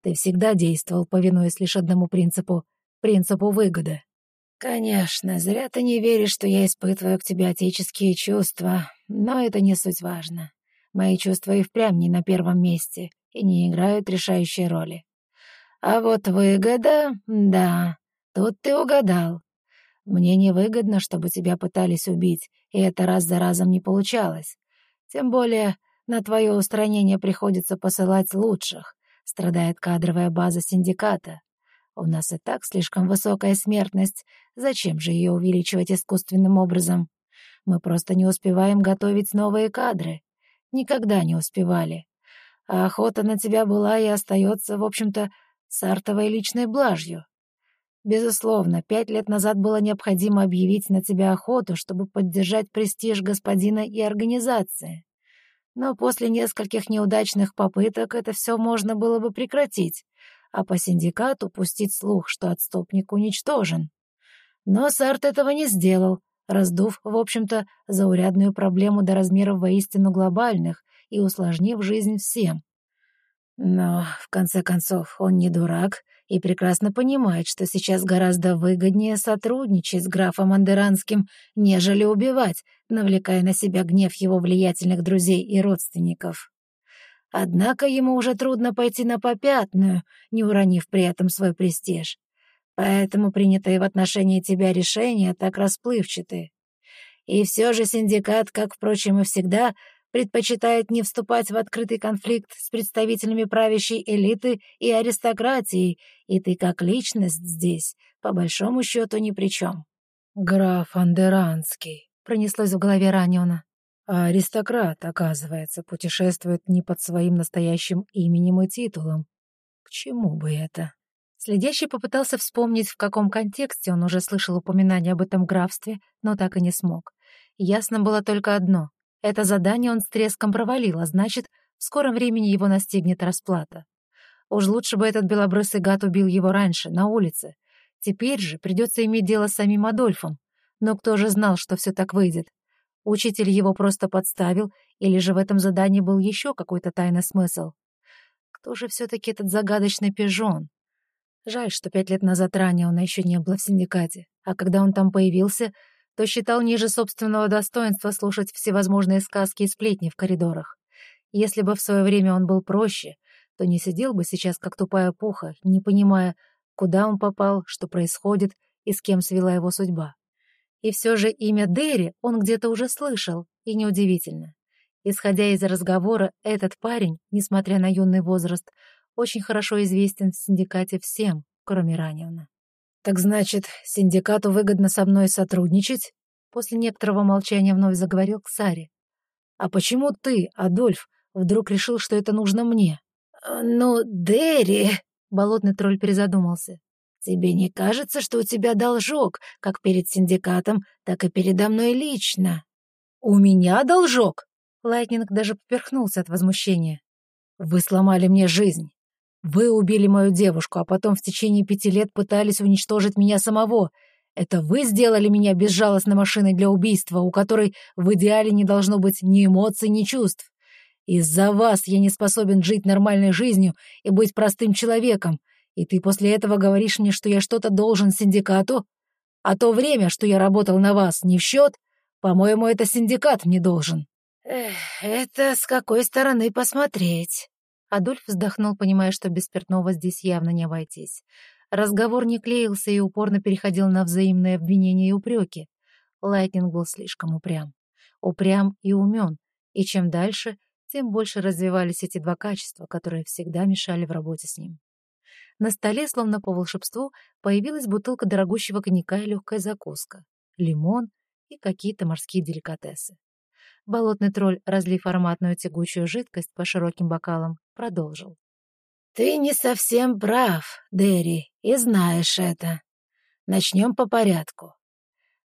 Ты всегда действовал, повинуясь лишь одному принципу — принципу выгоды». «Конечно, зря ты не веришь, что я испытываю к тебе отеческие чувства, но это не суть важно. Мои чувства и впрямь не на первом месте и не играют решающей роли. А вот выгода, да, тут ты угадал. Мне невыгодно, чтобы тебя пытались убить, и это раз за разом не получалось. Тем более на твое устранение приходится посылать лучших, страдает кадровая база синдиката. У нас и так слишком высокая смертность, зачем же ее увеличивать искусственным образом? Мы просто не успеваем готовить новые кадры. Никогда не успевали. А охота на тебя была и остается, в общем-то, сартовой личной блажью. Безусловно, пять лет назад было необходимо объявить на тебя охоту, чтобы поддержать престиж господина и организации. Но после нескольких неудачных попыток это все можно было бы прекратить, а по синдикату пустить слух, что отступник уничтожен. Но Сарт этого не сделал, раздув, в общем-то, заурядную проблему до размеров воистину глобальных и усложнив жизнь всем. Но, в конце концов, он не дурак и прекрасно понимает, что сейчас гораздо выгоднее сотрудничать с графом Андеранским, нежели убивать, навлекая на себя гнев его влиятельных друзей и родственников. Однако ему уже трудно пойти на попятную, не уронив при этом свой престиж. Поэтому принятые в отношении тебя решения так расплывчаты. И все же синдикат, как, впрочем, и всегда, предпочитает не вступать в открытый конфликт с представителями правящей элиты и аристократии, и ты как личность здесь, по большому счету, ни при чем. «Граф Андеранский», — пронеслось в голове Ранена. А аристократ, оказывается, путешествует не под своим настоящим именем и титулом. К чему бы это? Следящий попытался вспомнить, в каком контексте он уже слышал упоминание об этом графстве, но так и не смог. Ясно было только одно. Это задание он с треском провалил, а значит, в скором времени его настигнет расплата. Уж лучше бы этот белобрысый гад убил его раньше, на улице. Теперь же придется иметь дело с самим Адольфом. Но кто же знал, что все так выйдет? Учитель его просто подставил, или же в этом задании был еще какой-то тайный смысл? Кто же все-таки этот загадочный пижон? Жаль, что пять лет назад ранее он еще не был в синдикате, а когда он там появился, то считал ниже собственного достоинства слушать всевозможные сказки и сплетни в коридорах. Если бы в свое время он был проще, то не сидел бы сейчас как тупая пуха, не понимая, куда он попал, что происходит и с кем свела его судьба. И все же имя Дерри он где-то уже слышал, и неудивительно. Исходя из разговора, этот парень, несмотря на юный возраст, очень хорошо известен в синдикате всем, кроме Раневна. «Так значит, синдикату выгодно со мной сотрудничать?» После некоторого молчания вновь заговорил к Саре. «А почему ты, Адольф, вдруг решил, что это нужно мне?» «Э, «Ну, Дерри...» — болотный тролль перезадумался. «Тебе не кажется, что у тебя должок, как перед синдикатом, так и передо мной лично?» «У меня должок?» Лайтнинг даже поперхнулся от возмущения. «Вы сломали мне жизнь. Вы убили мою девушку, а потом в течение пяти лет пытались уничтожить меня самого. Это вы сделали меня безжалостной машиной для убийства, у которой в идеале не должно быть ни эмоций, ни чувств. Из-за вас я не способен жить нормальной жизнью и быть простым человеком, и ты после этого говоришь мне, что я что-то должен синдикату? А то время, что я работал на вас, не в счет? По-моему, это синдикат мне должен». Эх, «Это с какой стороны посмотреть?» Адольф вздохнул, понимая, что без спиртного здесь явно не обойтись. Разговор не клеился и упорно переходил на взаимные обвинения и упреки. Лайтнинг был слишком упрям. Упрям и умен, и чем дальше, тем больше развивались эти два качества, которые всегда мешали в работе с ним. На столе, словно по волшебству, появилась бутылка дорогущего коньяка и легкая закуска, лимон и какие-то морские деликатесы. Болотный тролль, разлив ароматную тягучую жидкость по широким бокалам, продолжил. «Ты не совсем прав, Дерри, и знаешь это. Начнем по порядку.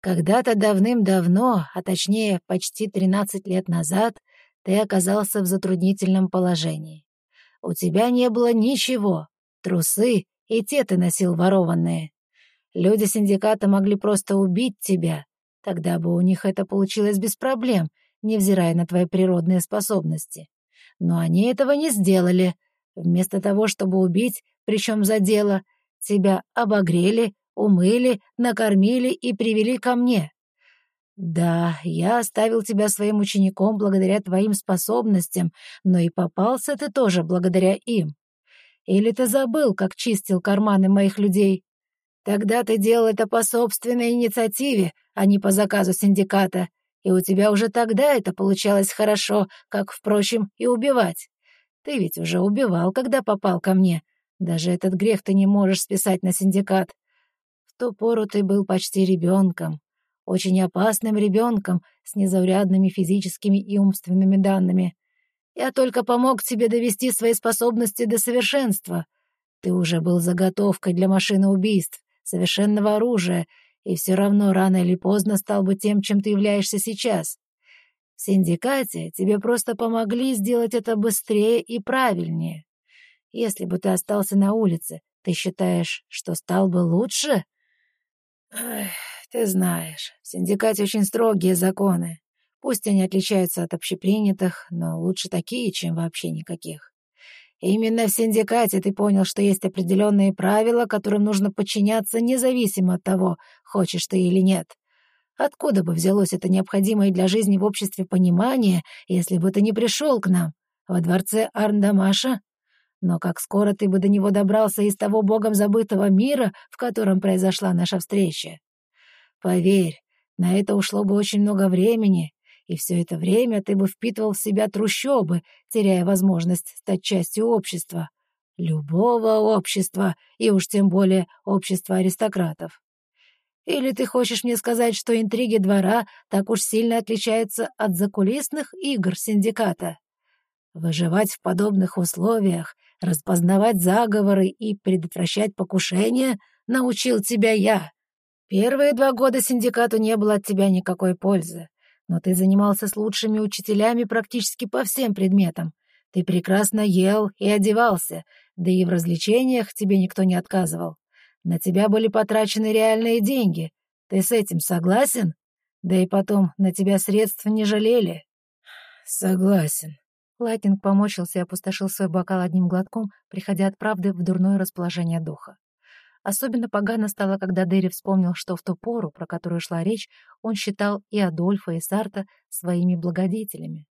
Когда-то давным-давно, а точнее почти 13 лет назад, ты оказался в затруднительном положении. У тебя не было ничего. Трусы и те ты носил ворованные. Люди синдиката могли просто убить тебя. Тогда бы у них это получилось без проблем, невзирая на твои природные способности. Но они этого не сделали. Вместо того, чтобы убить, причем за дело, тебя обогрели, умыли, накормили и привели ко мне. Да, я оставил тебя своим учеником благодаря твоим способностям, но и попался ты тоже благодаря им. Или ты забыл, как чистил карманы моих людей? Тогда ты делал это по собственной инициативе, а не по заказу синдиката, и у тебя уже тогда это получалось хорошо, как, впрочем, и убивать. Ты ведь уже убивал, когда попал ко мне. Даже этот грех ты не можешь списать на синдикат. В ту пору ты был почти ребенком, очень опасным ребенком с незаурядными физическими и умственными данными. Я только помог тебе довести свои способности до совершенства. Ты уже был заготовкой для машины убийств, совершенного оружия, и все равно рано или поздно стал бы тем, чем ты являешься сейчас. В синдикате тебе просто помогли сделать это быстрее и правильнее. Если бы ты остался на улице, ты считаешь, что стал бы лучше? Эх, ты знаешь, в синдикате очень строгие законы. Пусть они отличаются от общепринятых, но лучше такие, чем вообще никаких. Именно в синдикате ты понял, что есть определенные правила, которым нужно подчиняться независимо от того, хочешь ты или нет. Откуда бы взялось это необходимое для жизни в обществе понимание, если бы ты не пришел к нам, во дворце Арндамаша? Но как скоро ты бы до него добрался из того богом забытого мира, в котором произошла наша встреча? Поверь, на это ушло бы очень много времени, и все это время ты бы впитывал в себя трущобы, теряя возможность стать частью общества. Любого общества, и уж тем более общества аристократов. Или ты хочешь мне сказать, что интриги двора так уж сильно отличаются от закулисных игр синдиката? Выживать в подобных условиях, распознавать заговоры и предотвращать покушения научил тебя я. Первые два года синдикату не было от тебя никакой пользы, но ты занимался с лучшими учителями практически по всем предметам. Ты прекрасно ел и одевался, да и в развлечениях тебе никто не отказывал. На тебя были потрачены реальные деньги. Ты с этим согласен? Да и потом, на тебя средств не жалели. Согласен. Лайтинг помочился и опустошил свой бокал одним глотком, приходя от правды в дурное расположение духа. Особенно погано стало, когда Дерри вспомнил, что в ту пору, про которую шла речь, он считал и Адольфа, и Сарта своими благодетелями.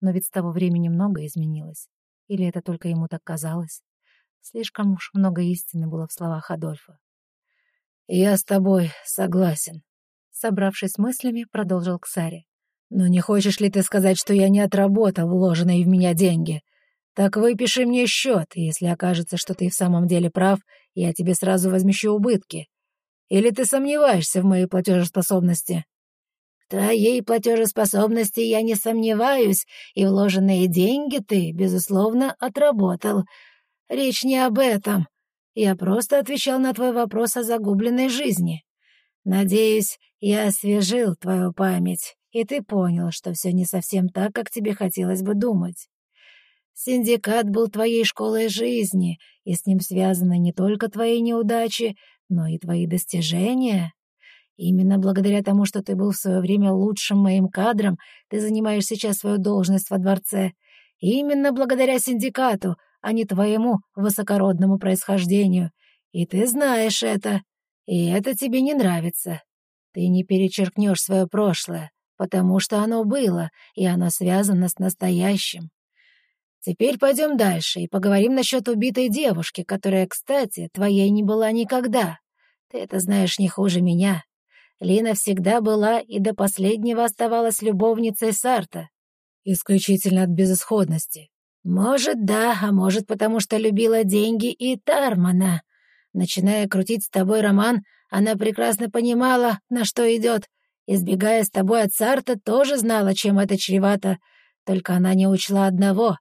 Но ведь с того времени многое изменилось. Или это только ему так казалось? Слишком уж много истины было в словах Адольфа. «Я с тобой согласен», — собравшись мыслями, продолжил Ксари. «Но не хочешь ли ты сказать, что я не отработал вложенные в меня деньги? Так выпиши мне счет, если окажется, что ты в самом деле прав, я тебе сразу возмещу убытки. Или ты сомневаешься в моей платежеспособности?» «В твоей платежеспособности я не сомневаюсь, и вложенные деньги ты, безусловно, отработал. Речь не об этом. Я просто отвечал на твой вопрос о загубленной жизни. Надеюсь, я освежил твою память, и ты понял, что все не совсем так, как тебе хотелось бы думать. Синдикат был твоей школой жизни, и с ним связаны не только твои неудачи, но и твои достижения. Именно благодаря тому, что ты был в свое время лучшим моим кадром, ты занимаешь сейчас свою должность во дворце. Именно благодаря синдикату а не твоему высокородному происхождению. И ты знаешь это, и это тебе не нравится. Ты не перечеркнешь свое прошлое, потому что оно было, и оно связано с настоящим. Теперь пойдем дальше и поговорим насчет убитой девушки, которая, кстати, твоей не была никогда. Ты это знаешь не хуже меня. Лина всегда была и до последнего оставалась любовницей Сарта. Исключительно от безысходности. Может, да, а может, потому что любила деньги и Тармана. Начиная крутить с тобой роман, она прекрасно понимала, на что идет. Избегая с тобой от Сарта, тоже знала, чем это чревато. Только она не учла одного.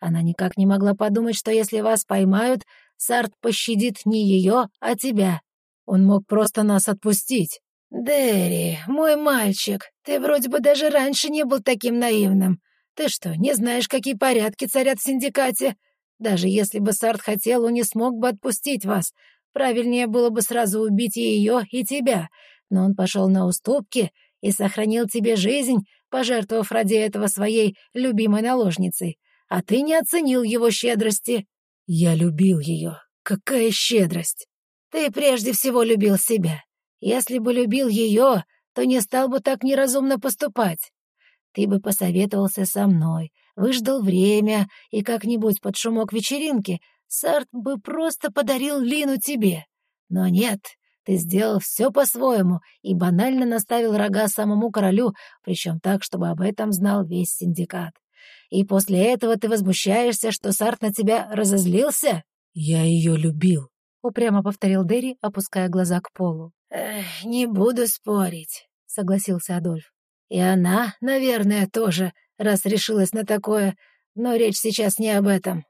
Она никак не могла подумать, что если вас поймают, Сарт пощадит не ее, а тебя. Он мог просто нас отпустить. «Дерри, мой мальчик, ты вроде бы даже раньше не был таким наивным. Ты что, не знаешь, какие порядки царят в синдикате? Даже если бы Сарт хотел, он не смог бы отпустить вас. Правильнее было бы сразу убить и ее, и тебя. Но он пошел на уступки и сохранил тебе жизнь, пожертвовав ради этого своей любимой наложницей. А ты не оценил его щедрости. Я любил ее. Какая щедрость! Ты прежде всего любил себя. Если бы любил ее, то не стал бы так неразумно поступать. Ты бы посоветовался со мной, выждал время, и как-нибудь под шумок вечеринки Сарт бы просто подарил Лину тебе. Но нет, ты сделал все по-своему и банально наставил рога самому королю, причем так, чтобы об этом знал весь синдикат. И после этого ты возмущаешься, что Сарт на тебя разозлился? Я ее любил, — упрямо повторил Дерри, опуская глаза к полу. «Эх, не буду спорить», — согласился Адольф. «И она, наверное, тоже, раз решилась на такое, но речь сейчас не об этом.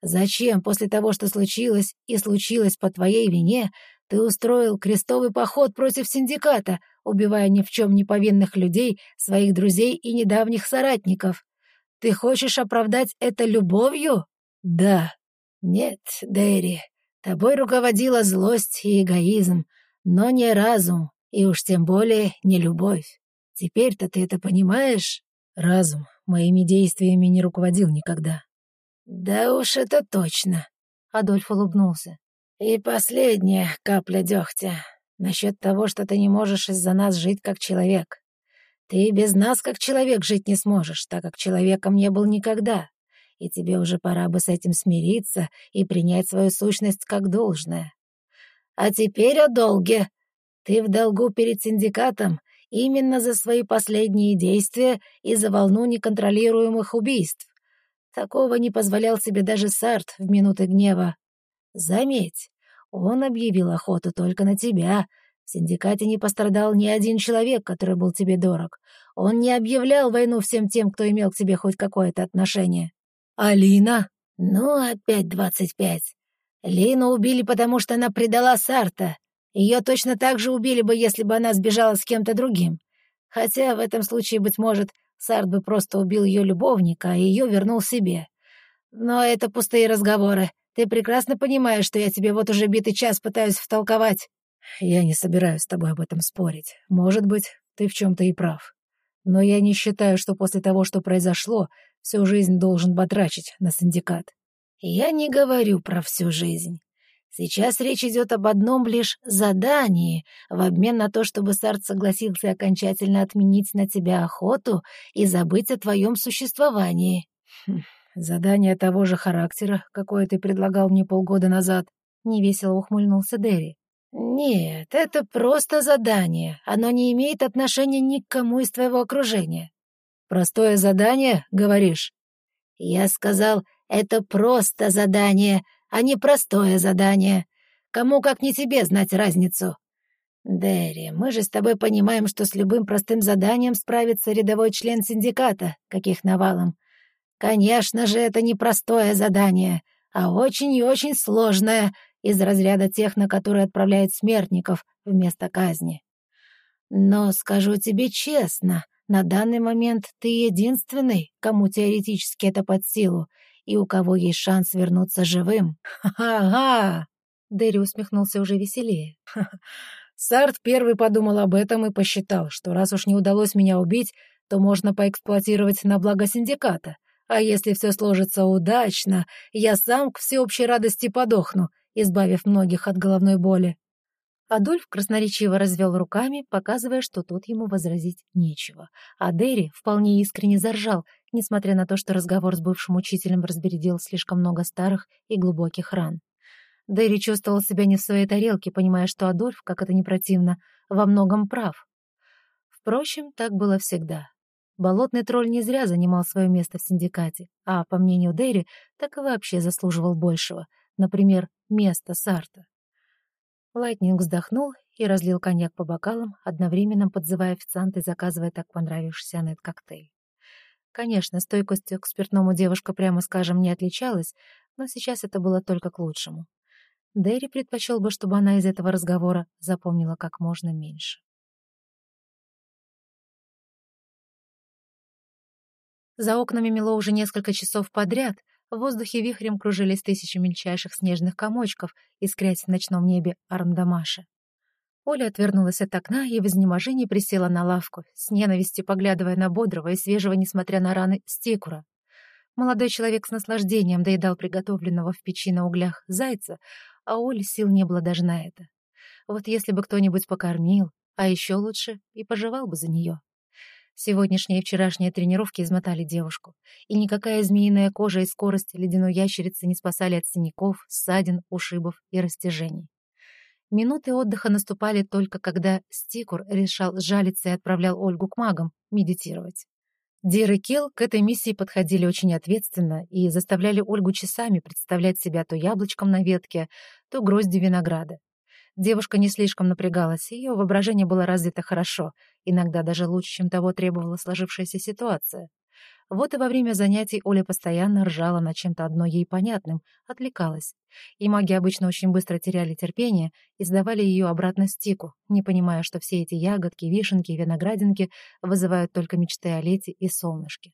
Зачем после того, что случилось, и случилось по твоей вине, ты устроил крестовый поход против синдиката, убивая ни в чем не повинных людей, своих друзей и недавних соратников? Ты хочешь оправдать это любовью? Да. Нет, Дэри, Тобой руководила злость и эгоизм, но не разум, и уж тем более не любовь. Теперь-то ты это понимаешь? Разум моими действиями не руководил никогда. Да уж это точно. Адольф улыбнулся. И последняя капля дегтя. Насчет того, что ты не можешь из-за нас жить как человек. Ты без нас как человек жить не сможешь, так как человеком не был никогда и тебе уже пора бы с этим смириться и принять свою сущность как должное. А теперь о долге. Ты в долгу перед синдикатом именно за свои последние действия и за волну неконтролируемых убийств. Такого не позволял себе даже Сарт в минуты гнева. Заметь, он объявил охоту только на тебя. В синдикате не пострадал ни один человек, который был тебе дорог. Он не объявлял войну всем тем, кто имел к тебе хоть какое-то отношение. «Алина?» «Ну, опять двадцать пять. Лину убили, потому что она предала Сарта. Ее точно так же убили бы, если бы она сбежала с кем-то другим. Хотя в этом случае, быть может, Сарт бы просто убил ее любовника, а ее вернул себе. Но это пустые разговоры. Ты прекрасно понимаешь, что я тебе вот уже битый час пытаюсь втолковать». «Я не собираюсь с тобой об этом спорить. Может быть, ты в чем-то и прав. Но я не считаю, что после того, что произошло, всю жизнь должен батрачить на синдикат. Я не говорю про всю жизнь. Сейчас речь идет об одном лишь задании, в обмен на то, чтобы Сарт согласился окончательно отменить на тебя охоту и забыть о твоем существовании. Хм, задание того же характера, какое ты предлагал мне полгода назад, — невесело ухмыльнулся Дерри. «Нет, это просто задание. Оно не имеет отношения ни к кому из твоего окружения. «Простое задание, говоришь?» «Я сказал, это просто задание, а не простое задание. Кому как не тебе знать разницу?» «Дерри, мы же с тобой понимаем, что с любым простым заданием справится рядовой член синдиката, каких навалом. Конечно же, это не простое задание, а очень и очень сложное, из разряда тех, на которые отправляют смертников вместо казни. Но скажу тебе честно, на данный момент ты единственный, кому теоретически это под силу, и у кого есть шанс вернуться живым. Ха-ха-ха! Дэри усмехнулся уже веселее. Сарт первый подумал об этом и посчитал, что раз уж не удалось меня убить, то можно поэксплуатировать на благо синдиката. А если все сложится удачно, я сам к всеобщей радости подохну, избавив многих от головной боли. Адольф красноречиво развел руками, показывая, что тут ему возразить нечего. А Дерри вполне искренне заржал, несмотря на то, что разговор с бывшим учителем разбередил слишком много старых и глубоких ран. Дерри чувствовал себя не в своей тарелке, понимая, что Адольф, как это не противно, во многом прав. Впрочем, так было всегда. Болотный тролль не зря занимал свое место в синдикате, а, по мнению Дерри, так и вообще заслуживал большего, например, места Сарта. Лайтнинг вздохнул и разлил коньяк по бокалам, одновременно подзывая официанта и заказывая так понравившийся Аннет коктейль. Конечно, стойкостью к спиртному девушка, прямо скажем, не отличалась, но сейчас это было только к лучшему. Дерри предпочел бы, чтобы она из этого разговора запомнила как можно меньше. За окнами мело уже несколько часов подряд, В воздухе вихрем кружились тысячи мельчайших снежных комочков, искрясь в ночном небе Армдамаша. Оля отвернулась от окна и в изнеможении присела на лавку, с ненавистью поглядывая на бодрого и свежего, несмотря на раны, стекура. Молодой человек с наслаждением доедал приготовленного в печи на углях зайца, а Оле сил не было даже на это. Вот если бы кто-нибудь покормил, а еще лучше и пожевал бы за нее. Сегодняшние и вчерашние тренировки измотали девушку, и никакая змеиная кожа и скорость ледяной ящерицы не спасали от синяков, ссадин, ушибов и растяжений. Минуты отдыха наступали только когда Стикур решал сжалиться и отправлял Ольгу к магам медитировать. Дир и Кел к этой миссии подходили очень ответственно и заставляли Ольгу часами представлять себя то яблочком на ветке, то гроздью винограда. Девушка не слишком напрягалась, ее воображение было развито хорошо, иногда даже лучше, чем того требовала сложившаяся ситуация. Вот и во время занятий Оля постоянно ржала над чем-то одно ей понятным, отвлекалась. И маги обычно очень быстро теряли терпение и сдавали ее обратно стику, не понимая, что все эти ягодки, вишенки и виноградинки вызывают только мечты о лете и солнышке.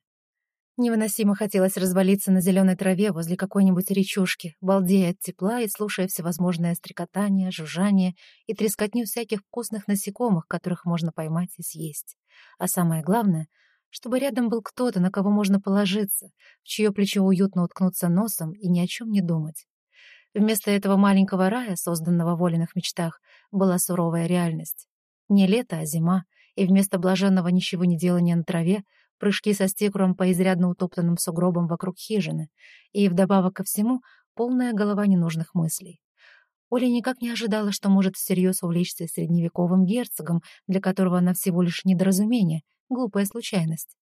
Невыносимо хотелось развалиться на зеленой траве возле какой-нибудь речушки, балдея от тепла и слушая всевозможное стрекотание, жужжание и трескотню всяких вкусных насекомых, которых можно поймать и съесть. А самое главное, чтобы рядом был кто-то, на кого можно положиться, в чье плечо уютно уткнуться носом и ни о чем не думать. Вместо этого маленького рая, созданного в Олиных мечтах, была суровая реальность. Не лето, а зима, и вместо блаженного ничего не делания на траве — прыжки со стекуром по изрядно утоптанным сугробам вокруг хижины, и, вдобавок ко всему, полная голова ненужных мыслей. Оля никак не ожидала, что может всерьез увлечься средневековым герцогом, для которого она всего лишь недоразумение, глупая случайность.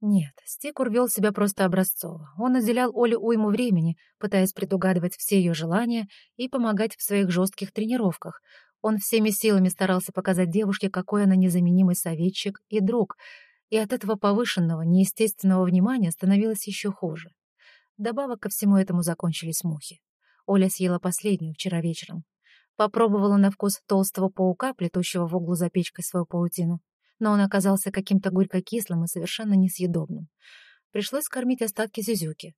Нет, Стикур вел себя просто образцово. Он отделял Оле уйму времени, пытаясь предугадывать все ее желания и помогать в своих жестких тренировках. Он всеми силами старался показать девушке, какой она незаменимый советчик и друг — и от этого повышенного, неестественного внимания становилось еще хуже. Добавок ко всему этому закончились мухи. Оля съела последнюю вчера вечером. Попробовала на вкус толстого паука, плетущего в углу за печкой свою паутину, но он оказался каким-то горько-кислым и совершенно несъедобным. Пришлось кормить остатки зюзюки.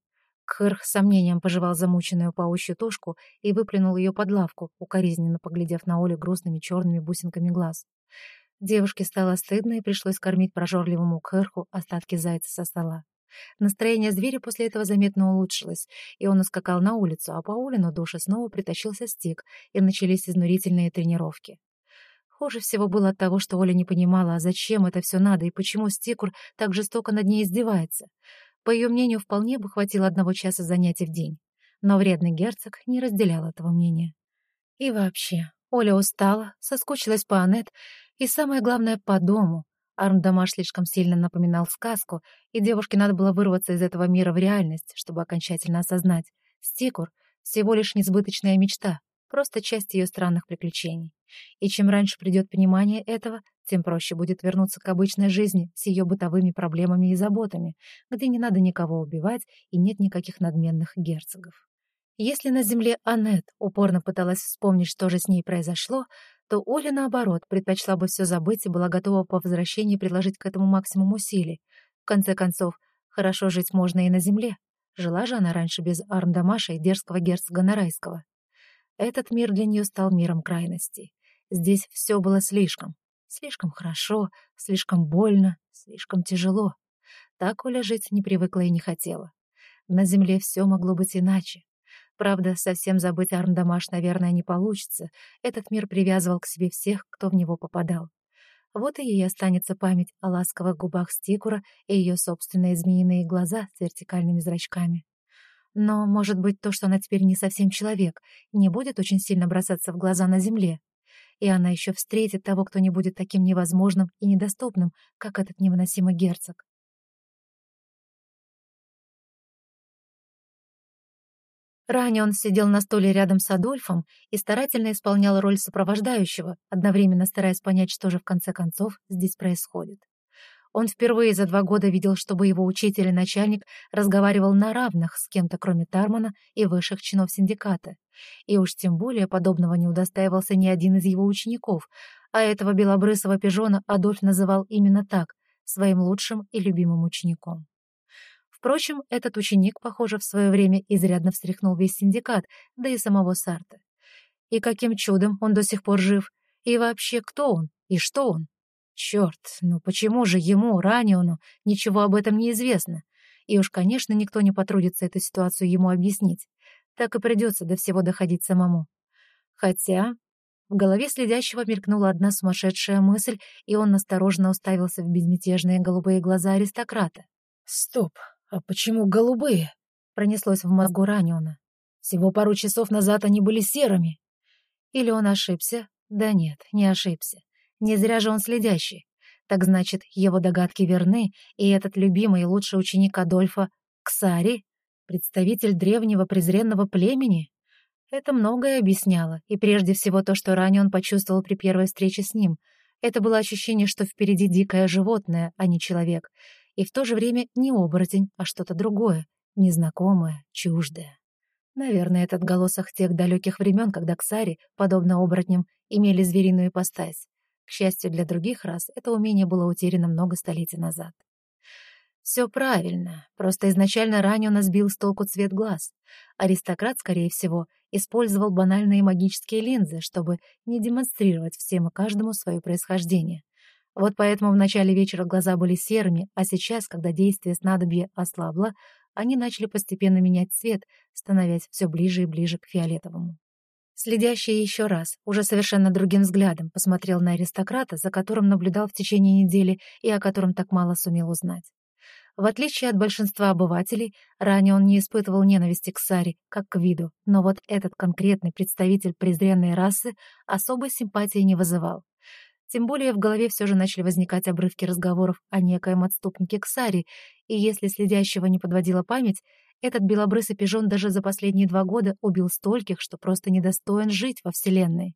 Кхырх с сомнением пожевал замученную паучью тушку и выплюнул ее под лавку, укоризненно поглядев на Олю грустными черными бусинками глаз. Девушке стало стыдно и пришлось кормить прожорливому Кэрху остатки зайца со стола. Настроение зверя после этого заметно улучшилось, и он ускакал на улицу, а по Улину душе снова притащился стик, и начались изнурительные тренировки. Хуже всего было от того, что Оля не понимала, а зачем это все надо и почему Стикур так жестоко над ней издевается. По ее мнению, вполне бы хватило одного часа занятий в день. Но вредный герцог не разделял этого мнения. И вообще, Оля устала, соскучилась по Аннет и самое главное, по дому. Армдамаш слишком сильно напоминал сказку, и девушке надо было вырваться из этого мира в реальность, чтобы окончательно осознать. Стикур — всего лишь несбыточная мечта, просто часть ее странных приключений. И чем раньше придет понимание этого, тем проще будет вернуться к обычной жизни с ее бытовыми проблемами и заботами, где не надо никого убивать и нет никаких надменных герцогов. Если на земле Аннет упорно пыталась вспомнить, что же с ней произошло, то Оля, наоборот, предпочла бы все забыть и была готова по возвращении приложить к этому максимум усилий. В конце концов, хорошо жить можно и на земле. Жила же она раньше без Армдамаша и дерзкого герцога Нарайского. Этот мир для нее стал миром крайностей. Здесь все было слишком. Слишком хорошо, слишком больно, слишком тяжело. Так Оля жить не привыкла и не хотела. На земле все могло быть иначе. Правда, совсем забыть Армдамаш, наверное, не получится. Этот мир привязывал к себе всех, кто в него попадал. Вот и ей останется память о ласковых губах Стикура и ее собственные змеиные глаза с вертикальными зрачками. Но, может быть, то, что она теперь не совсем человек, не будет очень сильно бросаться в глаза на земле. И она еще встретит того, кто не будет таким невозможным и недоступным, как этот невыносимый герцог. Ранее он сидел на стуле рядом с Адольфом и старательно исполнял роль сопровождающего, одновременно стараясь понять, что же в конце концов здесь происходит. Он впервые за два года видел, чтобы его учитель и начальник разговаривал на равных с кем-то, кроме Тармана и высших чинов синдиката. И уж тем более подобного не удостаивался ни один из его учеников, а этого белобрысого пижона Адольф называл именно так, своим лучшим и любимым учеником. Впрочем, этот ученик, похоже, в свое время изрядно встряхнул весь синдикат, да и самого Сарта. И каким чудом он до сих пор жив? И вообще, кто он? И что он? Черт, ну почему же ему, Раниону, ничего об этом не известно? И уж, конечно, никто не потрудится эту ситуацию ему объяснить. Так и придется до всего доходить самому. Хотя в голове следящего мелькнула одна сумасшедшая мысль, и он осторожно уставился в безмятежные голубые глаза аристократа. «Стоп, а почему голубые?» — пронеслось в мозгу Раниона. «Всего пару часов назад они были серыми». Или он ошибся? Да нет, не ошибся. Не зря же он следящий. Так значит, его догадки верны, и этот любимый и лучший ученик Адольфа — Ксари, представитель древнего презренного племени? Это многое объясняло, и прежде всего то, что ранее он почувствовал при первой встрече с ним. Это было ощущение, что впереди дикое животное, а не человек, и в то же время не оборотень, а что-то другое, незнакомое, чуждое. Наверное, этот голосах тех далеких времен, когда Ксари, подобно оборотням, имели звериную ипостась. К счастью для других рас, это умение было утеряно много столетий назад. Все правильно, просто изначально ранее он сбил с толку цвет глаз. Аристократ, скорее всего, использовал банальные магические линзы, чтобы не демонстрировать всем и каждому свое происхождение. Вот поэтому в начале вечера глаза были серыми, а сейчас, когда действие снадобья ослабло, они начали постепенно менять цвет, становясь все ближе и ближе к фиолетовому. Следящий еще раз, уже совершенно другим взглядом, посмотрел на аристократа, за которым наблюдал в течение недели и о котором так мало сумел узнать. В отличие от большинства обывателей, ранее он не испытывал ненависти к Саре, как к виду, но вот этот конкретный представитель презренной расы особой симпатии не вызывал. Тем более в голове все же начали возникать обрывки разговоров о некоем отступнике Ксари, и если следящего не подводила память, этот белобрысый пижон даже за последние два года убил стольких, что просто недостоин жить во Вселенной.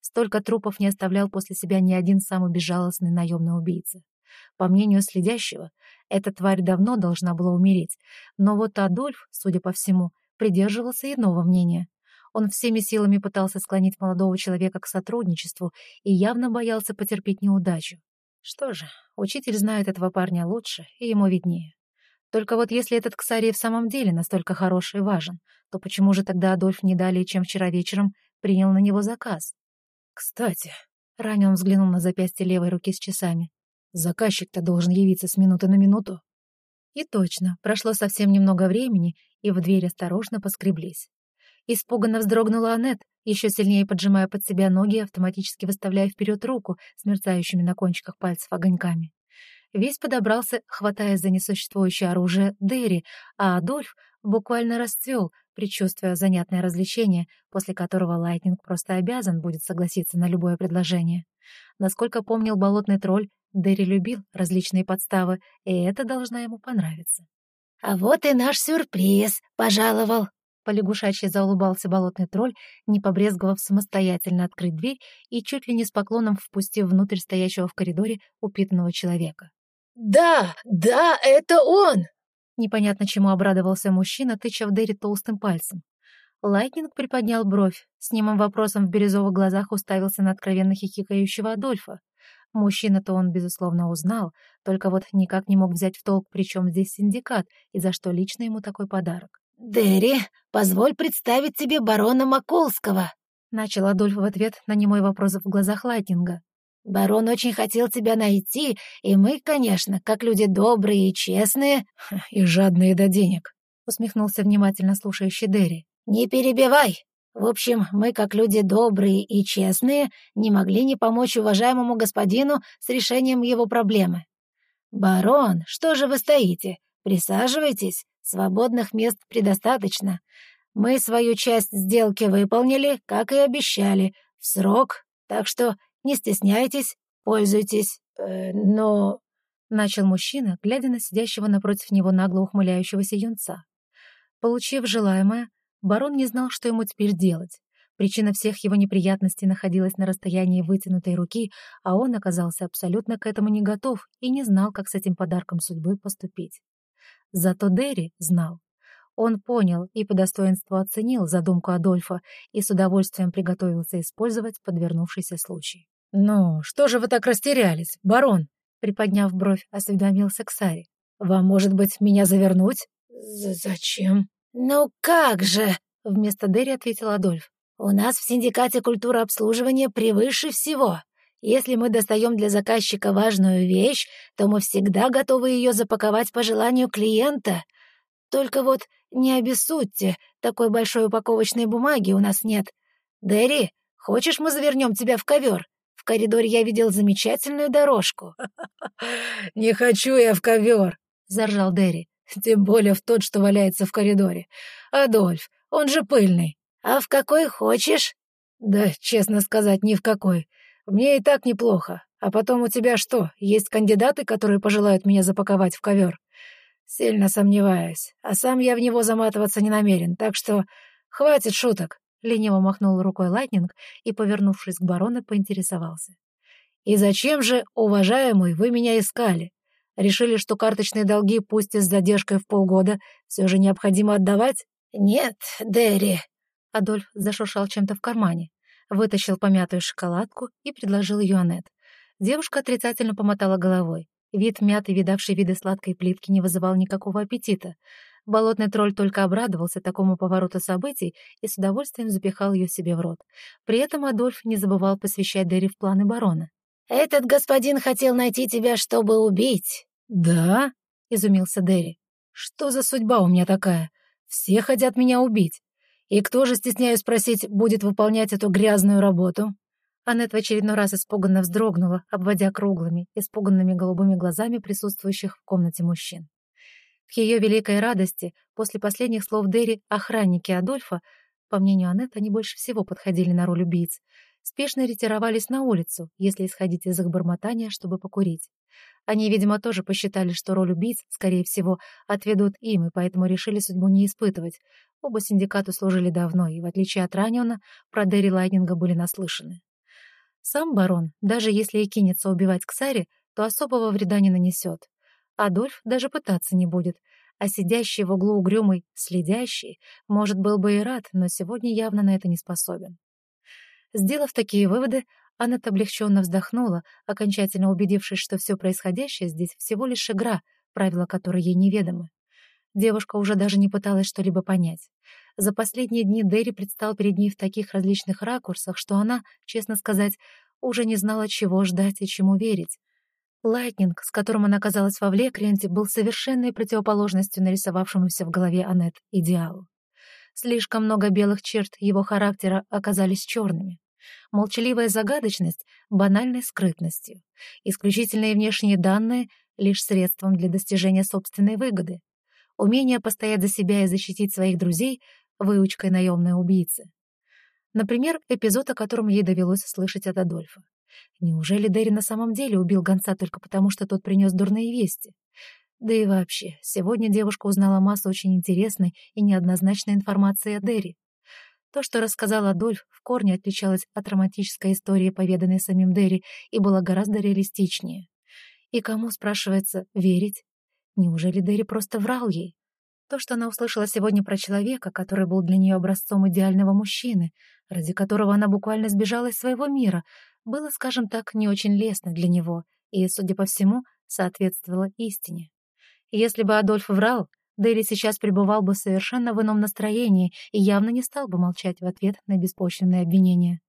Столько трупов не оставлял после себя ни один самый безжалостный наемный убийца. По мнению следящего, эта тварь давно должна была умереть, но вот Адольф, судя по всему, придерживался иного мнения. Он всеми силами пытался склонить молодого человека к сотрудничеству и явно боялся потерпеть неудачу. Что же, учитель знает этого парня лучше, и ему виднее. Только вот если этот Ксарий в самом деле настолько хороший и важен, то почему же тогда Адольф не далее, чем вчера вечером, принял на него заказ? Кстати, ранее он взглянул на запястье левой руки с часами. Заказчик-то должен явиться с минуты на минуту. И точно, прошло совсем немного времени, и в дверь осторожно поскреблись. Испуганно вздрогнула Аннет, еще сильнее поджимая под себя ноги автоматически выставляя вперед руку с мерцающими на кончиках пальцев огоньками. Весь подобрался, хватая за несуществующее оружие Дерри, а Адольф буквально расцвел, предчувствуя занятное развлечение, после которого Лайтнинг просто обязан будет согласиться на любое предложение. Насколько помнил болотный тролль, Дерри любил различные подставы, и это должна ему понравиться. «А вот и наш сюрприз пожаловал!» По-лягушачьи заулыбался болотный тролль, не побрезговав самостоятельно открыть дверь и чуть ли не с поклоном впустив внутрь стоящего в коридоре упитанного человека. «Да, да, это он!» Непонятно чему обрадовался мужчина, тыча в Дерри толстым пальцем. Лайтнинг приподнял бровь, с немым вопросом в бирюзовых глазах уставился на откровенно хихикающего Адольфа. Мужчина-то он, безусловно, узнал, только вот никак не мог взять в толк, при чем здесь синдикат и за что лично ему такой подарок. «Дерри, позволь представить тебе барона Маколского», — начал Адольф в ответ на немой вопрос в глазах Лайтнинга. «Барон очень хотел тебя найти, и мы, конечно, как люди добрые и честные...» «И жадные до денег», — усмехнулся внимательно слушающий Дерри. «Не перебивай. В общем, мы, как люди добрые и честные, не могли не помочь уважаемому господину с решением его проблемы. Барон, что же вы стоите? Присаживайтесь, свободных мест предостаточно. Мы свою часть сделки выполнили, как и обещали, в срок, так что не стесняйтесь, пользуйтесь. Э, но...» — начал мужчина, глядя на сидящего напротив него нагло ухмыляющегося юнца. Получив желаемое, Барон не знал, что ему теперь делать. Причина всех его неприятностей находилась на расстоянии вытянутой руки, а он оказался абсолютно к этому не готов и не знал, как с этим подарком судьбы поступить. Зато Дерри знал. Он понял и по достоинству оценил задумку Адольфа и с удовольствием приготовился использовать подвернувшийся случай. «Ну, что же вы так растерялись, барон?» Приподняв бровь, осведомился Ксари. Вам, может быть, меня завернуть?» «Зачем?» «Ну как же!» — вместо Дерри ответил Адольф. «У нас в синдикате культура обслуживания превыше всего. Если мы достаем для заказчика важную вещь, то мы всегда готовы ее запаковать по желанию клиента. Только вот не обессудьте, такой большой упаковочной бумаги у нас нет. Дерри, хочешь, мы завернем тебя в ковер? В коридоре я видел замечательную дорожку». «Не хочу я в ковер», — заржал Дерри. «Тем более в тот, что валяется в коридоре. Адольф, он же пыльный». «А в какой хочешь?» «Да, честно сказать, ни в какой. Мне и так неплохо. А потом у тебя что, есть кандидаты, которые пожелают меня запаковать в ковер? Сильно сомневаюсь. А сам я в него заматываться не намерен, так что хватит шуток. Лениво махнул рукой Лайтнинг и, повернувшись к барону, поинтересовался. «И зачем же, уважаемый, вы меня искали? Решили, что карточные долги, пусть и с задержкой в полгода, все же необходимо отдавать?» «Нет, Дерри». Адольф зашуршал чем-то в кармане вытащил помятую шоколадку и предложил ее Аннет. Девушка отрицательно помотала головой. Вид мятой, видавшей виды сладкой плитки, не вызывал никакого аппетита. Болотный тролль только обрадовался такому повороту событий и с удовольствием запихал ее себе в рот. При этом Адольф не забывал посвящать Дерри в планы барона. «Этот господин хотел найти тебя, чтобы убить». «Да?» — изумился Дерри. «Что за судьба у меня такая? Все хотят меня убить. И кто же, стесняюсь спросить, будет выполнять эту грязную работу?» Аннет в очередной раз испуганно вздрогнула, обводя круглыми, испуганными голубыми глазами присутствующих в комнате мужчин. К ее великой радости, после последних слов Дерри охранники Адольфа, по мнению Аннет, они больше всего подходили на роль убийц, спешно ретировались на улицу, если исходить из их бормотания, чтобы покурить. Они, видимо, тоже посчитали, что роль убийц, скорее всего, отведут им, и поэтому решили судьбу не испытывать. Оба синдикату служили давно, и, в отличие от Ранниона, про Дерри Лайнинга были наслышаны. Сам барон, даже если и кинется убивать Ксари, то особого вреда не нанесет. Адольф даже пытаться не будет, а сидящий в углу угрюмый, следящий, может, был бы и рад, но сегодня явно на это не способен. Сделав такие выводы, Аннет облегченно вздохнула, окончательно убедившись, что все происходящее здесь всего лишь игра, правила которой ей неведомы. Девушка уже даже не пыталась что-либо понять. За последние дни Дерри предстал перед ней в таких различных ракурсах, что она, честно сказать, уже не знала, чего ждать и чему верить. Лайтнинг, с которым она оказалась во Влекренте, был совершенной противоположностью нарисовавшемуся в голове Аннет идеалу. Слишком много белых черт его характера оказались черными. Молчаливая загадочность — банальной скрытностью. Исключительные внешние данные — лишь средством для достижения собственной выгоды. Умение постоять за себя и защитить своих друзей — выучкой наемной убийцы. Например, эпизод, о котором ей довелось слышать от Адольфа. Неужели Дерри на самом деле убил гонца только потому, что тот принес дурные вести? Да и вообще, сегодня девушка узнала массу очень интересной и неоднозначной информации о Дерри. То, что рассказал Адольф, в корне отличалось от романтической истории, поведанной самим Дерри, и было гораздо реалистичнее. И кому, спрашивается, верить? Неужели Дерри просто врал ей? То, что она услышала сегодня про человека, который был для нее образцом идеального мужчины, ради которого она буквально сбежала из своего мира, было, скажем так, не очень лестно для него и, судя по всему, соответствовало истине. Если бы Адольф врал, Дерри сейчас пребывал бы совершенно в ином настроении и явно не стал бы молчать в ответ на беспочвенные обвинения.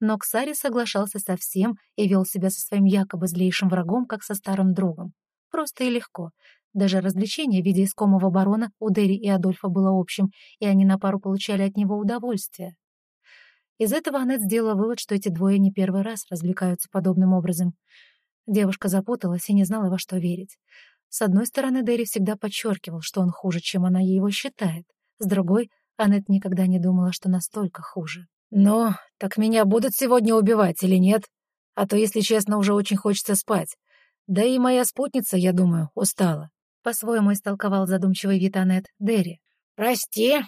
Но Ксари соглашался со всем и вел себя со своим якобы злейшим врагом, как со старым другом. Просто и легко. Даже развлечение в виде искомого барона у Дерри и Адольфа было общим, и они на пару получали от него удовольствие. Из этого Аннет сделала вывод, что эти двое не первый раз развлекаются подобным образом. Девушка запуталась и не знала, во что верить. С одной стороны, Дерри всегда подчеркивал, что он хуже, чем она его считает. С другой, Аннет никогда не думала, что настолько хуже. «Но так меня будут сегодня убивать или нет? А то, если честно, уже очень хочется спать. Да и моя спутница, я думаю, устала». По-своему истолковал задумчивый вид Аннет Дерри. «Прости,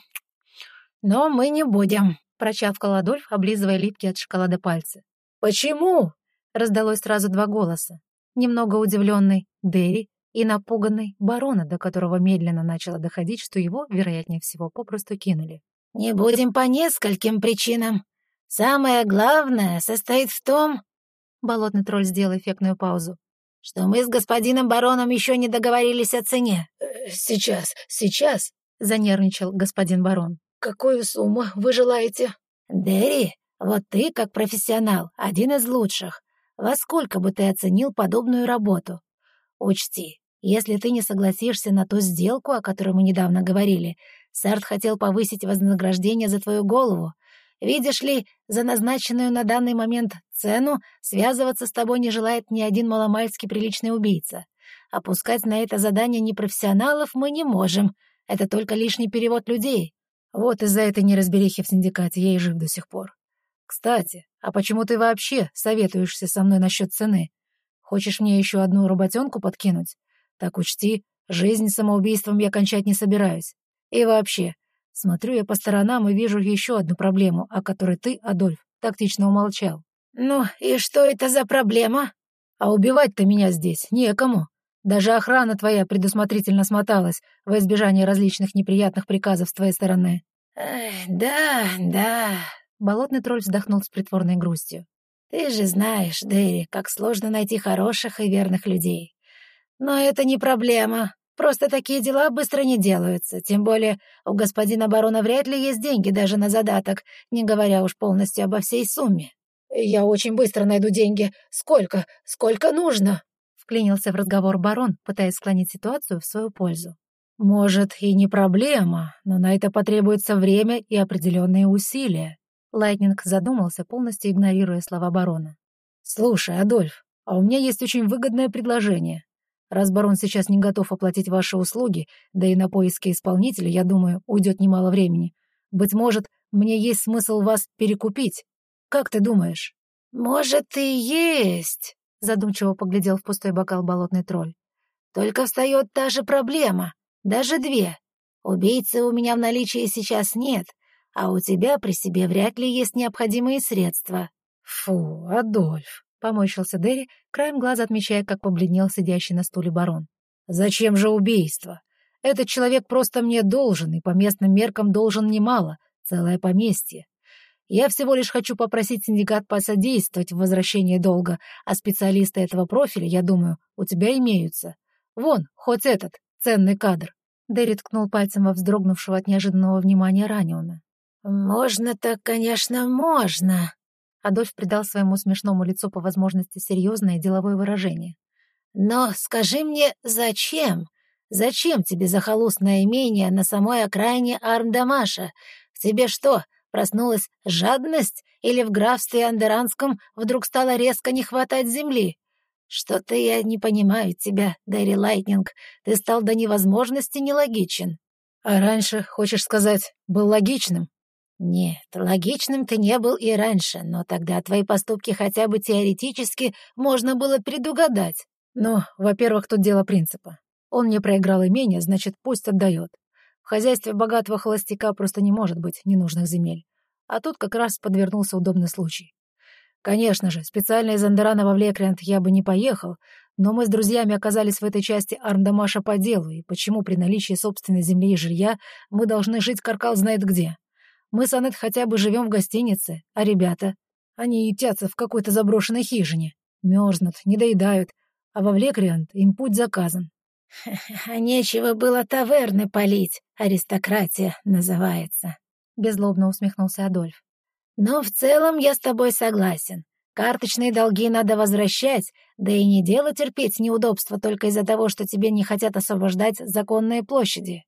но мы не будем», — прочавкал Адольф, облизывая липкие от шоколада пальцы. «Почему?» — раздалось сразу два голоса. Немного удивленный Дерри и напуганный барона, до которого медленно начало доходить, что его, вероятнее всего, попросту кинули. «Не будем по нескольким причинам. Самое главное состоит в том...» Болотный тролль сделал эффектную паузу. Что мы с господином бароном еще не договорились о цене?» э, «Сейчас, сейчас», — занервничал господин барон. «Какую сумму вы желаете?» «Дерри, вот ты, как профессионал, один из лучших. Во сколько бы ты оценил подобную работу? Учти, если ты не согласишься на ту сделку, о которой мы недавно говорили, Сарт хотел повысить вознаграждение за твою голову. Видишь ли, за назначенную на данный момент цену связываться с тобой не желает ни один маломальски приличный убийца. Опускать на это задание непрофессионалов мы не можем. Это только лишний перевод людей. Вот из-за этой неразберихи в синдикате я и жив до сих пор. Кстати, а почему ты вообще советуешься со мной насчет цены? Хочешь мне еще одну работенку подкинуть? Так учти, жизнь самоубийством я кончать не собираюсь. И вообще, смотрю я по сторонам и вижу еще одну проблему, о которой ты, Адольф, тактично умолчал. «Ну, и что это за проблема?» «А убивать-то меня здесь некому. Даже охрана твоя предусмотрительно смоталась во избежание различных неприятных приказов с твоей стороны». Эх, «Да, да», — болотный тролль вздохнул с притворной грустью. «Ты же знаешь, Дэри, как сложно найти хороших и верных людей. Но это не проблема. Просто такие дела быстро не делаются. Тем более у господина барона вряд ли есть деньги даже на задаток, не говоря уж полностью обо всей сумме. «Я очень быстро найду деньги. Сколько? Сколько нужно?» Вклинился в разговор барон, пытаясь склонить ситуацию в свою пользу. «Может, и не проблема, но на это потребуется время и определенные усилия». Лайтнинг задумался, полностью игнорируя слова барона. «Слушай, Адольф, а у меня есть очень выгодное предложение. Раз барон сейчас не готов оплатить ваши услуги, да и на поиски исполнителя, я думаю, уйдет немало времени. Быть может, мне есть смысл вас перекупить. Как ты думаешь?» «Может, и есть», — задумчиво поглядел в пустой бокал болотный тролль. «Только встает та же проблема, даже две. Убийцы у меня в наличии сейчас нет, а у тебя при себе вряд ли есть необходимые средства». «Фу, Адольф, Поморщился Дерри, краем глаза отмечая, как побледнел сидящий на стуле барон. «Зачем же убийство? Этот человек просто мне должен, и по местным меркам должен немало, целое поместье. Я всего лишь хочу попросить синдикат посодействовать в возвращении долга, а специалисты этого профиля, я думаю, у тебя имеются. Вон, хоть этот, ценный кадр». Дерри ткнул пальцем во вздрогнувшего от неожиданного внимания раненого. «Можно-то, конечно, можно», Адольф придал своему смешному лицу по возможности серьезное деловое выражение. «Но скажи мне, зачем? Зачем тебе захолустное имение на самой окраине Армдамаша? В тебе что, проснулась жадность или в графстве Андеранском вдруг стало резко не хватать земли? Что-то я не понимаю тебя, Дэри Лайтнинг. Ты стал до невозможности нелогичен». «А раньше, хочешь сказать, был логичным?» «Нет, логичным ты не был и раньше, но тогда твои поступки хотя бы теоретически можно было предугадать». «Ну, во-первых, тут дело принципа. Он мне проиграл имение, значит, пусть отдает. В хозяйстве богатого холостяка просто не может быть ненужных земель. А тут как раз подвернулся удобный случай. Конечно же, специально из Андерана во Влекриант я бы не поехал, но мы с друзьями оказались в этой части Арндамаша по делу, и почему при наличии собственной земли и жилья мы должны жить каркал знает где?» Мы с Анет хотя бы живем в гостинице, а ребята, они ютятся в какой-то заброшенной хижине, мерзнут, не доедают, а во Влекриант им путь заказан. «А нечего было таверны полить, аристократия называется», — беззлобно усмехнулся Адольф. «Но в целом я с тобой согласен. Карточные долги надо возвращать, да и не дело терпеть неудобства только из-за того, что тебе не хотят освобождать законные площади.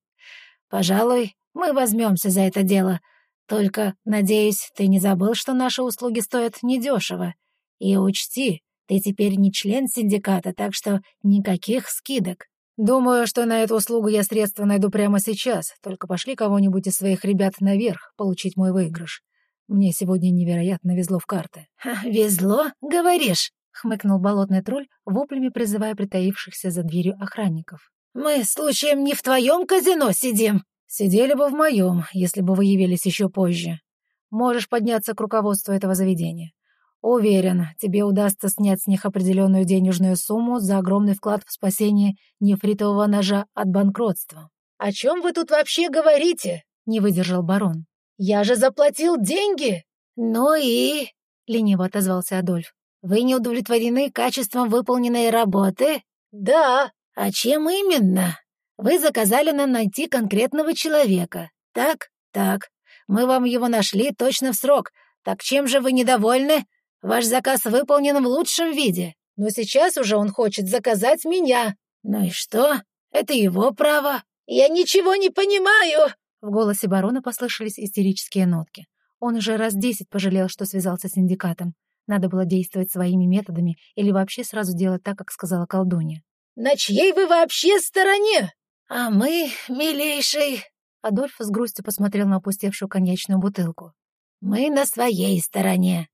Пожалуй, мы возьмемся за это дело, только, надеюсь, ты не забыл, что наши услуги стоят недешево. И учти, ты теперь не член синдиката, так что никаких скидок. Думаю, что на эту услугу я средства найду прямо сейчас. Только пошли кого-нибудь из своих ребят наверх получить мой выигрыш. Мне сегодня невероятно везло в карты. «Везло, говоришь?» — хмыкнул болотный тролль, воплями призывая притаившихся за дверью охранников. «Мы, случаем, не в твоем казино сидим?» Сидели бы в моем, если бы вы явились еще позже. Можешь подняться к руководству этого заведения. Уверен, тебе удастся снять с них определенную денежную сумму за огромный вклад в спасение нефритового ножа от банкротства. «О чем вы тут вообще говорите?» — не выдержал барон. «Я же заплатил деньги!» «Ну и...» — лениво отозвался Адольф. Вы не удовлетворены качеством выполненной работы? Да. А чем именно? Вы заказали нам найти конкретного человека. Так, так. Мы вам его нашли точно в срок. Так чем же вы недовольны? Ваш заказ выполнен в лучшем виде. Но сейчас уже он хочет заказать меня. Ну и что? Это его право. Я ничего не понимаю. В голосе барона послышались истерические нотки. Он уже раз десять пожалел, что связался с синдикатом. Надо было действовать своими методами или вообще сразу делать так, как сказала колдунья. «На чьей вы вообще стороне?» «А мы, милейший...» Адольф с грустью посмотрел на опустевшую коньячную бутылку. «Мы на своей стороне.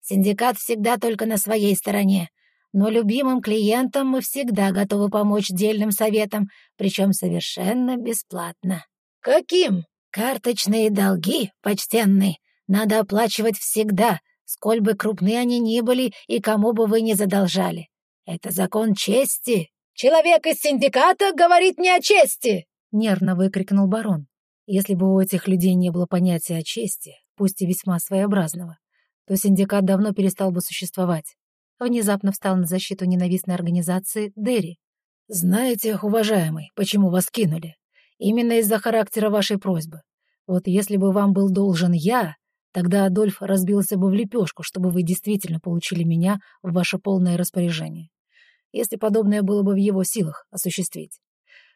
Синдикат всегда только на своей стороне. Но любимым клиентам мы всегда готовы помочь дельным советам, причем совершенно бесплатно». «Каким?» «Карточные долги, почтенный, надо оплачивать всегда, сколь бы крупны они ни были и кому бы вы ни задолжали. Это закон чести. Человек из синдиката говорит не о чести!» — нервно выкрикнул барон. Если бы у этих людей не было понятия о чести, пусть и весьма своеобразного, то синдикат давно перестал бы существовать. Внезапно встал на защиту ненавистной организации Дерри. «Знаете, уважаемый, почему вас кинули? Именно из-за характера вашей просьбы. Вот если бы вам был должен я, Тогда Адольф разбился бы в лепешку, чтобы вы действительно получили меня в ваше полное распоряжение. Если подобное было бы в его силах осуществить.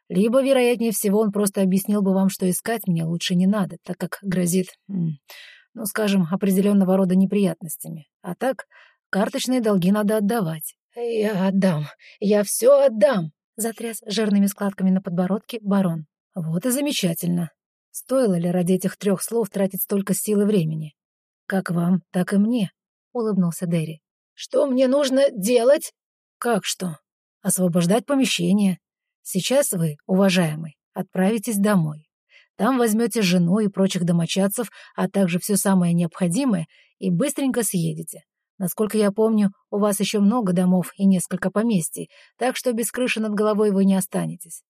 Либо, вероятнее всего, он просто объяснил бы вам, что искать меня лучше не надо, так как грозит, ну, скажем, определенного рода неприятностями. А так, карточные долги надо отдавать. «Я отдам, я все отдам», — затряс жирными складками на подбородке барон. «Вот и замечательно. Стоило ли ради этих трех слов тратить столько сил и времени? Как вам, так и мне, — улыбнулся Дерри. Что мне нужно делать? Как что? Освобождать помещение. Сейчас вы, уважаемый, отправитесь домой. Там возьмете жену и прочих домочадцев, а также все самое необходимое, и быстренько съедете. Насколько я помню, у вас еще много домов и несколько поместий, так что без крыши над головой вы не останетесь.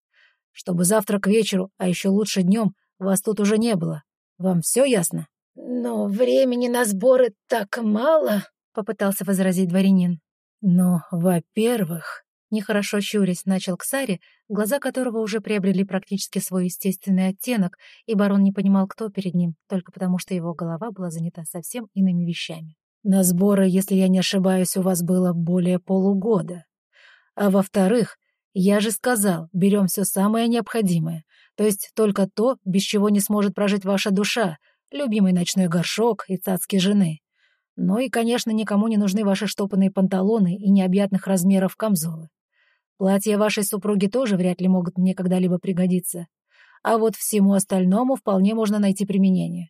Чтобы завтра к вечеру, а еще лучше днем, вас тут уже не было. Вам все ясно?» «Но времени на сборы так мало», — попытался возразить дворянин. «Ну, во-первых...» Нехорошо щурясь начал Ксари, глаза которого уже приобрели практически свой естественный оттенок, и барон не понимал, кто перед ним, только потому что его голова была занята совсем иными вещами. «На сборы, если я не ошибаюсь, у вас было более полугода. А во-вторых, я же сказал, берем все самое необходимое. То есть только то, без чего не сможет прожить ваша душа, любимый ночной горшок и цацки жены. Ну и, конечно, никому не нужны ваши штопанные панталоны и необъятных размеров камзолы. Платья вашей супруги тоже вряд ли могут мне когда-либо пригодиться. А вот всему остальному вполне можно найти применение.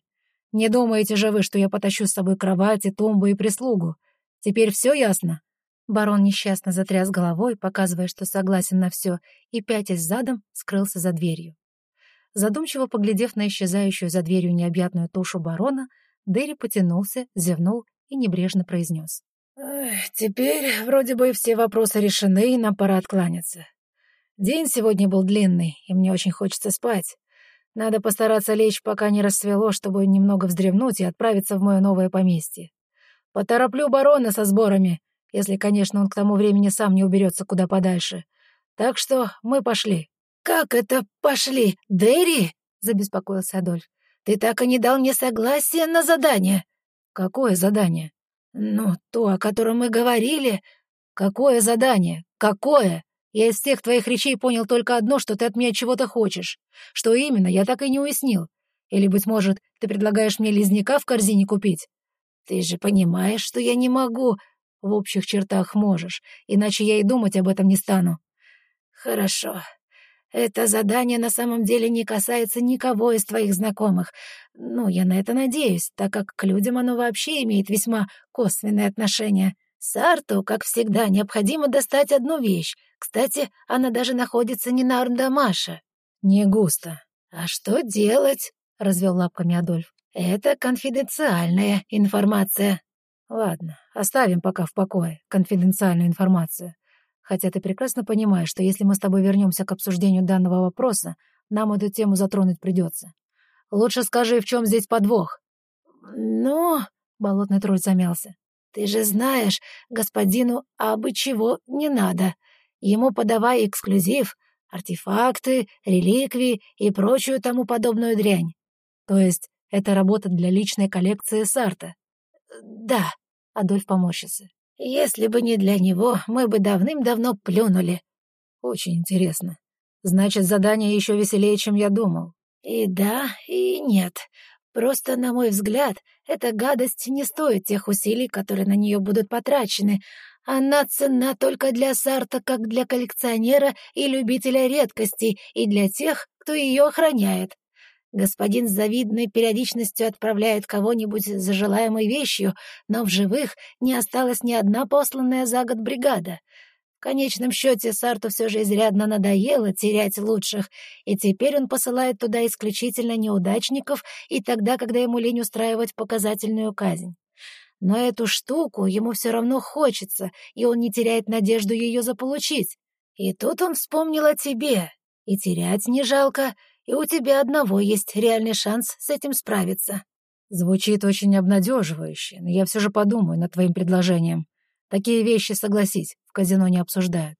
Не думаете же вы, что я потащу с собой кровати, тумбы и прислугу? Теперь все ясно?» Барон несчастно затряс головой, показывая, что согласен на все, и, пятясь задом, скрылся за дверью. Задумчиво поглядев на исчезающую за дверью необъятную тушу барона, Дерри потянулся, зевнул и небрежно произнес. «Теперь вроде бы все вопросы решены, и нам пора откланяться. День сегодня был длинный, и мне очень хочется спать. Надо постараться лечь, пока не рассвело, чтобы немного вздремнуть и отправиться в мое новое поместье. Потороплю барона со сборами, если, конечно, он к тому времени сам не уберется куда подальше. Так что мы пошли». «Как это пошли, Дерри?» — забеспокоился Адольф. «Ты так и не дал мне согласия на задание». «Какое задание?» «Ну, то, о котором мы говорили». «Какое задание? Какое? Я из всех твоих речей понял только одно, что ты от меня чего-то хочешь. Что именно, я так и не уяснил. Или, быть может, ты предлагаешь мне лизняка в корзине купить?» «Ты же понимаешь, что я не могу...» «В общих чертах можешь, иначе я и думать об этом не стану». «Хорошо», это задание на самом деле не касается никого из твоих знакомых. Ну, я на это надеюсь, так как к людям оно вообще имеет весьма косвенное отношение. Сарту, как всегда, необходимо достать одну вещь. Кстати, она даже находится не на Армдамаше. Не густо. А что делать? — развел лапками Адольф. Это конфиденциальная информация. Ладно, оставим пока в покое конфиденциальную информацию. Хотя ты прекрасно понимаешь, что если мы с тобой вернемся к обсуждению данного вопроса, нам эту тему затронуть придется. Лучше скажи, в чем здесь подвох?» «Ну...» — болотный тролль замялся. Ты же знаешь, господину абы чего не надо. Ему подавай эксклюзив, артефакты, реликвии и прочую тому подобную дрянь. То есть это работа для личной коллекции Сарта? Да, Адольф поморщился. Если бы не для него, мы бы давным-давно плюнули. Очень интересно. Значит, задание еще веселее, чем я думал. И да, и нет. Просто, на мой взгляд, эта гадость не стоит тех усилий, которые на нее будут потрачены. Она ценна только для Сарта, как для коллекционера и любителя редкостей, и для тех, кто ее охраняет. Господин с завидной периодичностью отправляет кого-нибудь за желаемой вещью, но в живых не осталась ни одна посланная за год бригада. В конечном счете Сарту все же изрядно надоело терять лучших, и теперь он посылает туда исключительно неудачников и тогда, когда ему лень устраивать показательную казнь. Но эту штуку ему все равно хочется, и он не теряет надежду ее заполучить. И тут он вспомнил о тебе. И терять не жалко, и у тебя одного есть реальный шанс с этим справиться». Звучит очень обнадеживающе, но я все же подумаю над твоим предложением. Такие вещи, согласись, в казино не обсуждают.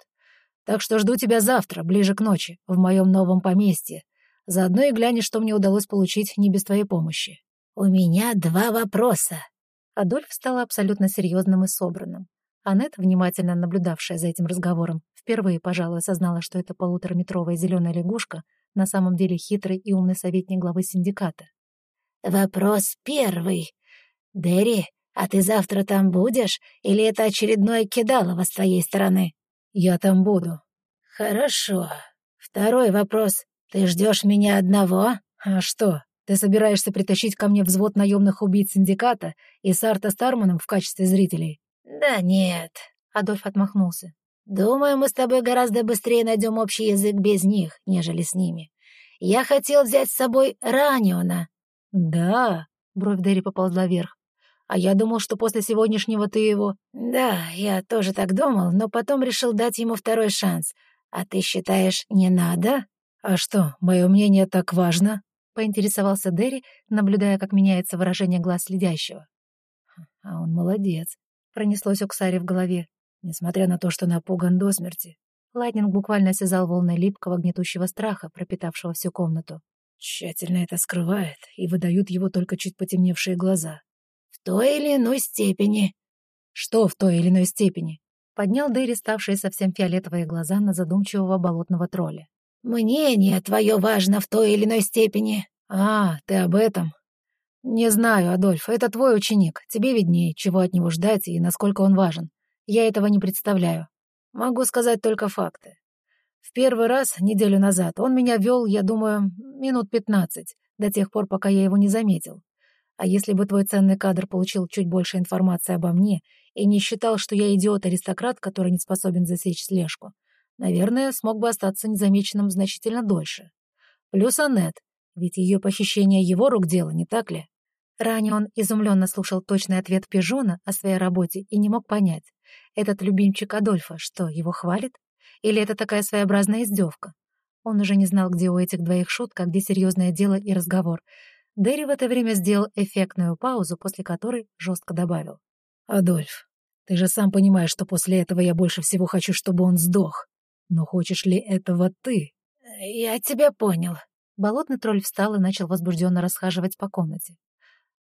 Так что жду тебя завтра, ближе к ночи, в моем новом поместье. Заодно и глянешь, что мне удалось получить не без твоей помощи. «У меня два вопроса». Адольф стал абсолютно серьезным и собранным. Аннет, внимательно наблюдавшая за этим разговором, впервые, пожалуй, осознала, что это полутораметровая зеленая лягушка на самом деле хитрый и умный советник главы синдиката. «Вопрос первый. Дерри, а ты завтра там будешь, или это очередное кидалово с твоей стороны?» «Я там буду». «Хорошо. Второй вопрос. Ты ждешь меня одного?» «А что, ты собираешься притащить ко мне взвод наемных убийц синдиката и Сарта Старманом в качестве зрителей?» «Да нет», — Адольф отмахнулся. Думаю, мы с тобой гораздо быстрее найдем общий язык без них, нежели с ними. Я хотел взять с собой Раниона». «Да», — бровь Дерри поползла вверх. «А я думал, что после сегодняшнего ты его...» «Да, я тоже так думал, но потом решил дать ему второй шанс. А ты считаешь, не надо?» «А что, мое мнение так важно?» — поинтересовался Дерри, наблюдая, как меняется выражение глаз следящего. «А он молодец», — пронеслось у Ксари в голове. Несмотря на то, что напуган до смерти, Лайтнинг буквально осязал волны липкого гнетущего страха, пропитавшего всю комнату. Тщательно это скрывает, и выдают его только чуть потемневшие глаза. «В той или иной степени». «Что в той или иной степени?» Поднял Дэри ставшие совсем фиолетовые глаза на задумчивого болотного тролля. «Мнение твое важно в той или иной степени». «А, ты об этом?» «Не знаю, Адольф, это твой ученик. Тебе виднее, чего от него ждать и насколько он важен. Я этого не представляю. Могу сказать только факты. В первый раз, неделю назад, он меня вел, я думаю, минут пятнадцать, до тех пор, пока я его не заметил. А если бы твой ценный кадр получил чуть больше информации обо мне и не считал, что я идиот-аристократ, который не способен засечь слежку, наверное, смог бы остаться незамеченным значительно дольше. Плюс Аннет, ведь ее похищение его рук дело, не так ли? Ранее он изумленно слушал точный ответ Пижона о своей работе и не мог понять, этот любимчик Адольфа, что, его хвалит? Или это такая своеобразная издевка? Он уже не знал, где у этих двоих шутка, где серьезное дело и разговор. Дерри в это время сделал эффектную паузу, после которой жестко добавил. «Адольф, ты же сам понимаешь, что после этого я больше всего хочу, чтобы он сдох. Но хочешь ли этого ты?» «Я тебя понял». Болотный тролль встал и начал возбужденно расхаживать по комнате.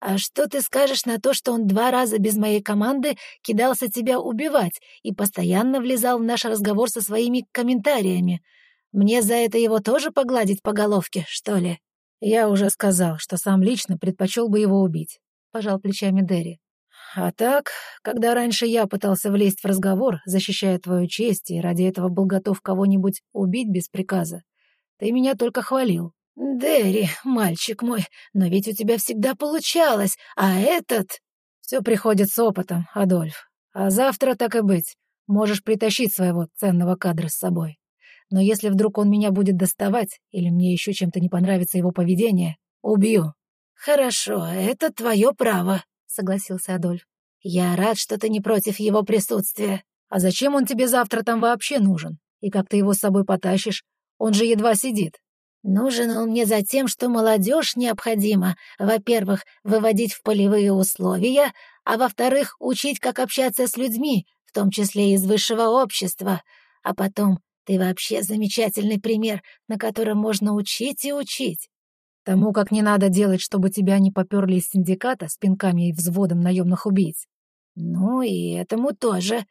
«А что ты скажешь на то, что он два раза без моей команды кидался тебя убивать и постоянно влезал в наш разговор со своими комментариями? Мне за это его тоже погладить по головке, что ли?» «Я уже сказал, что сам лично предпочел бы его убить», — пожал плечами Дерри. «А так, когда раньше я пытался влезть в разговор, защищая твою честь, и ради этого был готов кого-нибудь убить без приказа, ты меня только хвалил. «Дерри, мальчик мой, но ведь у тебя всегда получалось, а этот...» «Все приходит с опытом, Адольф. А завтра, так и быть, можешь притащить своего ценного кадра с собой. Но если вдруг он меня будет доставать, или мне еще чем-то не понравится его поведение, убью». «Хорошо, это твое право», — согласился Адольф. «Я рад, что ты не против его присутствия». «А зачем он тебе завтра там вообще нужен? И как ты его с собой потащишь? Он же едва сидит». Нужен он мне за тем, что молодежь необходимо, во-первых, выводить в полевые условия, а во-вторых, учить, как общаться с людьми, в том числе из высшего общества. А потом, ты вообще замечательный пример, на котором можно учить и учить. Тому, как не надо делать, чтобы тебя не поперли из синдиката с пинками и взводом наемных убийц. Ну и этому тоже.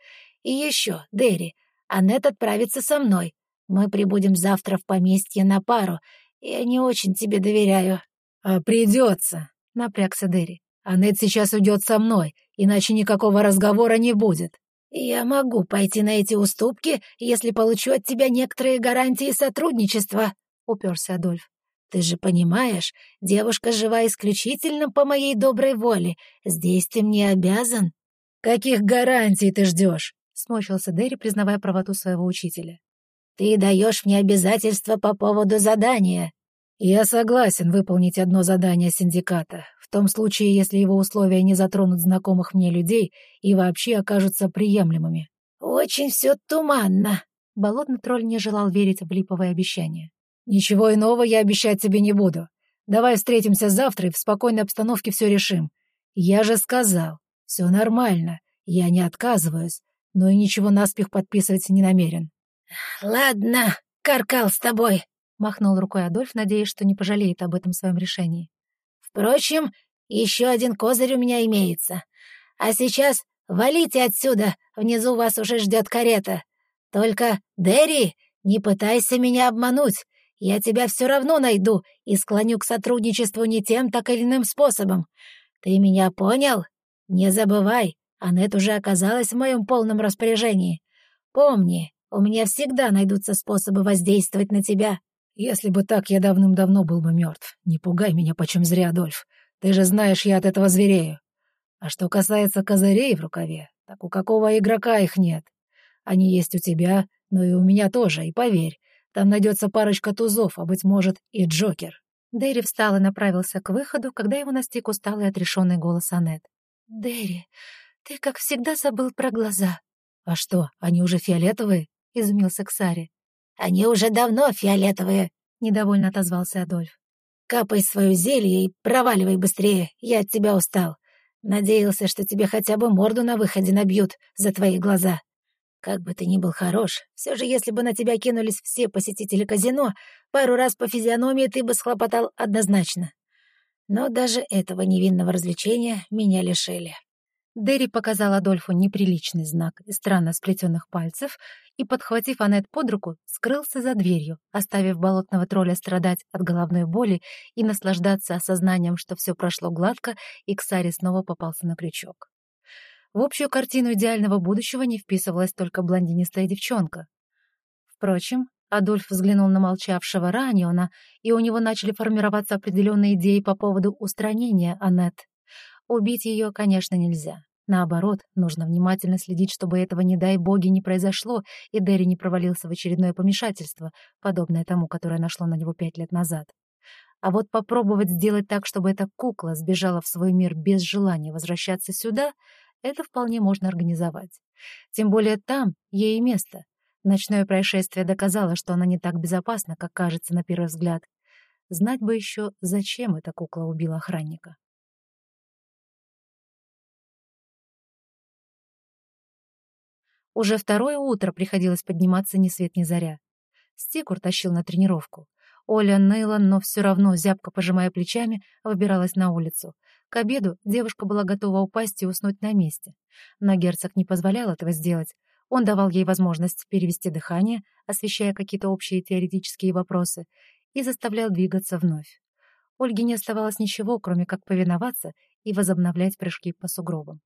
И еще, Дерри, Аннет отправится со мной. Мы прибудем завтра в поместье на пару. Я не очень тебе доверяю». «А придется», — напрягся Дерри. «Аннет сейчас уйдет со мной, иначе никакого разговора не будет». «Я могу пойти на эти уступки, если получу от тебя некоторые гарантии сотрудничества», — уперся Адольф. «Ты же понимаешь, девушка жива исключительно по моей доброй воле. Здесь ты мне обязан». «Каких гарантий ты ждешь?» — сморщился Дерри, признавая правоту своего учителя. Ты даешь мне обязательства по поводу задания. Я согласен выполнить одно задание синдиката, в том случае, если его условия не затронут знакомых мне людей и вообще окажутся приемлемыми. Очень все туманно. Болотный тролль не желал верить в липовое обещание. Ничего иного я обещать тебе не буду. Давай встретимся завтра и в спокойной обстановке все решим. Я же сказал, все нормально, я не отказываюсь, но и ничего наспех подписывать не намерен. «Ладно, каркал с тобой», — махнул рукой Адольф, надеясь, что не пожалеет об этом своем решении. «Впрочем, еще один козырь у меня имеется. А сейчас валите отсюда, внизу вас уже ждет карета. Только, Дерри, не пытайся меня обмануть. Я тебя все равно найду и склоню к сотрудничеству не тем, так или иным способом. Ты меня понял? Не забывай, Аннет уже оказалась в моем полном распоряжении. Помни, у меня всегда найдутся способы воздействовать на тебя. Если бы так, я давным-давно был бы мертв. Не пугай меня почем зря, Адольф. Ты же знаешь, я от этого зверею. А что касается козырей в рукаве, так у какого игрока их нет? Они есть у тебя, но и у меня тоже, и поверь, там найдется парочка тузов, а, быть может, и Джокер». Дэри встал и направился к выходу, когда его настиг усталый отрешенный голос Аннет. «Дэри, ты, как всегда, забыл про глаза». «А что, они уже фиолетовые?» — изумился Ксари. «Они уже давно фиолетовые», — недовольно отозвался Адольф. «Капай свое зелье и проваливай быстрее, я от тебя устал. Надеялся, что тебе хотя бы морду на выходе набьют за твои глаза. Как бы ты ни был хорош, все же если бы на тебя кинулись все посетители казино, пару раз по физиономии ты бы схлопотал однозначно. Но даже этого невинного развлечения меня лишили». Дерри показал Адольфу неприличный знак из странно сплетенных пальцев и, подхватив Аннет под руку, скрылся за дверью, оставив болотного тролля страдать от головной боли и наслаждаться осознанием, что все прошло гладко, и Ксари снова попался на крючок. В общую картину идеального будущего не вписывалась только блондинистая девчонка. Впрочем, Адольф взглянул на молчавшего Раниона, и у него начали формироваться определенные идеи по поводу устранения Аннет. Убить ее, конечно, нельзя. Наоборот, нужно внимательно следить, чтобы этого, не дай боги, не произошло, и Дерри не провалился в очередное помешательство, подобное тому, которое нашло на него пять лет назад. А вот попробовать сделать так, чтобы эта кукла сбежала в свой мир без желания возвращаться сюда, это вполне можно организовать. Тем более там ей и место. Ночное происшествие доказало, что она не так безопасна, как кажется на первый взгляд. Знать бы еще, зачем эта кукла убила охранника. Уже второе утро приходилось подниматься ни свет ни заря. Стикур тащил на тренировку. Оля ныла, но все равно, зябко пожимая плечами, выбиралась на улицу. К обеду девушка была готова упасть и уснуть на месте. Но герцог не позволял этого сделать. Он давал ей возможность перевести дыхание, освещая какие-то общие теоретические вопросы, и заставлял двигаться вновь. Ольге не оставалось ничего, кроме как повиноваться и возобновлять прыжки по сугробам.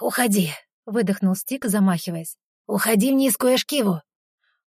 «Уходи!» Выдохнул Стик, замахиваясь. «Уходи в низкую эшкиву!»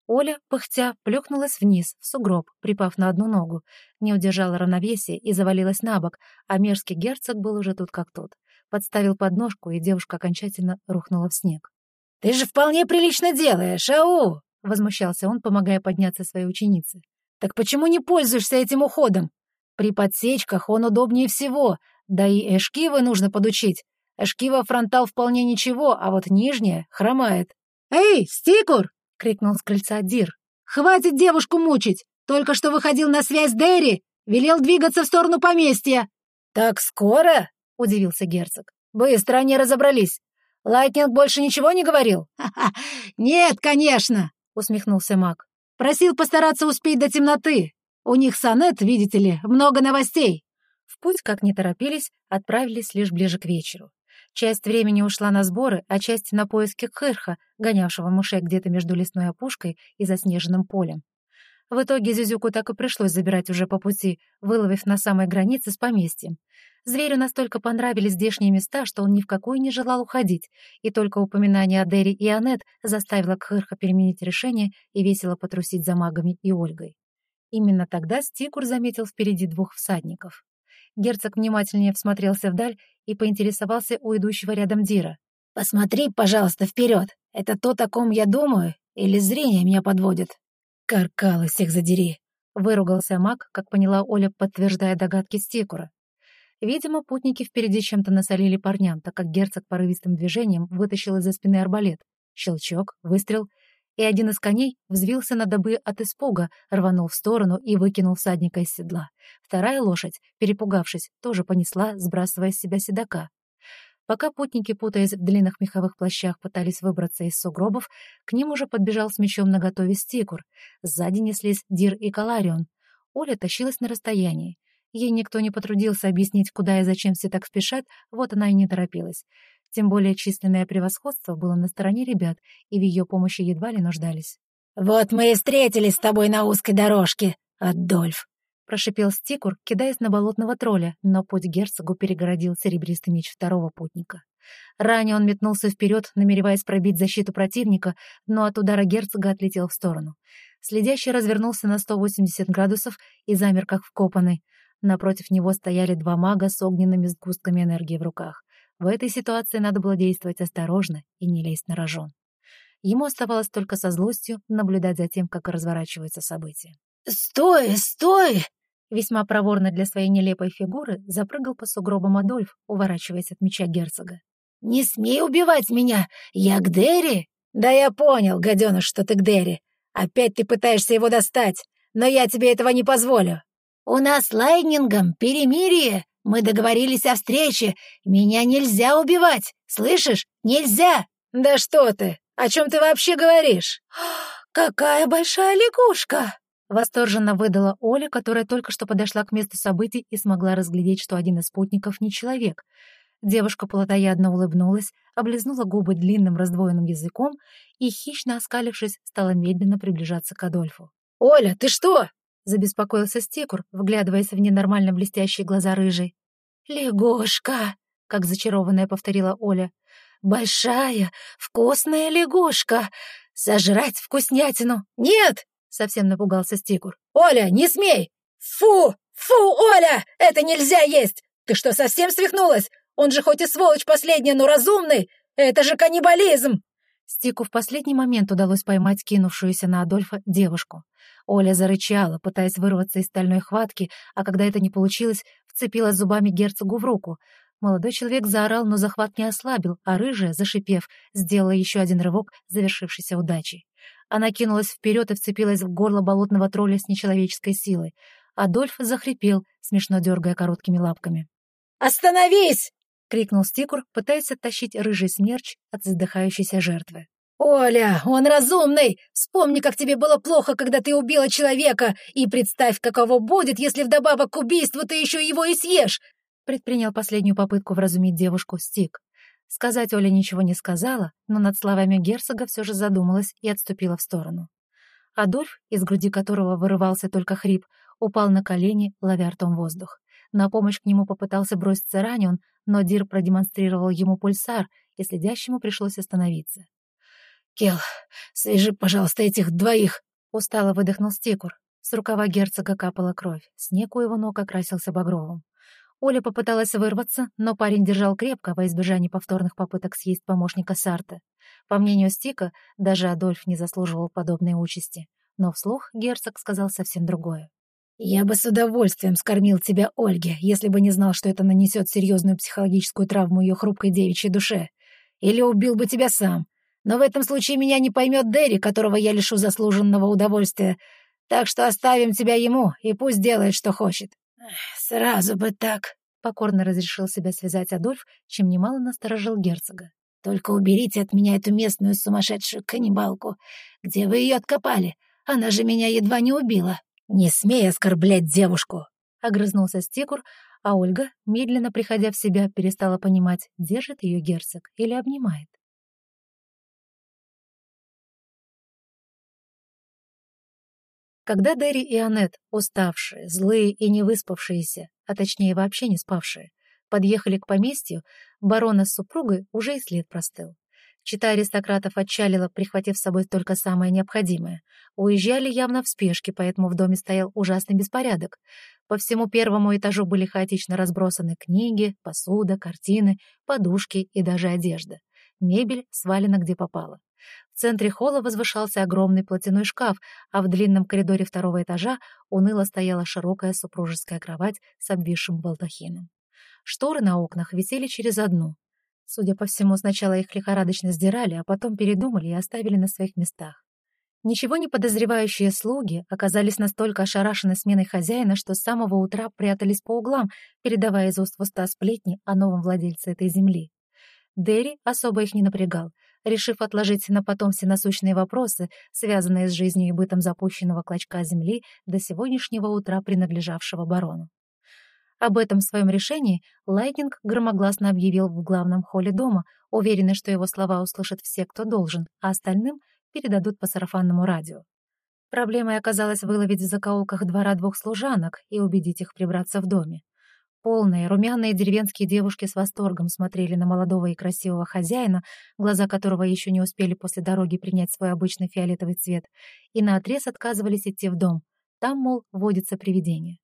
Оля, пыхтя, плюхнулась вниз, в сугроб, припав на одну ногу, не удержала равновесия и завалилась на бок, а мерзкий герцог был уже тут как тут. Подставил подножку, и девушка окончательно рухнула в снег. «Ты же вполне прилично делаешь, ау!» — возмущался он, помогая подняться своей ученице. «Так почему не пользуешься этим уходом? При подсечках он удобнее всего, да и эскивы нужно подучить. Эскива фронтал вполне ничего, а вот нижняя хромает. «Эй, Стикур!» — крикнул с крыльца Дир. «Хватит девушку мучить! Только что выходил на связь Дерри, велел двигаться в сторону поместья». «Так скоро?» — удивился герцог. «Быстро они разобрались. Лайтнинг больше ничего не говорил?» «Ха-ха! Нет, конечно!» — усмехнулся маг. «Просил постараться успеть до темноты. У них сонет, видите ли, много новостей». В путь, как не торопились, отправились лишь ближе к вечеру. Часть времени ушла на сборы, а часть — на поиски Кырха, гонявшего мышей где-то между лесной опушкой и заснеженным полем. В итоге Зюзюку так и пришлось забирать уже по пути, выловив на самой границе с поместьем. Зверю настолько понравились здешние места, что он ни в какой не желал уходить, и только упоминание о Дерри и Аннет заставило Кхырха переменить решение и весело потрусить за магами и Ольгой. Именно тогда Стикур заметил впереди двух всадников. Герцог внимательнее всмотрелся вдаль и поинтересовался у идущего рядом Дира. «Посмотри, пожалуйста, вперед. Это то, о ком я думаю, или зрение меня подводит?» «Каркалась их задери!» — выругался маг, как поняла Оля, подтверждая догадки Стикура. Видимо, путники впереди чем-то насолили парням, так как герцог порывистым движением вытащил из-за спины арбалет. Щелчок, выстрел, и один из коней взвился на добы от испуга, рванул в сторону и выкинул всадника из седла. Вторая лошадь, перепугавшись, тоже понесла, сбрасывая с себя седока. Пока путники, путаясь в длинных меховых плащах, пытались выбраться из сугробов, к ним уже подбежал с мечом наготове стикур. Сзади неслись Дир и Каларион. Оля тащилась на расстоянии. Ей никто не потрудился объяснить, куда и зачем все так спешат, вот она и не торопилась. Тем более численное превосходство было на стороне ребят, и в ее помощи едва ли нуждались. «Вот мы и встретились с тобой на узкой дорожке, Адольф!» прошипел Стикур, кидаясь на болотного тролля, но путь герцогу перегородил серебристый меч второго путника. Ранее он метнулся вперед, намереваясь пробить защиту противника, но от удара герцога отлетел в сторону. Следящий развернулся на 180 градусов и замер как вкопанный. Напротив него стояли два мага с огненными сгустками энергии в руках. В этой ситуации надо было действовать осторожно и не лезть на рожон. Ему оставалось только со злостью наблюдать за тем, как разворачиваются события. «Стой, стой!» Весьма проворно для своей нелепой фигуры запрыгал по сугробам Адольф, уворачиваясь от меча герцога. «Не смей убивать меня! Я к Дерри!» «Да я понял, гаденыш, что ты к Дерри. Опять ты пытаешься его достать, но я тебе этого не позволю. У нас с Лайнингом перемирие. Мы договорились о встрече. Меня нельзя убивать. Слышишь? Нельзя!» «Да что ты! О чем ты вообще говоришь?» «Какая большая лягушка!» Восторженно выдала Оля, которая только что подошла к месту событий и смогла разглядеть, что один из спутников не человек. Девушка плотоядно улыбнулась, облизнула губы длинным раздвоенным языком и, хищно оскалившись, стала медленно приближаться к Адольфу. «Оля, ты что?» — забеспокоился Стекур, вглядываясь в ненормально блестящие глаза рыжей. «Лягушка!» — как зачарованная повторила Оля. «Большая, вкусная лягушка! Сожрать вкуснятину! Нет!» Совсем напугался Стикур. «Оля, не смей! Фу! Фу, Оля! Это нельзя есть! Ты что, совсем свихнулась? Он же хоть и сволочь последняя, но разумный! Это же каннибализм!» Стику в последний момент удалось поймать кинувшуюся на Адольфа девушку. Оля зарычала, пытаясь вырваться из стальной хватки, а когда это не получилось, вцепилась зубами герцогу в руку. Молодой человек заорал, но захват не ослабил, а рыжая, зашипев, сделала еще один рывок, завершившийся удачей. Она кинулась вперед и вцепилась в горло болотного тролля с нечеловеческой силой. Адольф захрипел, смешно дергая короткими лапками. «Остановись!» — крикнул Стикур, пытаясь оттащить рыжий смерч от задыхающейся жертвы. «Оля, он разумный! Вспомни, как тебе было плохо, когда ты убила человека, и представь, каково будет, если вдобавок к убийству ты еще его и съешь!» Предпринял последнюю попытку вразумить девушку Стик. Сказать Оля ничего не сказала, но над словами герцога все же задумалась и отступила в сторону. Адольф, из груди которого вырывался только хрип, упал на колени, ловя ртом воздух. На помощь к нему попытался броситься ранен, но Дир продемонстрировал ему пульсар, и следящему пришлось остановиться. «Кел, свяжи, пожалуйста, этих двоих!» — устало выдохнул Стикур. С рукава герцога капала кровь, снег у его ног окрасился багровым. Оля попыталась вырваться, но парень держал крепко во избежание повторных попыток съесть помощника Сарта. По мнению Стика, даже Адольф не заслуживал подобной участи. Но вслух герцог сказал совсем другое. «Я бы с удовольствием скормил тебя Ольге, если бы не знал, что это нанесет серьезную психологическую травму ее хрупкой девичьей душе. Или убил бы тебя сам. Но в этом случае меня не поймет Дерри, которого я лишу заслуженного удовольствия. Так что оставим тебя ему, и пусть делает, что хочет». «Сразу бы так», — покорно разрешил себя связать Адольф, чем немало насторожил герцога. «Только уберите от меня эту местную сумасшедшую каннибалку. Где вы ее откопали? Она же меня едва не убила». «Не смей оскорблять девушку!» — огрызнулся Стекур, а Ольга, медленно приходя в себя, перестала понимать, держит ее герцог или обнимает. Когда Дерри и Аннет, уставшие, злые и не выспавшиеся, а точнее вообще не спавшие, подъехали к поместью, барона с супругой уже и след простыл. Чита аристократов отчалила, прихватив с собой только самое необходимое. Уезжали явно в спешке, поэтому в доме стоял ужасный беспорядок. По всему первому этажу были хаотично разбросаны книги, посуда, картины, подушки и даже одежда. Мебель свалена где попало. В центре холла возвышался огромный платяной шкаф, а в длинном коридоре второго этажа уныло стояла широкая супружеская кровать с обвисшим балдахином. Шторы на окнах висели через одну. Судя по всему, сначала их лихорадочно сдирали, а потом передумали и оставили на своих местах. Ничего не подозревающие слуги оказались настолько ошарашены сменой хозяина, что с самого утра прятались по углам, передавая из уст в уста сплетни о новом владельце этой земли. Дерри особо их не напрягал, решив отложить на потом все насущные вопросы, связанные с жизнью и бытом запущенного клочка земли до сегодняшнего утра принадлежавшего барону. Об этом своем решении Лайтнинг громогласно объявил в главном холле дома, уверенный, что его слова услышат все, кто должен, а остальным передадут по сарафанному радио. Проблемой оказалось выловить в закоулках двора двух служанок и убедить их прибраться в доме. Полные, румяные деревенские девушки с восторгом смотрели на молодого и красивого хозяина, глаза которого еще не успели после дороги принять свой обычный фиолетовый цвет, и наотрез отказывались идти в дом. Там, мол, водится привидение.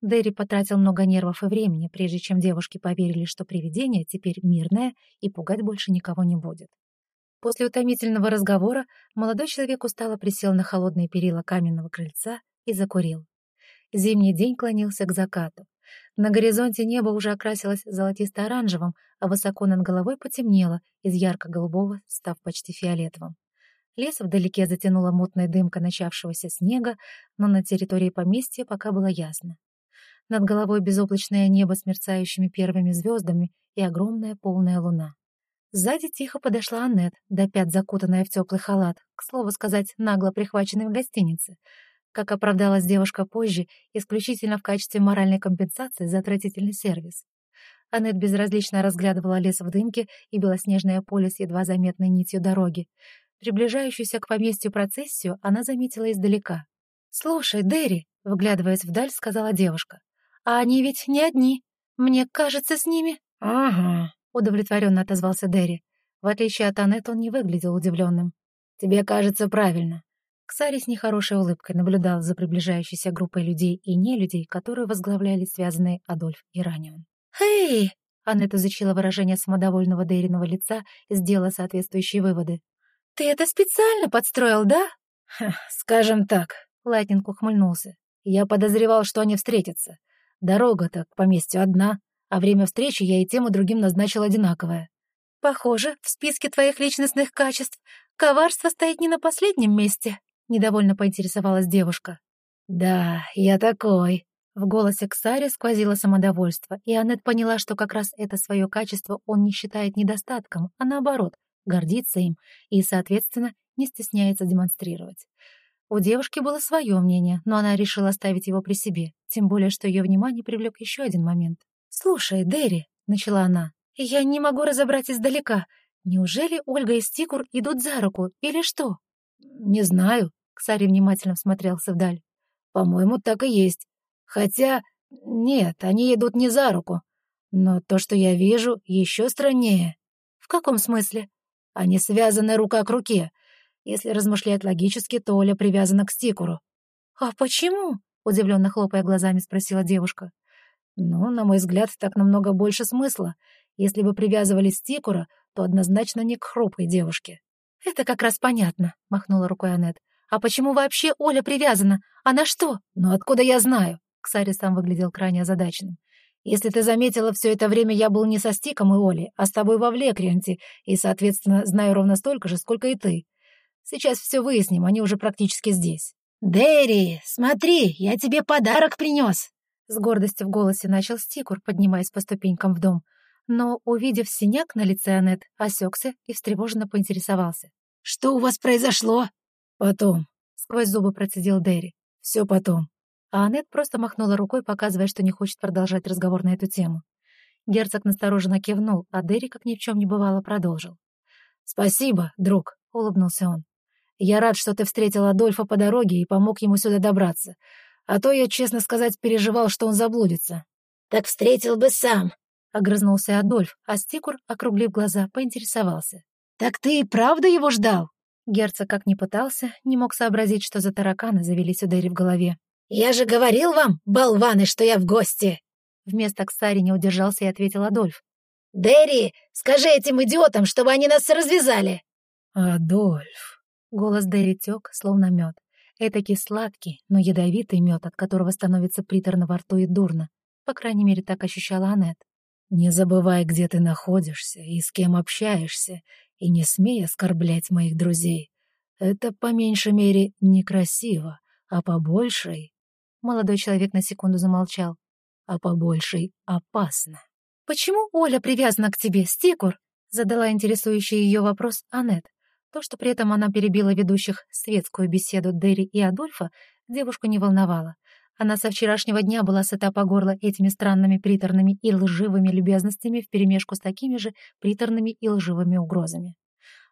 Дэри потратил много нервов и времени, прежде чем девушки поверили, что привидение теперь мирное и пугать больше никого не будет. После утомительного разговора молодой человек устало присел на холодные перила каменного крыльца и закурил. Зимний день клонился к закату. На горизонте небо уже окрасилось золотисто-оранжевым, а высоко над головой потемнело, из ярко-голубого став почти фиолетовым. Лес вдалеке затянула мутная дымка начавшегося снега, но на территории поместья пока было ясно. Над головой безоблачное небо с мерцающими первыми звездами и огромная полная луна. Сзади тихо подошла Аннет, до пят закутанная в теплый халат, к слову сказать, нагло прихваченный в гостинице — как оправдалась девушка позже, исключительно в качестве моральной компенсации за отвратительный сервис. Аннет безразлично разглядывала лес в дымке и белоснежное поле с едва заметной нитью дороги. Приближающуюся к поместью процессию она заметила издалека. «Слушай, Дерри», — выглядываясь вдаль, сказала девушка, «а они ведь не одни. Мне кажется, с ними...» «Ага», — удовлетворенно отозвался Дерри. В отличие от Аннет, он не выглядел удивленным. «Тебе кажется правильно. Ксари с нехорошей улыбкой наблюдал за приближающейся группой людей и нелюдей, которые возглавляли связанные Адольф и Ранион. «Эй!» — Аннет изучила выражение самодовольного Дейриного лица и сделала соответствующие выводы. «Ты это специально подстроил, да?» «Скажем так», — Лайтнинг ухмыльнулся. «Я подозревал, что они встретятся. Дорога-то к поместью одна, а время встречи я и тем и другим назначил одинаковое». «Похоже, в списке твоих личностных качеств коварство стоит не на последнем месте», — недовольно поинтересовалась девушка. «Да, я такой». В голосе Ксари сквозило самодовольство, и Аннет поняла, что как раз это свое качество он не считает недостатком, а наоборот, гордится им и, соответственно, не стесняется демонстрировать. У девушки было свое мнение, но она решила оставить его при себе, тем более, что ее внимание привлек еще один момент. «Слушай, Дерри», — начала она, — «я не могу разобрать издалека. Неужели Ольга и Стикур идут за руку, или что?» «Не знаю», Ксари внимательно всмотрелся вдаль. «По-моему, так и есть. Хотя, нет, они идут не за руку. Но то, что я вижу, еще страннее». «В каком смысле?» «Они связаны рука к руке. Если размышлять логически, то Оля привязана к Стикуру». «А почему?» — удивленно хлопая глазами спросила девушка. «Ну, на мой взгляд, так намного больше смысла. Если бы привязывали Стикура, то однозначно не к хрупкой девушке». «Это как раз понятно», — махнула рукой Аннет. «А почему вообще Оля привязана? Она что?» «Ну откуда я знаю?» Ксари сам выглядел крайне озадаченным. «Если ты заметила, все это время я был не со Стиком и Олей, а с тобой во Влекрианте, и, соответственно, знаю ровно столько же, сколько и ты. Сейчас все выясним, они уже практически здесь». «Дерри, смотри, я тебе подарок принес!» С гордостью в голосе начал Стикур, поднимаясь по ступенькам в дом. Но, увидев синяк на лице Аннет, осекся и встревоженно поинтересовался. «Что у вас произошло?» «Потом», — сквозь зубы процедил Дерри. «Все потом». А Аннет просто махнула рукой, показывая, что не хочет продолжать разговор на эту тему. Герцог настороженно кивнул, а Дерри, как ни в чем не бывало, продолжил. «Спасибо, друг», — улыбнулся он. «Я рад, что ты встретил Адольфа по дороге и помог ему сюда добраться. А то я, честно сказать, переживал, что он заблудится». «Так встретил бы сам», — огрызнулся Адольф, а Стикур, округлив глаза, поинтересовался. «Так ты и правда его ждал?» Герцог как ни пытался, не мог сообразить, что за тараканы завелись у Дерри в голове. «Я же говорил вам, болваны, что я в гости!» Вместо Ксари не удержался и ответил Адольф. «Дерри, скажи этим идиотам, чтобы они нас развязали!» «Адольф!» Голос Дерри тек, словно мед. Этакий сладкий, но ядовитый мед, от которого становится приторно во рту и дурно. По крайней мере, так ощущала Аннет. «Не забывай, где ты находишься и с кем общаешься, и не смей оскорблять моих друзей. Это, по меньшей мере, некрасиво, а по большей...» Молодой человек на секунду замолчал. «А по большей опасно». «Почему Оля привязана к тебе, Стикур?» Задала интересующий ее вопрос Аннет. То, что при этом она перебила ведущих светскую беседу Дерри и Адольфа, девушку не волновало. Она со вчерашнего дня была сыта по горло этими странными приторными и лживыми любезностями вперемешку с такими же приторными и лживыми угрозами.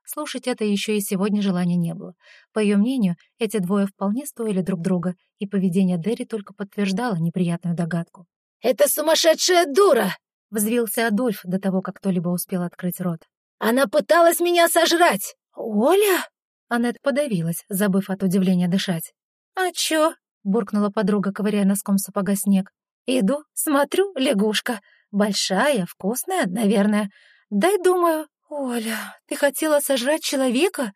Слушать это еще и сегодня желания не было. По ее мнению, эти двое вполне стоили друг друга, и поведение Дерри только подтверждало неприятную догадку. «Это сумасшедшая дура!» — взвился Адольф до того, как кто-либо успел открыть рот. «Она пыталась меня сожрать!» «Оля?» Аннет подавилась, забыв от удивления дышать. «А чё?» буркнула подруга, ковыряя носком сапога снег. «Иду, смотрю, лягушка. Большая, вкусная, наверное. Дай, думаю, Оля, ты хотела сожрать человека?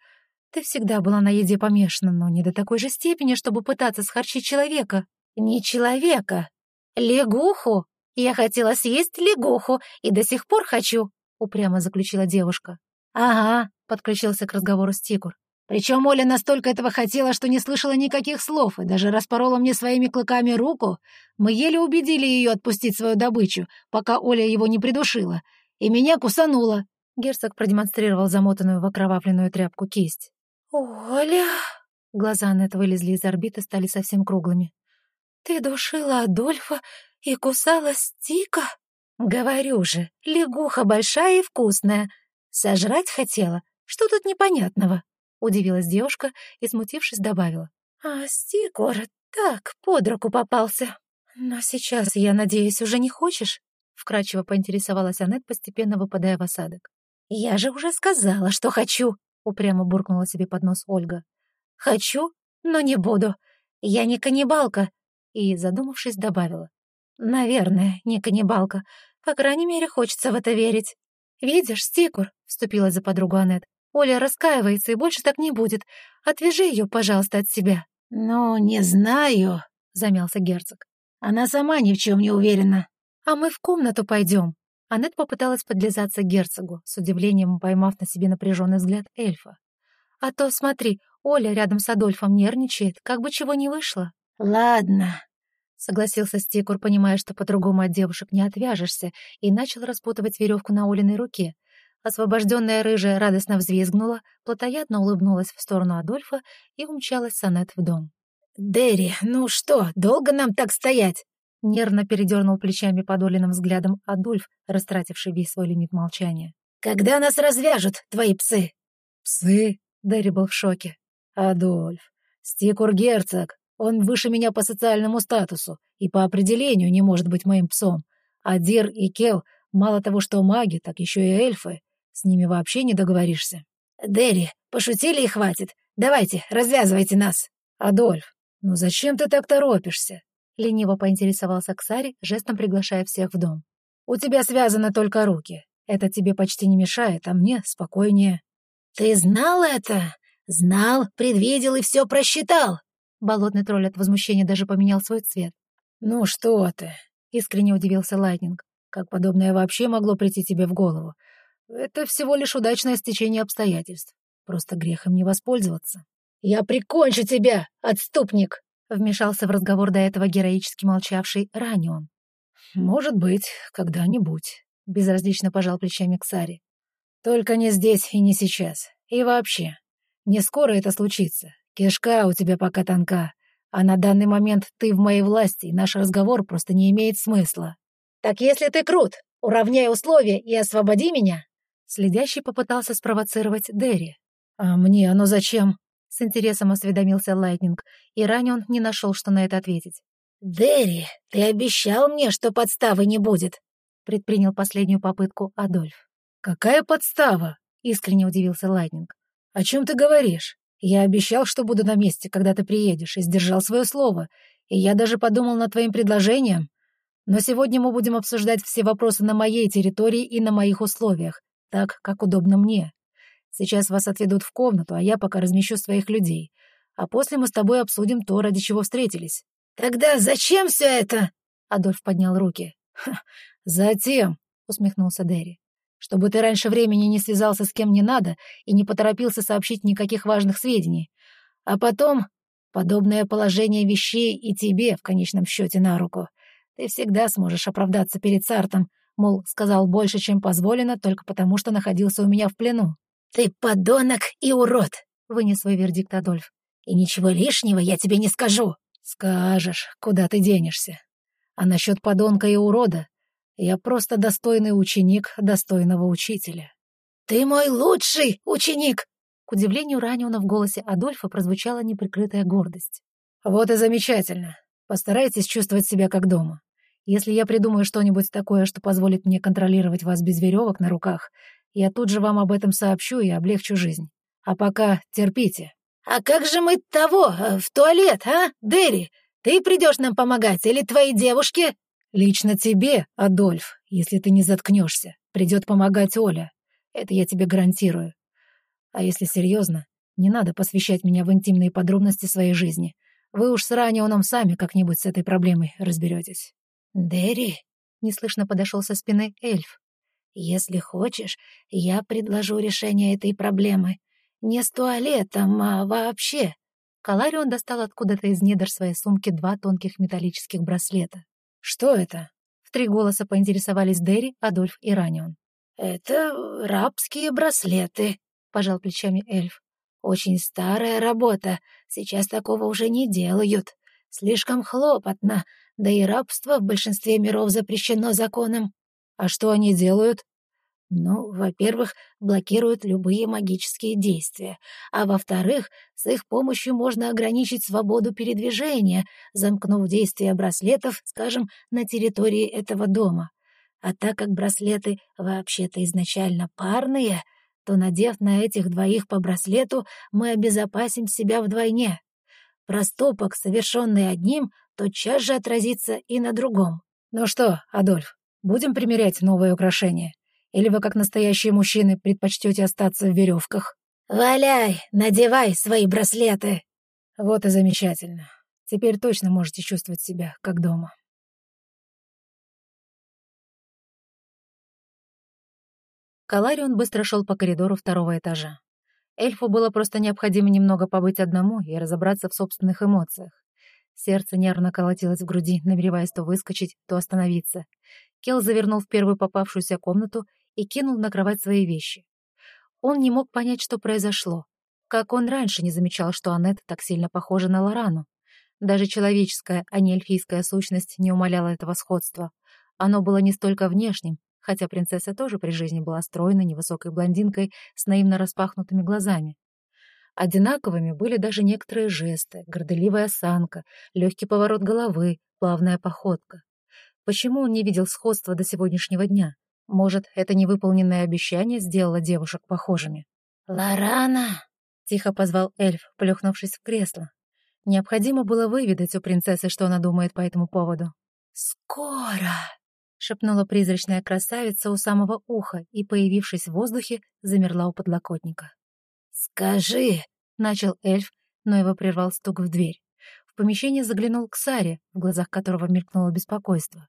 Ты всегда была на еде помешана, но не до такой же степени, чтобы пытаться схарчить человека». «Не человека. Лягуху. Я хотела съесть лягуху и до сих пор хочу», — упрямо заключила девушка. «Ага», — подключился к разговору Стикур. Причем Оля настолько этого хотела, что не слышала никаких слов и даже распорола мне своими клыками руку. Мы еле убедили ее отпустить свою добычу, пока Оля его не придушила. И меня кусанула. Герцог продемонстрировал замотанную в окровавленную тряпку кисть. «Оля!» Глаза Аннет вылезли из орбиты, стали совсем круглыми. «Ты душила Адольфа и кусала Стика?» «Говорю же, лягуха большая и вкусная. Сожрать хотела? Что тут непонятного?» — удивилась девушка и, смутившись, добавила. «А Стикор так под руку попался. Но сейчас, я надеюсь, уже не хочешь?» — вкрадчиво поинтересовалась Аннет, постепенно выпадая в осадок. «Я же уже сказала, что хочу!» — упрямо буркнула себе под нос Ольга. «Хочу, но не буду. Я не каннибалка!» И, задумавшись, добавила. «Наверное, не каннибалка. По крайней мере, хочется в это верить». «Видишь, Стикур», — вступила за подругу Аннет, Оля раскаивается и больше так не будет. Отвяжи ее, пожалуйста, от себя». «Ну, не знаю», — замялся герцог. «Она сама ни в чем не уверена». «А мы в комнату пойдем». Аннет попыталась подлизаться к герцогу, с удивлением поймав на себе напряженный взгляд эльфа. «А то, смотри, Оля рядом с Адольфом нервничает, как бы чего не вышло». «Ладно», — согласился Стикур, понимая, что по-другому от девушек не отвяжешься, и начал распутывать веревку на Олиной руке — Освобожденная рыжая радостно взвизгнула, плотоядно улыбнулась в сторону Адольфа и умчалась Санет в дом. «Дерри, ну что, долго нам так стоять?» Нервно передернул плечами подоленным взглядом Адольф, растративший весь свой лимит молчания. «Когда нас развяжут, твои псы?» «Псы?» — Дерри был в шоке. «Адольф, Стикур герцог, он выше меня по социальному статусу и по определению не может быть моим псом. А Дир и Кел мало того, что маги, так еще и эльфы. С ними вообще не договоришься. Дерри, пошутили и хватит. Давайте, развязывайте нас. Адольф, ну зачем ты так торопишься? Лениво поинтересовался Ксари, жестом приглашая всех в дом. У тебя связаны только руки. Это тебе почти не мешает, а мне спокойнее. Ты знал это? Знал, предвидел и все просчитал. Болотный тролль от возмущения даже поменял свой цвет. «Ну что ты?» — искренне удивился Лайтнинг. «Как подобное вообще могло прийти тебе в голову? Это всего лишь удачное стечение обстоятельств. Просто грех им не воспользоваться. «Я прикончу тебя, отступник!» — вмешался в разговор до этого героически молчавший Ранион. «Может быть, когда-нибудь», — безразлично пожал плечами Ксари. «Только не здесь и не сейчас. И вообще, не скоро это случится. Кишка у тебя пока тонка, а на данный момент ты в моей власти, и наш разговор просто не имеет смысла». «Так если ты крут, уравняй условия и освободи меня!» Следящий попытался спровоцировать Дерри. «А мне оно зачем?» С интересом осведомился Лайтнинг, и Ранион не нашел, что на это ответить. «Дерри, ты обещал мне, что подставы не будет!» предпринял последнюю попытку Адольф. «Какая подстава?» — искренне удивился Лайтнинг. «О чем ты говоришь? Я обещал, что буду на месте, когда ты приедешь, и сдержал свое слово, и я даже подумал над твоим предложением. Но сегодня мы будем обсуждать все вопросы на моей территории и на моих условиях, так, как удобно мне. Сейчас вас отведут в комнату, а я пока размещу своих людей. А после мы с тобой обсудим то, ради чего встретились». «Тогда зачем все это?» Адольф поднял руки. «Затем», — усмехнулся Дерри, «чтобы ты раньше времени не связался с кем не надо и не поторопился сообщить никаких важных сведений. А потом подобное положение вещей и тебе в конечном счете на руку. Ты всегда сможешь оправдаться перед Сартом, мол, сказал больше, чем позволено, только потому, что находился у меня в плену. «Ты подонок и урод!» — вынес свой вердикт Адольф. «И ничего лишнего я тебе не скажу!» «Скажешь, куда ты денешься. А насчет подонка и урода я просто достойный ученик достойного учителя». «Ты мой лучший ученик!» К удивлению Раниона в голосе Адольфа прозвучала неприкрытая гордость. «Вот и замечательно. Постарайтесь чувствовать себя как дома. Если я придумаю что-нибудь такое, что позволит мне контролировать вас без веревок на руках, я тут же вам об этом сообщу и облегчу жизнь. А пока терпите». «А как же мы того, э, в туалет, а, Дерри? Ты придешь нам помогать или твои девушки?» «Лично тебе, Адольф, если ты не заткнешься, придет помогать Оля. Это я тебе гарантирую. А если серьезно, не надо посвящать меня в интимные подробности своей жизни. Вы уж с Ранионом сами как-нибудь с этой проблемой разберетесь». «Дерри?» — неслышно подошел со спины эльф. «Если хочешь, я предложу решение этой проблемы. Не с туалетом, а вообще». Каларион достал откуда-то из недр своей сумки два тонких металлических браслета. «Что это?» В три голоса поинтересовались Дерри, Адольф и Ранион. «Это рабские браслеты», — пожал плечами эльф. «Очень старая работа. Сейчас такого уже не делают. Слишком хлопотно, да и рабство в большинстве миров запрещено законом. А что они делают? Ну, во-первых, блокируют любые магические действия, а во-вторых, с их помощью можно ограничить свободу передвижения, замкнув действие браслетов, скажем, на территории этого дома. А так как браслеты вообще-то изначально парные, то, надев на этих двоих по браслету, мы обезопасим себя вдвойне. Проступок, совершенный одним, тотчас же отразится и на другом. Ну что, Адольф, Будем примерять новые украшения? Или вы, как настоящие мужчины, предпочтете остаться в веревках? «Валяй, надевай свои браслеты!» Вот и замечательно. Теперь точно можете чувствовать себя как дома. Каларион быстро шел по коридору второго этажа. Эльфу было просто необходимо немного побыть одному и разобраться в собственных эмоциях. Сердце нервно колотилось в груди, намереваясь то выскочить, то остановиться. Кел завернул в первую попавшуюся комнату и кинул на кровать свои вещи. Он не мог понять, что произошло. Как он раньше не замечал, что Аннет так сильно похожа на Лорану. Даже человеческая, а не эльфийская сущность не умаляла этого сходства. Оно было не столько внешним, хотя принцесса тоже при жизни была стройной, невысокой блондинкой с наивно распахнутыми глазами. Одинаковыми были даже некоторые жесты, горделивая осанка, легкий поворот головы, плавная походка. Почему он не видел сходства до сегодняшнего дня? Может, это невыполненное обещание сделало девушек похожими? «Лорана!» — тихо позвал эльф, плюхнувшись в кресло. Необходимо было выведать у принцессы, что она думает по этому поводу. «Скоро!» — шепнула призрачная красавица у самого уха и, появившись в воздухе, замерла у подлокотника. «Скажи!» — начал эльф, но его прервал стук в дверь. В помещение заглянул к Саре, в глазах которого мелькнуло беспокойство.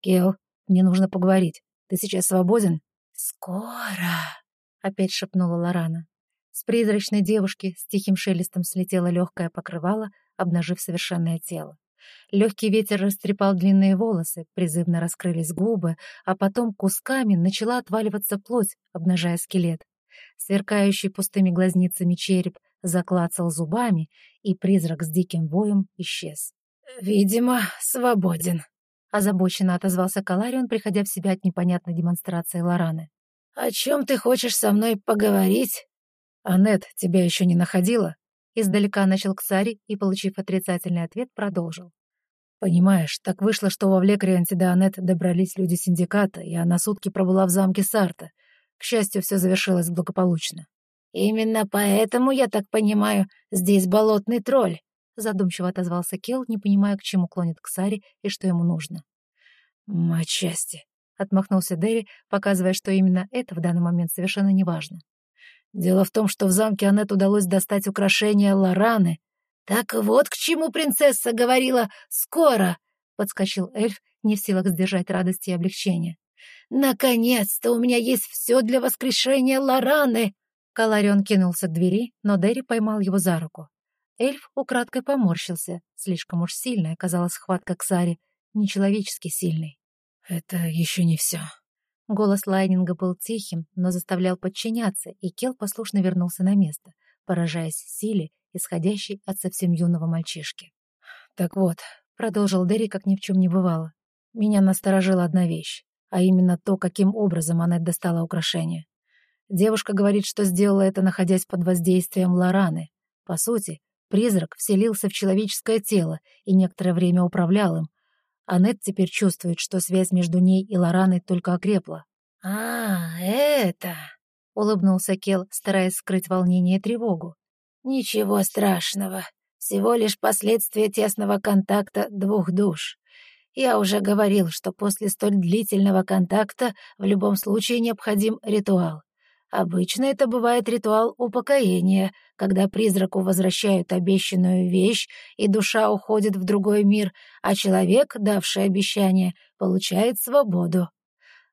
«Кел, мне нужно поговорить. Ты сейчас свободен?» «Скоро!» — опять шепнула Лорана. С призрачной девушки с тихим шелестом слетело легкое покрывало, обнажив совершенное тело. Легкий ветер растрепал длинные волосы, призывно раскрылись губы, а потом кусками начала отваливаться плоть, обнажая скелет. Сверкающий пустыми глазницами череп заклацал зубами, и призрак с диким воем исчез. «Видимо, свободен», — озабоченно отозвался Каларион, приходя в себя от непонятной демонстрации Лораны. «О чем ты хочешь со мной поговорить?» «Аннет тебя еще не находила?» Издалека начал Ксари и, получив отрицательный ответ, продолжил. «Понимаешь, так вышло, что во Влекрианте до добрались люди синдиката, и она сутки пробыла в замке Сарта. К счастью, все завершилось благополучно». «Именно поэтому, я так понимаю, здесь болотный тролль», задумчиво отозвался Кел, не понимая, к чему клонит Ксари и что ему нужно. «Отчасти», — отмахнулся Дэри, показывая, что именно это в данный момент совершенно неважно. Дело в том, что в замке Аннет удалось достать украшения Лораны. «Так вот к чему принцесса говорила «скоро», — подскочил эльф, не в силах сдержать радости и облегчения. «Наконец-то у меня есть все для воскрешения Лораны!» Каларион кинулся к двери, но Дерри поймал его за руку. Эльф украдкой поморщился. Слишком уж сильная оказалась схватка к Саре, нечеловечески сильной. «Это еще не все», Голос Лайнинга был тихим, но заставлял подчиняться, и Кел послушно вернулся на место, поражаясь силе, исходящей от совсем юного мальчишки. «Так вот», — продолжил Дерри, как ни в чем не бывало, — «меня насторожила одна вещь, а именно то, каким образом она достала украшение. Девушка говорит, что сделала это, находясь под воздействием Лораны. По сути, призрак вселился в человеческое тело и некоторое время управлял им, Аннет теперь чувствует, что связь между ней и Лораной только окрепла. «А, это...» — улыбнулся Кел, стараясь скрыть волнение и тревогу. «Ничего страшного. Всего лишь последствия тесного контакта двух душ. Я уже говорил, что после столь длительного контакта в любом случае необходим ритуал. Обычно это бывает ритуал упокоения, когда призраку возвращают обещанную вещь, и душа уходит в другой мир, а человек, давший обещание, получает свободу.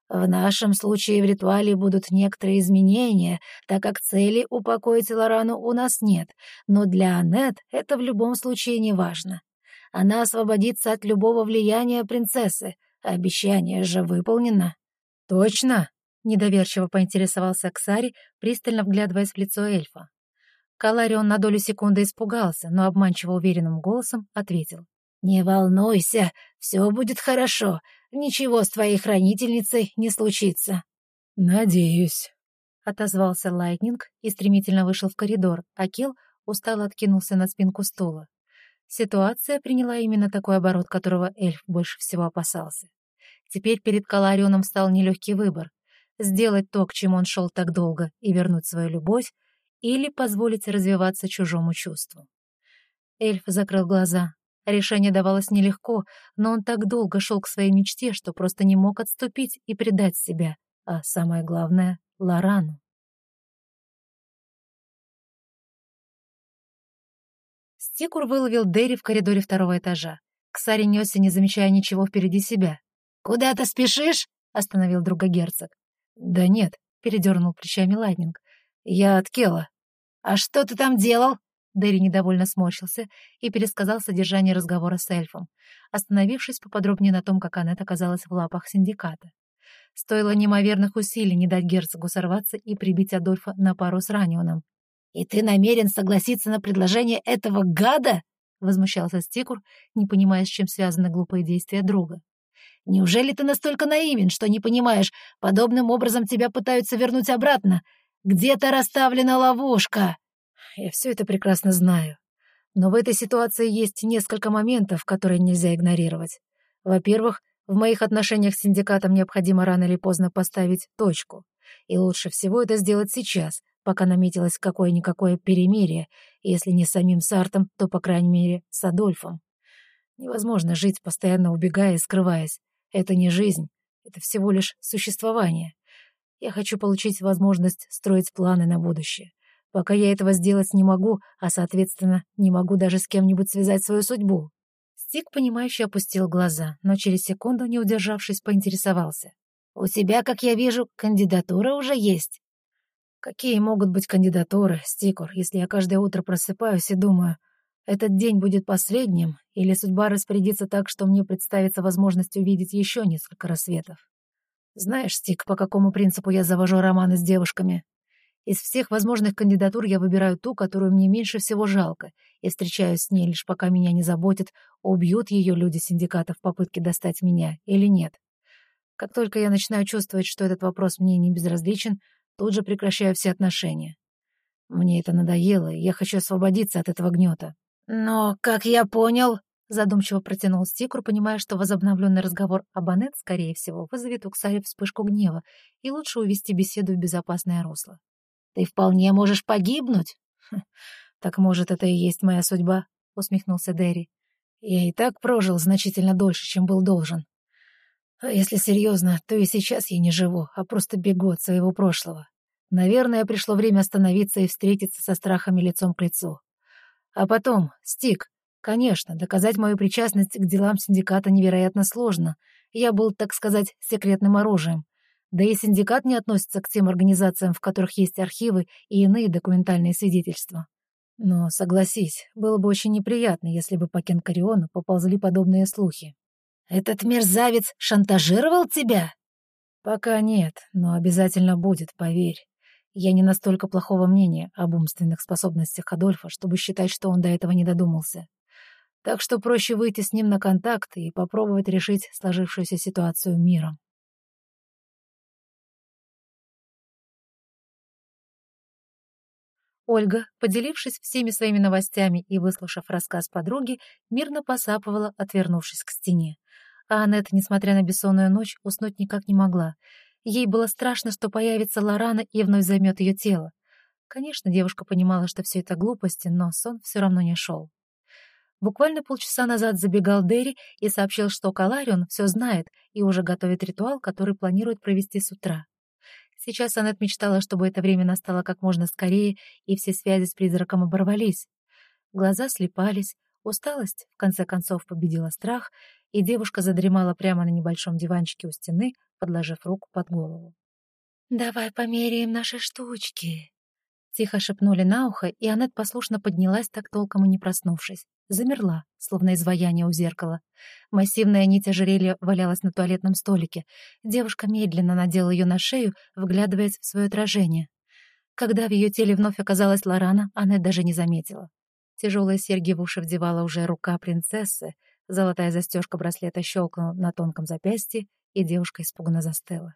В нашем случае в ритуале будут некоторые изменения, так как цели упокоить Лорану у нас нет, но для Аннет это в любом случае не важно. Она освободится от любого влияния принцессы, обещание же выполнено. «Точно?» Недоверчиво поинтересовался Ксари, пристально вглядываясь в лицо эльфа. Каларион на долю секунды испугался, но обманчиво уверенным голосом ответил. «Не волнуйся, все будет хорошо. Ничего с твоей хранительницей не случится». «Надеюсь», — отозвался Лайтнинг и стремительно вышел в коридор, а Кел устало откинулся на спинку стула. Ситуация приняла именно такой оборот, которого эльф больше всего опасался. Теперь перед Каларионом встал нелегкий выбор сделать то, к чему он шел так долго, и вернуть свою любовь, или позволить развиваться чужому чувству. Эльф закрыл глаза. Решение давалось нелегко, но он так долго шел к своей мечте, что просто не мог отступить и предать себя, а самое главное — Лорану. Стикур выловил Дерри в коридоре второго этажа. Ксари несся, не замечая ничего впереди себя. «Куда ты спешишь?» — остановил друга герцог. «Да нет», — передернул плечами Лайтнинг. «Я от Кела». «А что ты там делал?» Дерри недовольно сморщился и пересказал содержание разговора с эльфом, остановившись поподробнее на том, как Аннет оказалась в лапах синдиката. Стоило неимоверных усилий не дать герцогу сорваться и прибить Адольфа на пару с Ранионом. «И ты намерен согласиться на предложение этого гада?» — возмущался Стикур, не понимая, с чем связаны глупые действия друга. Неужели ты настолько наивен, что не понимаешь, подобным образом тебя пытаются вернуть обратно? Где-то расставлена ловушка!» «Я все это прекрасно знаю. Но в этой ситуации есть несколько моментов, которые нельзя игнорировать. Во-первых, в моих отношениях с синдикатом необходимо рано или поздно поставить точку. И лучше всего это сделать сейчас, пока наметилось какое-никакое перемирие, если не с самим Сартом, то, по крайней мере, с Адольфом. Невозможно жить, постоянно убегая и скрываясь. Это не жизнь, это всего лишь существование. Я хочу получить возможность строить планы на будущее. Пока я этого сделать не могу, а, соответственно, не могу даже с кем-нибудь связать свою судьбу. Стик, понимающе опустил глаза, но через секунду, не удержавшись, поинтересовался. «У тебя, как я вижу, кандидатура уже есть». Какие могут быть кандидатуры, Стикур, если я каждое утро просыпаюсь и думаю, этот день будет последним, или судьба распорядится так, что мне представится возможность увидеть еще несколько рассветов? Знаешь, Стик, по какому принципу я завожу романы с девушками? Из всех возможных кандидатур я выбираю ту, которую мне меньше всего жалко, и встречаюсь с ней лишь пока меня не заботит, убьют ее люди синдиката в попытке достать меня или нет. Как только я начинаю чувствовать, что этот вопрос мне не безразличен, тут же прекращаю все отношения. Мне это надоело, и я хочу освободиться от этого гнета. «Но, как я понял...» — задумчиво протянул Стикур, понимая, что возобновленный разговор об Анет, скорее всего, вызовет у Ксари вспышку гнева, и лучше увести беседу в безопасное русло. Ты вполне можешь погибнуть. Хм, так может, это и есть моя судьба, усмехнулся Дерри. Я и так прожил значительно дольше, чем был должен. А если серьезно, то и сейчас я не живу, а просто бегу от своего прошлого. Наверное, пришло время остановиться и встретиться со страхами лицом к лицу. А потом, Стик, конечно, доказать мою причастность к делам синдиката невероятно сложно. Я был, так сказать, секретным оружием. Да и синдикат не относится к тем организациям, в которых есть архивы и иные документальные свидетельства. Но, согласись, было бы очень неприятно, если бы по Кенкариону поползли подобные слухи. «Этот мерзавец шантажировал тебя?» «Пока нет, но обязательно будет, поверь. Я не настолько плохого мнения об умственных способностях Адольфа, чтобы считать, что он до этого не додумался. Так что проще выйти с ним на контакт и попробовать решить сложившуюся ситуацию миром. Ольга, поделившись всеми своими новостями и выслушав рассказ подруги, мирно посапывала, отвернувшись к стене. А Аннет, несмотря на бессонную ночь, уснуть никак не могла. Ей было страшно, что появится Лорана и вновь займет ее тело. Конечно, девушка понимала, что все это глупости, но сон все равно не шел. Буквально полчаса назад забегал Дерри и сообщил, что Каларион все знает и уже готовит ритуал, который планирует провести с утра. Сейчас Аннет мечтала, чтобы это время настало как можно скорее, и все связи с призраком оборвались. Глаза слепались, усталость, в конце концов, победила страх, и девушка задремала прямо на небольшом диванчике у стены, подложив руку под голову. «Давай померяем наши штучки», — тихо шепнули на ухо, и Аннет послушно поднялась, так толком и не проснувшись. Замерла, словно изваяние у зеркала. Массивная нить ожерелья валялась на туалетном столике. Девушка медленно надела ее на шею, вглядываясь в свое отражение. Когда в ее теле вновь оказалась Лорана, она даже не заметила. Тяжелые серьги в уши вдевала уже рука принцессы, золотая застежка браслета щелкнула на тонком запястье, и девушка испуганно застыла.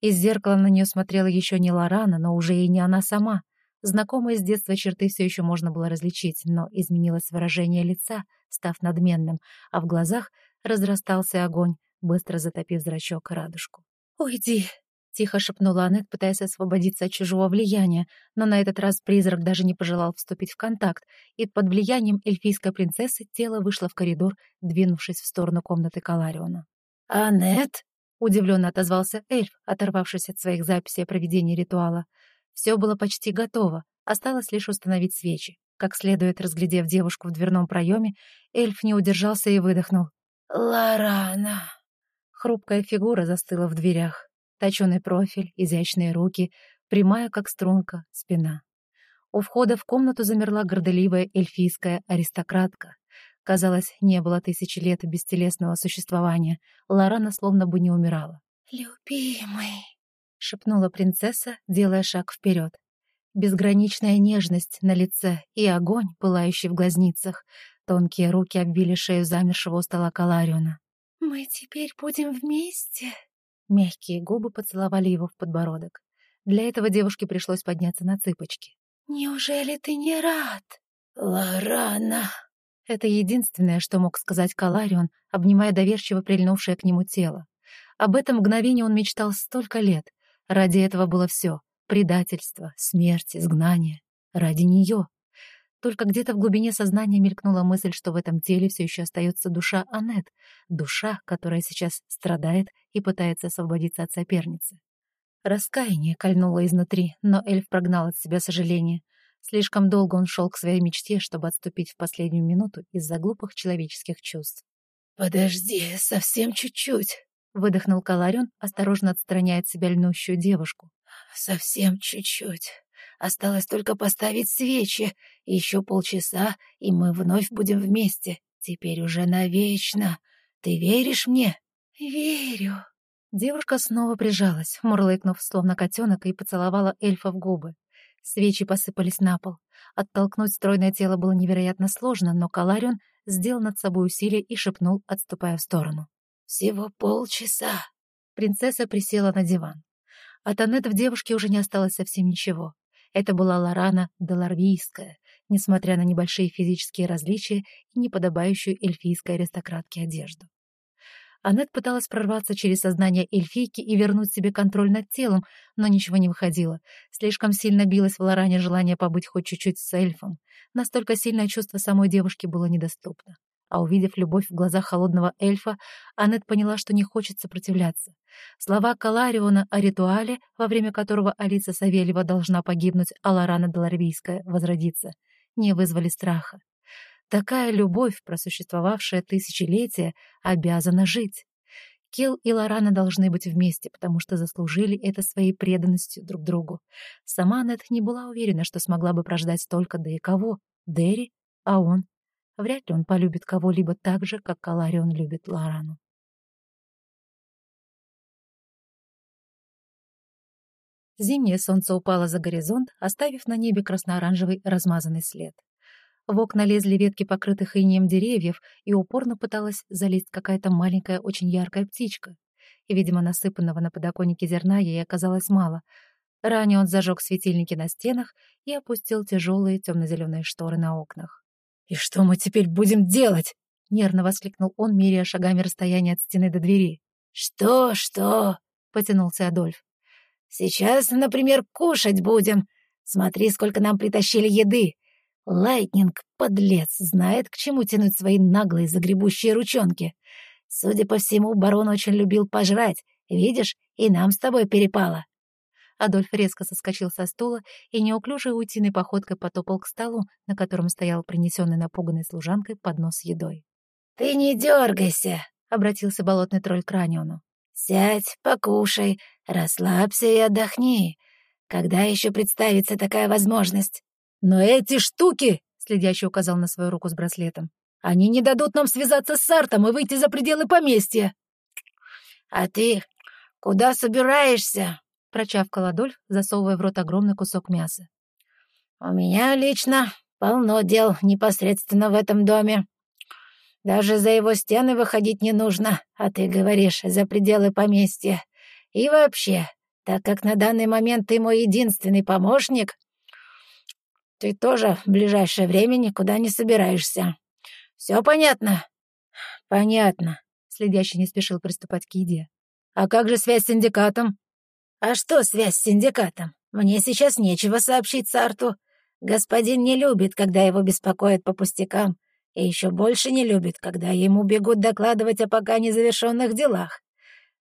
Из зеркала на нее смотрела еще не Лорана, но уже и не она сама. Знакомые с детства черты все еще можно было различить, но изменилось выражение лица, став надменным, а в глазах разрастался огонь, быстро затопив зрачок и радужку. «Уйди!» — тихо шепнула Аннет, пытаясь освободиться от чужого влияния, но на этот раз призрак даже не пожелал вступить в контакт, и под влиянием эльфийской принцессы тело вышло в коридор, двинувшись в сторону комнаты Калариона. «Аннет?» — удивленно отозвался эльф, оторвавшись от своих записей о проведении ритуала. Все было почти готово, осталось лишь установить свечи. Как следует разглядев девушку в дверном проеме, эльф не удержался и выдохнул. «Лорана!» Хрупкая фигура застыла в дверях. Точеный профиль, изящные руки, прямая, как струнка, спина. У входа в комнату замерла горделивая эльфийская аристократка. Казалось, не было тысячи лет бестелесного существования. Лорана словно бы не умирала. «Любимый!» — шепнула принцесса, делая шаг вперед. Безграничная нежность на лице и огонь, пылающий в глазницах. Тонкие руки обвили шею замершего у стола Калариона. «Мы теперь будем вместе?» Мягкие губы поцеловали его в подбородок. Для этого девушке пришлось подняться на цыпочки. «Неужели ты не рад?» «Лорана!» Это единственное, что мог сказать Каларион, обнимая доверчиво прильнувшее к нему тело. Об этом мгновении он мечтал столько лет, Ради этого было все — предательство, смерть, изгнание. Ради нее. Только где-то в глубине сознания мелькнула мысль, что в этом теле все еще остается душа Аннет, душа, которая сейчас страдает и пытается освободиться от соперницы. Раскаяние кольнуло изнутри, но эльф прогнал от себя сожаление. Слишком долго он шел к своей мечте, чтобы отступить в последнюю минуту из-за глупых человеческих чувств. «Подожди, совсем чуть-чуть», — выдохнул Каларион, осторожно отстраняя от себя льнущую девушку. совсем чуть-чуть. Осталось только поставить свечи. Еще полчаса, и мы вновь будем вместе. Теперь уже навечно. Ты веришь мне?» «Верю». Девушка снова прижалась, мурлыкнув, словно котенок, и поцеловала эльфа в губы. Свечи посыпались на пол. Оттолкнуть стройное тело было невероятно сложно, но Каларион сделал над собой усилие и шепнул, отступая в сторону. «Всего полчаса». Принцесса присела на диван. От Аннет в девушке уже не осталось совсем ничего. Это была Лорана Деларвийская, несмотря на небольшие физические различия и неподобающую эльфийской аристократке одежду. Аннет пыталась прорваться через сознание эльфийки и вернуть себе контроль над телом, но ничего не выходило. Слишком сильно билось в Лоране желание побыть хоть чуть-чуть с эльфом. Настолько сильное чувство самой девушки было недоступно. А увидев любовь в глазах холодного эльфа, Аннет поняла, что не хочет сопротивляться. Слова Калариона о ритуале, во время которого Алиса Савельева должна погибнуть, а Лорана Доларвийская возродиться, не вызвали страха. Такая любовь, просуществовавшая тысячелетия, обязана жить. Кел и Лорана должны быть вместе, потому что заслужили это своей преданностью друг другу. Сама Нет не была уверена, что смогла бы прождать столько, да и кого. Дерри, а он. Вряд ли он полюбит кого-либо так же, как Каларион любит Лорану. Зимнее солнце упало за горизонт, оставив на небе красно-оранжевый размазанный след. В окна лезли ветки покрытых инеем деревьев, и упорно пыталась залезть какая-то маленькая, очень яркая птичка. И, видимо, насыпанного на подоконнике зерна ей оказалось мало. Ранее он зажег светильники на стенах и опустил тяжелые темно-зеленые шторы на окнах. «И что мы теперь будем делать?» — нервно воскликнул он, меряя шагами расстояние от стены до двери. «Что, что?» — потянулся Адольф. «Сейчас, например, кушать будем. Смотри, сколько нам притащили еды. Лайтнинг, подлец, знает, к чему тянуть свои наглые загребущие ручонки. Судя по всему, барон очень любил пожрать. Видишь, и нам с тобой перепало. Адольф резко соскочил со стула и неуклюжей утиной походкой потопал к столу, на котором стоял принесенный напуганной служанкой поднос с едой. «Ты не дергайся!» — обратился болотный тролль к Раниону. «Сядь, покушай, расслабься и отдохни. Когда еще представится такая возможность?» «Но эти штуки!» — следящий указал на свою руку с браслетом. «Они не дадут нам связаться с Сартом и выйти за пределы поместья!» «А ты куда собираешься?» — прочавкал Адольф, засовывая в рот огромный кусок мяса. «У меня лично полно дел непосредственно в этом доме. Даже за его стены выходить не нужно, а ты говоришь, за пределы поместья. И вообще, так как на данный момент ты мой единственный помощник, ты тоже в ближайшее время никуда не собираешься. Все понятно?» «Понятно», — следящий не спешил приступать к еде. «А как же связь с синдикатом?» «А что связь с синдикатом? Мне сейчас нечего сообщить Сарту. Господин не любит, когда его беспокоят по пустякам, и еще больше не любит, когда ему бегут докладывать о пока незавершенных делах.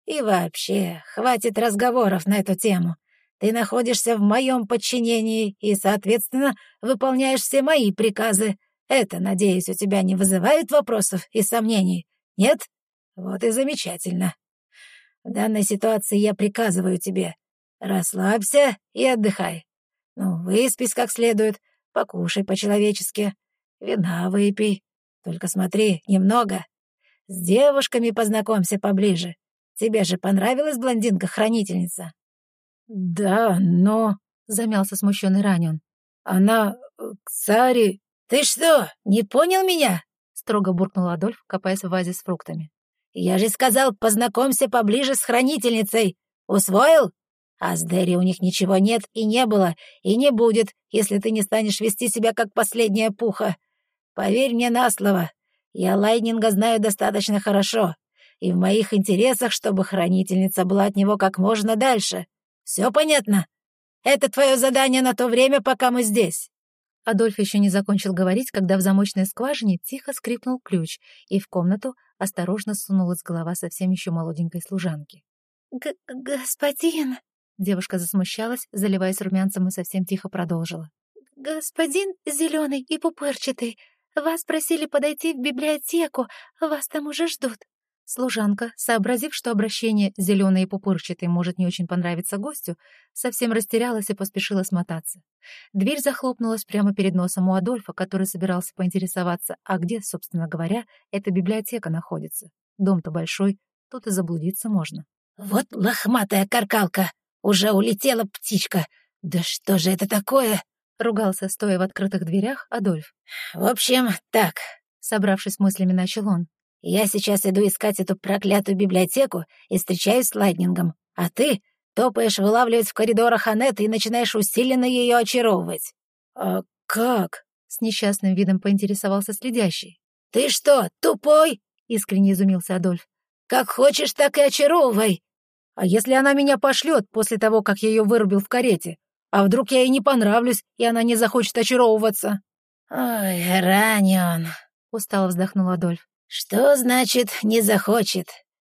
И вообще, хватит разговоров на эту тему. Ты находишься в моем подчинении и, соответственно, выполняешь все мои приказы. Это, надеюсь, у тебя не вызывает вопросов и сомнений? Нет? Вот и замечательно. В данной ситуации я приказываю тебе. Расслабься и отдыхай. Ну, выспись как следует, покушай по-человечески. Вина выпей. Только смотри, немного. С девушками познакомься поближе. Тебе же понравилась блондинка-хранительница? «Да, но...» — замялся смущенный Ранен. «Она... Э, Ксари...» «Ты что, не понял меня?» — строго буркнул Адольф, копаясь в вазе с фруктами. «Я же сказал, познакомься поближе с хранительницей. Усвоил? А с Дерри у них ничего нет и не было, и не будет, если ты не станешь вести себя как последняя пуха. Поверь мне на слово, я Лайнинга знаю достаточно хорошо, и в моих интересах, чтобы хранительница была от него как можно дальше. Все понятно? Это твое задание на то время, пока мы здесь». Адольф еще не закончил говорить, когда в замочной скважине тихо скрипнул ключ, и в комнату осторожно сунулась голова совсем еще молоденькой служанки. Г «Господин...» Девушка засмущалась, заливаясь румянцем и совсем тихо продолжила. «Господин зеленый и пупырчатый, вас просили подойти в библиотеку, вас там уже ждут». Служанка, сообразив, что обращение зеленой и пупырчатой может не очень понравиться гостю, совсем растерялась и поспешила смотаться. Дверь захлопнулась прямо перед носом у Адольфа, который собирался поинтересоваться, а где, собственно говоря, эта библиотека находится. Дом-то большой, тут и заблудиться можно. «Вот лохматая каркалка! Уже улетела птичка! Да что же это такое?» — ругался, стоя в открытых дверях, Адольф. «В общем, так», — собравшись мыслями, начал он. Я сейчас иду искать эту проклятую библиотеку и встречаюсь с Лайтнингом, а ты топаешь вылавливать в коридорах Анетты и начинаешь усиленно ее очаровывать». «А как?» — с несчастным видом поинтересовался следящий. «Ты что, тупой?» — искренне изумился Адольф. «Как хочешь, так и очаровывай». «А если она меня пошлет после того, как я ее вырубил в карете? А вдруг я ей не понравлюсь, и она не захочет очаровываться?» «Ой, ранен», — устало вздохнул Адольф. «Что значит «не захочет»?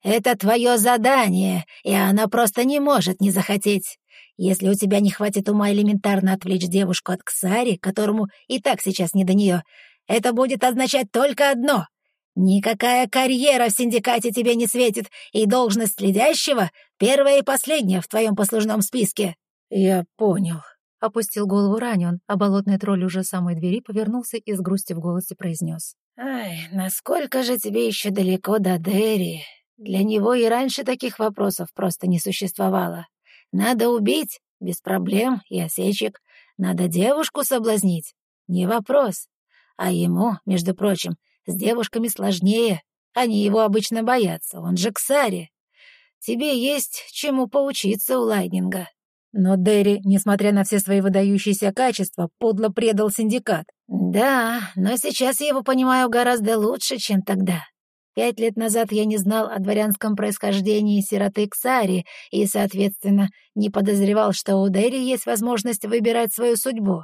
Это твое задание, и она просто не может не захотеть. Если у тебя не хватит ума элементарно отвлечь девушку от Ксари, которому и так сейчас не до нее, это будет означать только одно. Никакая карьера в синдикате тебе не светит, и должность следящего — первая и последняя в твоем послужном списке». «Я понял», — опустил голову ранен, а болотный тролль уже самой двери повернулся и с грустью в голосе произнес. «Ай, насколько же тебе еще далеко до Дерри? Для него и раньше таких вопросов просто не существовало. Надо убить, без проблем и осечек. Надо девушку соблазнить, не вопрос. А ему, между прочим, с девушками сложнее. Они его обычно боятся, он же Ксари. Тебе есть чему поучиться у Лайнинга». Но Дерри, несмотря на все свои выдающиеся качества, подло предал синдикат. Да, но сейчас я его понимаю гораздо лучше, чем тогда. Пять лет назад я не знал о дворянском происхождении сироты Ксари и, соответственно, не подозревал, что у Дерри есть возможность выбирать свою судьбу.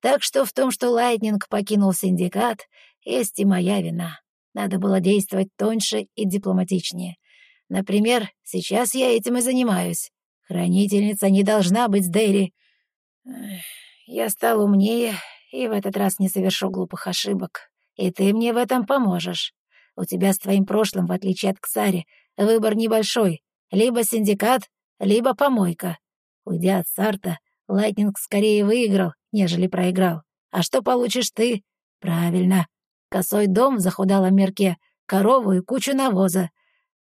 Так что в том, что Лайтнинг покинул синдикат, есть и моя вина. Надо было действовать тоньше и дипломатичнее. Например, сейчас я этим и занимаюсь. Хранительница не должна быть с Дэри. Я стал умнее и в этот раз не совершу глупых ошибок. И ты мне в этом поможешь. У тебя с твоим прошлым, в отличие от Ксари, выбор небольшой. Либо синдикат, либо помойка. Уйдя от Сарта, Лайтнинг скорее выиграл, нежели проиграл. А что получишь ты? Правильно. Косой дом в захудалом мирке, корову и кучу навоза.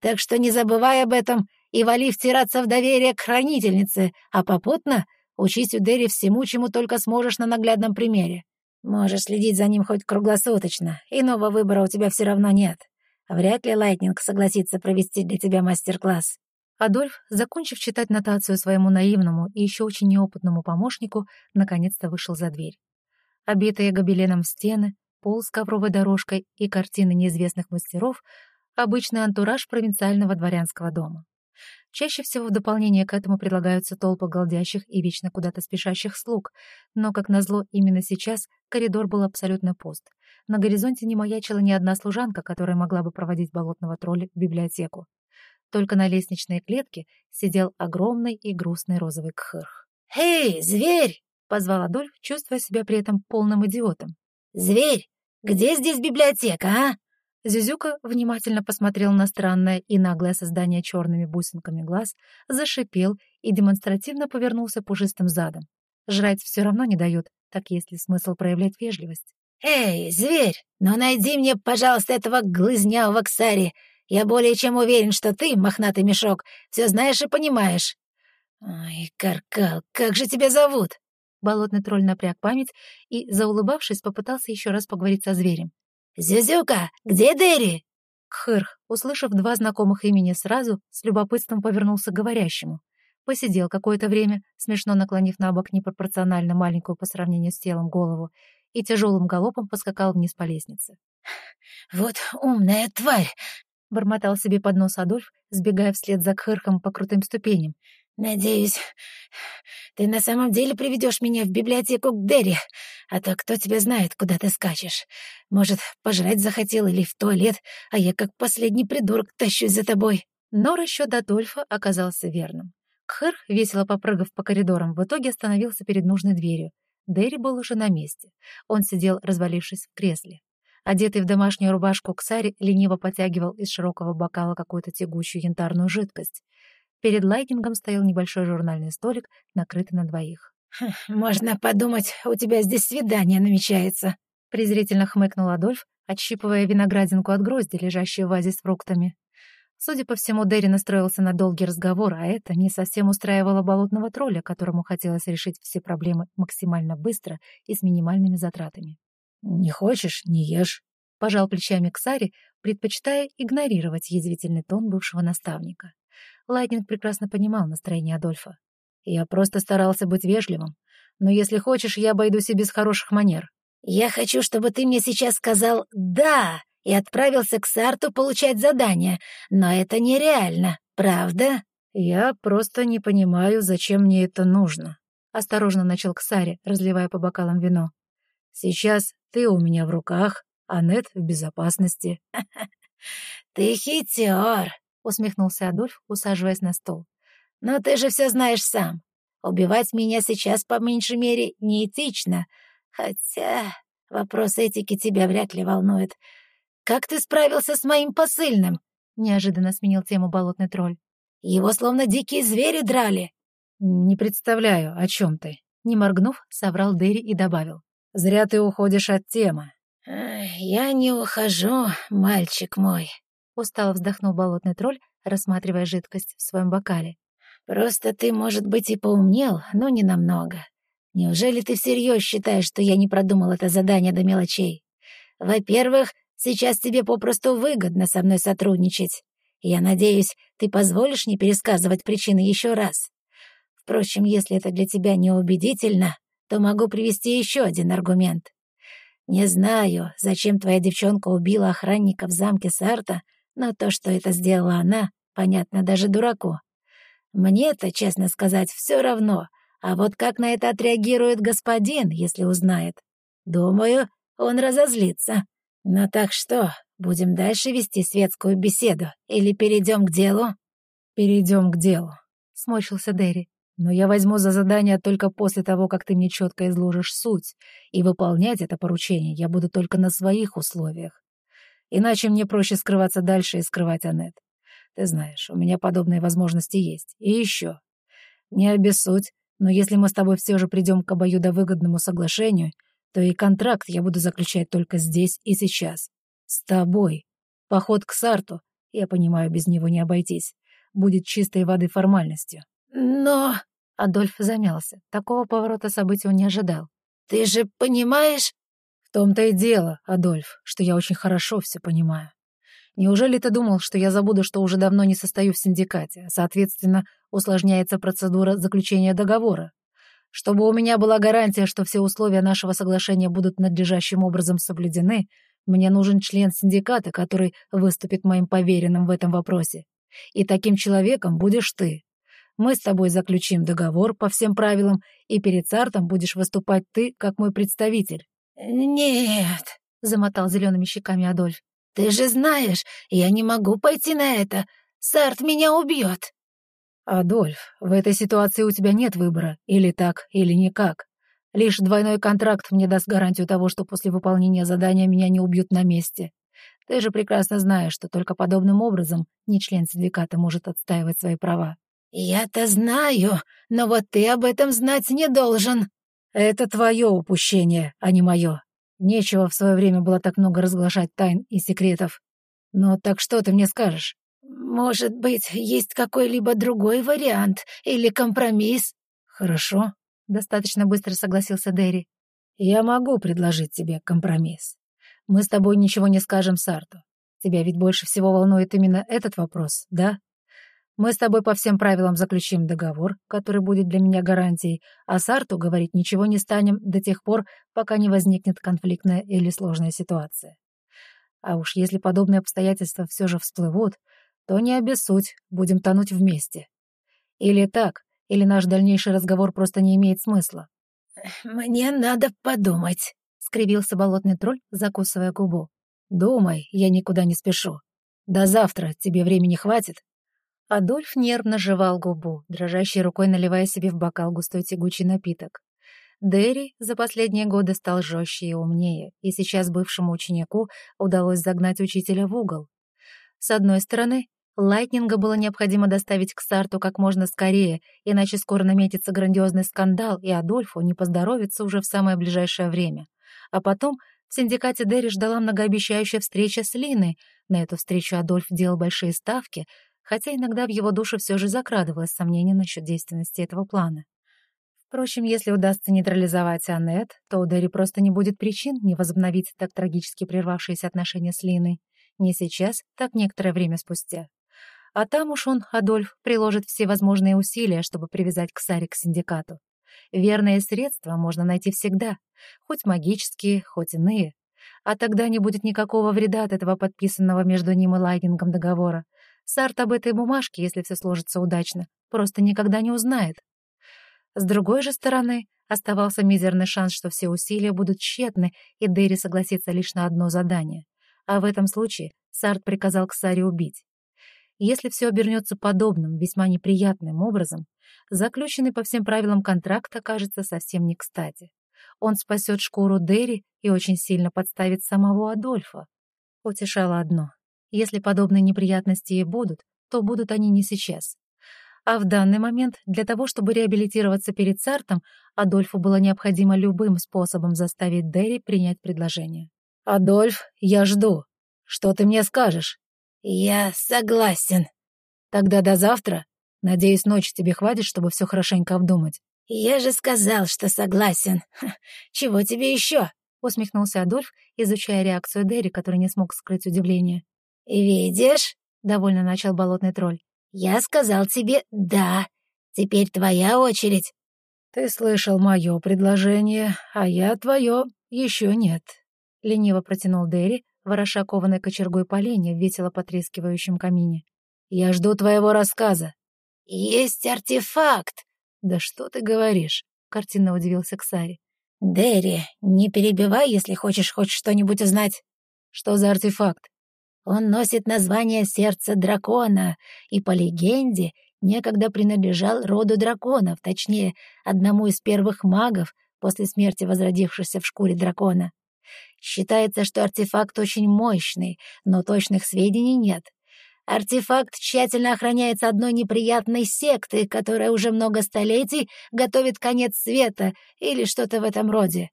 Так что не забывай об этом и вали втираться в доверие к хранительнице, а попутно учись у Дерри всему, чему только сможешь на наглядном примере. Можешь следить за ним хоть круглосуточно, иного выбора у тебя все равно нет. Вряд ли Лайтнинг согласится провести для тебя мастер-класс». Адольф, закончив читать нотацию своему наивному и еще очень неопытному помощнику, наконец-то вышел за дверь. Обитые гобеленом стены, пол с ковровой дорожкой и картины неизвестных мастеров — обычный антураж провинциального дворянского дома. Чаще всего в дополнение к этому предлагаются толпы галдящих и вечно куда-то спешащих слуг, но, как назло, именно сейчас коридор был абсолютно пуст. На горизонте не маячила ни одна служанка, которая могла бы проводить болотного тролля в библиотеку. Только на лестничной клетке сидел огромный и грустный розовый кхырх. «Эй, зверь!» — позвал Адольф, чувствуя себя при этом полным идиотом. «Зверь, где здесь библиотека, а?» Зюзюка внимательно посмотрел на странное и наглое создание черными бусинками глаз, зашипел и демонстративно повернулся пушистым задом. Жрать все равно не дает, так есть ли смысл проявлять вежливость? «Эй, зверь, ну найди мне, пожалуйста, этого глызня в Аксаре. Я более чем уверен, что ты, мохнатый мешок, все знаешь и понимаешь». «Ой, Каркал, как же тебя зовут?» Болотный тролль напряг память и, заулыбавшись, попытался еще раз поговорить со зверем. «Зюзюка, где Дерри?» Кхырх, услышав два знакомых имени сразу, с любопытством повернулся к говорящему. Посидел какое-то время, смешно наклонив на бок непропорционально маленькую по сравнению с телом голову, и тяжелым галопом поскакал вниз по лестнице. «Вот умная тварь!» — бормотал себе под нос Адольф, сбегая вслед за Кхырхом по крутым ступеням. «Надеюсь, ты на самом деле приведешь меня в библиотеку к Дерри, а то кто тебя знает, куда ты скачешь. Может, пожрать захотел или в туалет, а я как последний придурок тащусь за тобой». Но расчет Адольфа оказался верным. Кхырх, весело попрыгав по коридорам, в итоге остановился перед нужной дверью. Дерри был уже на месте. Он сидел, развалившись в кресле. Одетый в домашнюю рубашку Ксари лениво потягивал из широкого бокала какую-то тягучую янтарную жидкость. Перед лайкингом стоял небольшой журнальный столик, накрытый на двоих. «Хм, «Можно подумать, у тебя здесь свидание намечается», — презрительно хмыкнул Адольф, отщипывая виноградинку от грозди, лежащую в вазе с фруктами. Судя по всему, Дерри настроился на долгий разговор, а это не совсем устраивало болотного тролля, которому хотелось решить все проблемы максимально быстро и с минимальными затратами. «Не хочешь — не ешь», — пожал плечами Ксари, предпочитая игнорировать язвительный тон бывшего наставника. Лайтнинг прекрасно понимал настроение Адольфа. «Я просто старался быть вежливым, но если хочешь, я обойдусь и без хороших манер». «Я хочу, чтобы ты мне сейчас сказал «да», и отправился к Сарту получать задание, но это нереально, правда?» «Я просто не понимаю, зачем мне это нужно», — осторожно начал Ксари, разливая по бокалам вино. «Сейчас ты у меня в руках, а Нет в безопасности». «Ты хитер», — усмехнулся Адольф, усаживаясь на стол. «Но ты же все знаешь сам. Убивать меня сейчас, по меньшей мере, неэтично. Хотя вопрос этики тебя вряд ли волнует. «Как ты справился с моим посыльным?» — неожиданно сменил тему болотный тролль. «Его словно дикие звери драли». «Не представляю, о чем ты?» Не моргнув, соврал Дерри и добавил. «Зря ты уходишь от темы». «Я не ухожу, мальчик мой», — устало вздохнул болотный тролль, рассматривая жидкость в своем бокале. «Просто ты, может быть, и поумнел, но не намного. Неужели ты всерьез считаешь, что я не продумал это задание до мелочей? Во-первых, Сейчас тебе попросту выгодно со мной сотрудничать. Я надеюсь, ты позволишь не пересказывать причины еще раз. Впрочем, если это для тебя неубедительно, то могу привести еще один аргумент. Не знаю, зачем твоя девчонка убила охранника в замке Сарта, но то, что это сделала она, понятно даже дураку. Мне-то, честно сказать, все равно, а вот как на это отреагирует господин, если узнает? Думаю, он разозлится. «Ну так что, будем дальше вести светскую беседу или перейдем к делу?» «Перейдем к делу», — сморщился Дерри. «Но я возьму за задание только после того, как ты мне четко изложишь суть, и выполнять это поручение я буду только на своих условиях. Иначе мне проще скрываться дальше и скрывать Аннет. Ты знаешь, у меня подобные возможности есть. И еще. Не обессудь, но если мы с тобой все же придем к обоюдовыгодному соглашению, то и контракт я буду заключать только здесь и сейчас. С тобой. Поход к Сарту, я понимаю, без него не обойтись, будет чистой воды формальностью. Но... Адольф замялся. Такого поворота событий он не ожидал. «Ты же понимаешь...» «В том-то и дело, Адольф, что я очень хорошо все понимаю. Неужели ты думал, что я забуду, что уже давно не состою в синдикате, а, соответственно, усложняется процедура заключения договора? Чтобы у меня была гарантия, что все условия нашего соглашения будут надлежащим образом соблюдены, мне нужен член синдиката, который выступит моим поверенным в этом вопросе. И таким человеком будешь ты. Мы с тобой заключим договор по всем правилам, и перед Сартом будешь выступать ты, как мой представитель». «Нет», — замотал зелеными щеками Адольф. «Ты же знаешь, я не могу пойти на это. Сарт меня убьет». «Адольф, в этой ситуации у тебя нет выбора, или так, или никак. Лишь двойной контракт мне даст гарантию того, что после выполнения задания меня не убьют на месте. Ты же прекрасно знаешь, что только подобным образом не член синдиката может отстаивать свои права». «Я-то знаю, но вот ты об этом знать не должен». «Это твое упущение, а не мое. Нечего в свое время было так много разглашать тайн и секретов. Но так что ты мне скажешь?» «Может быть, есть какой-либо другой вариант или компромисс?» «Хорошо», — достаточно быстро согласился Дерри. «Я могу предложить тебе компромисс. Мы с тобой ничего не скажем Сарту. Тебя ведь больше всего волнует именно этот вопрос, да? Мы с тобой по всем правилам заключим договор, который будет для меня гарантией, а Сарту говорить ничего не станем до тех пор, пока не возникнет конфликтная или сложная ситуация. А уж если подобные обстоятельства все же всплывут, то не обессудь, будем тонуть вместе. Или так, или наш дальнейший разговор просто не имеет смысла. «Мне надо подумать», — скривился болотный тролль, закусывая губу. «Думай, я никуда не спешу. До завтра тебе времени хватит?» Адольф нервно жевал губу, дрожащей рукой наливая себе в бокал густой тягучий напиток. Дерри за последние годы стал жестче и умнее, и сейчас бывшему ученику удалось загнать учителя в угол. С одной стороны, Лайтнинга было необходимо доставить к старту как можно скорее, иначе скоро наметится грандиозный скандал, и Адольфу не поздоровится уже в самое ближайшее время. А потом в синдикате Дерри ждала многообещающая встреча с Линой. На эту встречу Адольф делал большие ставки, хотя иногда в его душе все же закрадывалось сомнение насчет действенности этого плана. Впрочем, если удастся нейтрализовать Аннет, то у Дерри просто не будет причин не возобновить так трагически прервавшиеся отношения с Линой. Не сейчас, так некоторое время спустя. А там уж он, Адольф, приложит все возможные усилия, чтобы привязать к Саре к синдикату. Верные средства можно найти всегда, хоть магические, хоть иные. А тогда не будет никакого вреда от этого подписанного между ним и Лайнингом договора. Сарт об этой бумажке, если все сложится удачно, просто никогда не узнает. С другой же стороны, оставался мизерный шанс, что все усилия будут тщетны, и Дэри согласится лишь на одно задание. А в этом случае Сарт приказал Ксаре убить. Если все обернется подобным, весьма неприятным образом, заключенный по всем правилам контракт окажется совсем не кстати. Он спасет шкуру Дерри и очень сильно подставит самого Адольфа. Утешало одно. Если подобные неприятности и будут, то будут они не сейчас. А в данный момент для того, чтобы реабилитироваться перед Сартом, Адольфу было необходимо любым способом заставить Дерри принять предложение. «Адольф, я жду. Что ты мне скажешь?» «Я согласен». «Тогда до завтра. Надеюсь, ночи тебе хватит, чтобы все хорошенько обдумать». «Я же сказал, что согласен. Чего тебе еще?» — усмехнулся Адольф, изучая реакцию Дерри, который не смог скрыть удивление. «Видишь?» — довольно начал болотный тролль. «Я сказал тебе «да». Теперь твоя очередь». «Ты слышал мое предложение, а я твое еще нет», — лениво протянул Дерри, вороша кованой кочергой поленья в весело потрескивающем камине. «Я жду твоего рассказа». «Есть артефакт!» «Да что ты говоришь?» — картинно удивился Ксари. «Дерри, не перебивай, если хочешь хоть что-нибудь узнать». «Что за артефакт?» «Он носит название «Сердце дракона», и, по легенде, некогда принадлежал роду драконов, точнее, одному из первых магов, после смерти возродившихся в шкуре дракона. Считается, что артефакт очень мощный, но точных сведений нет. Артефакт тщательно охраняется одной неприятной сектой, которая уже много столетий готовит конец света или что-то в этом роде.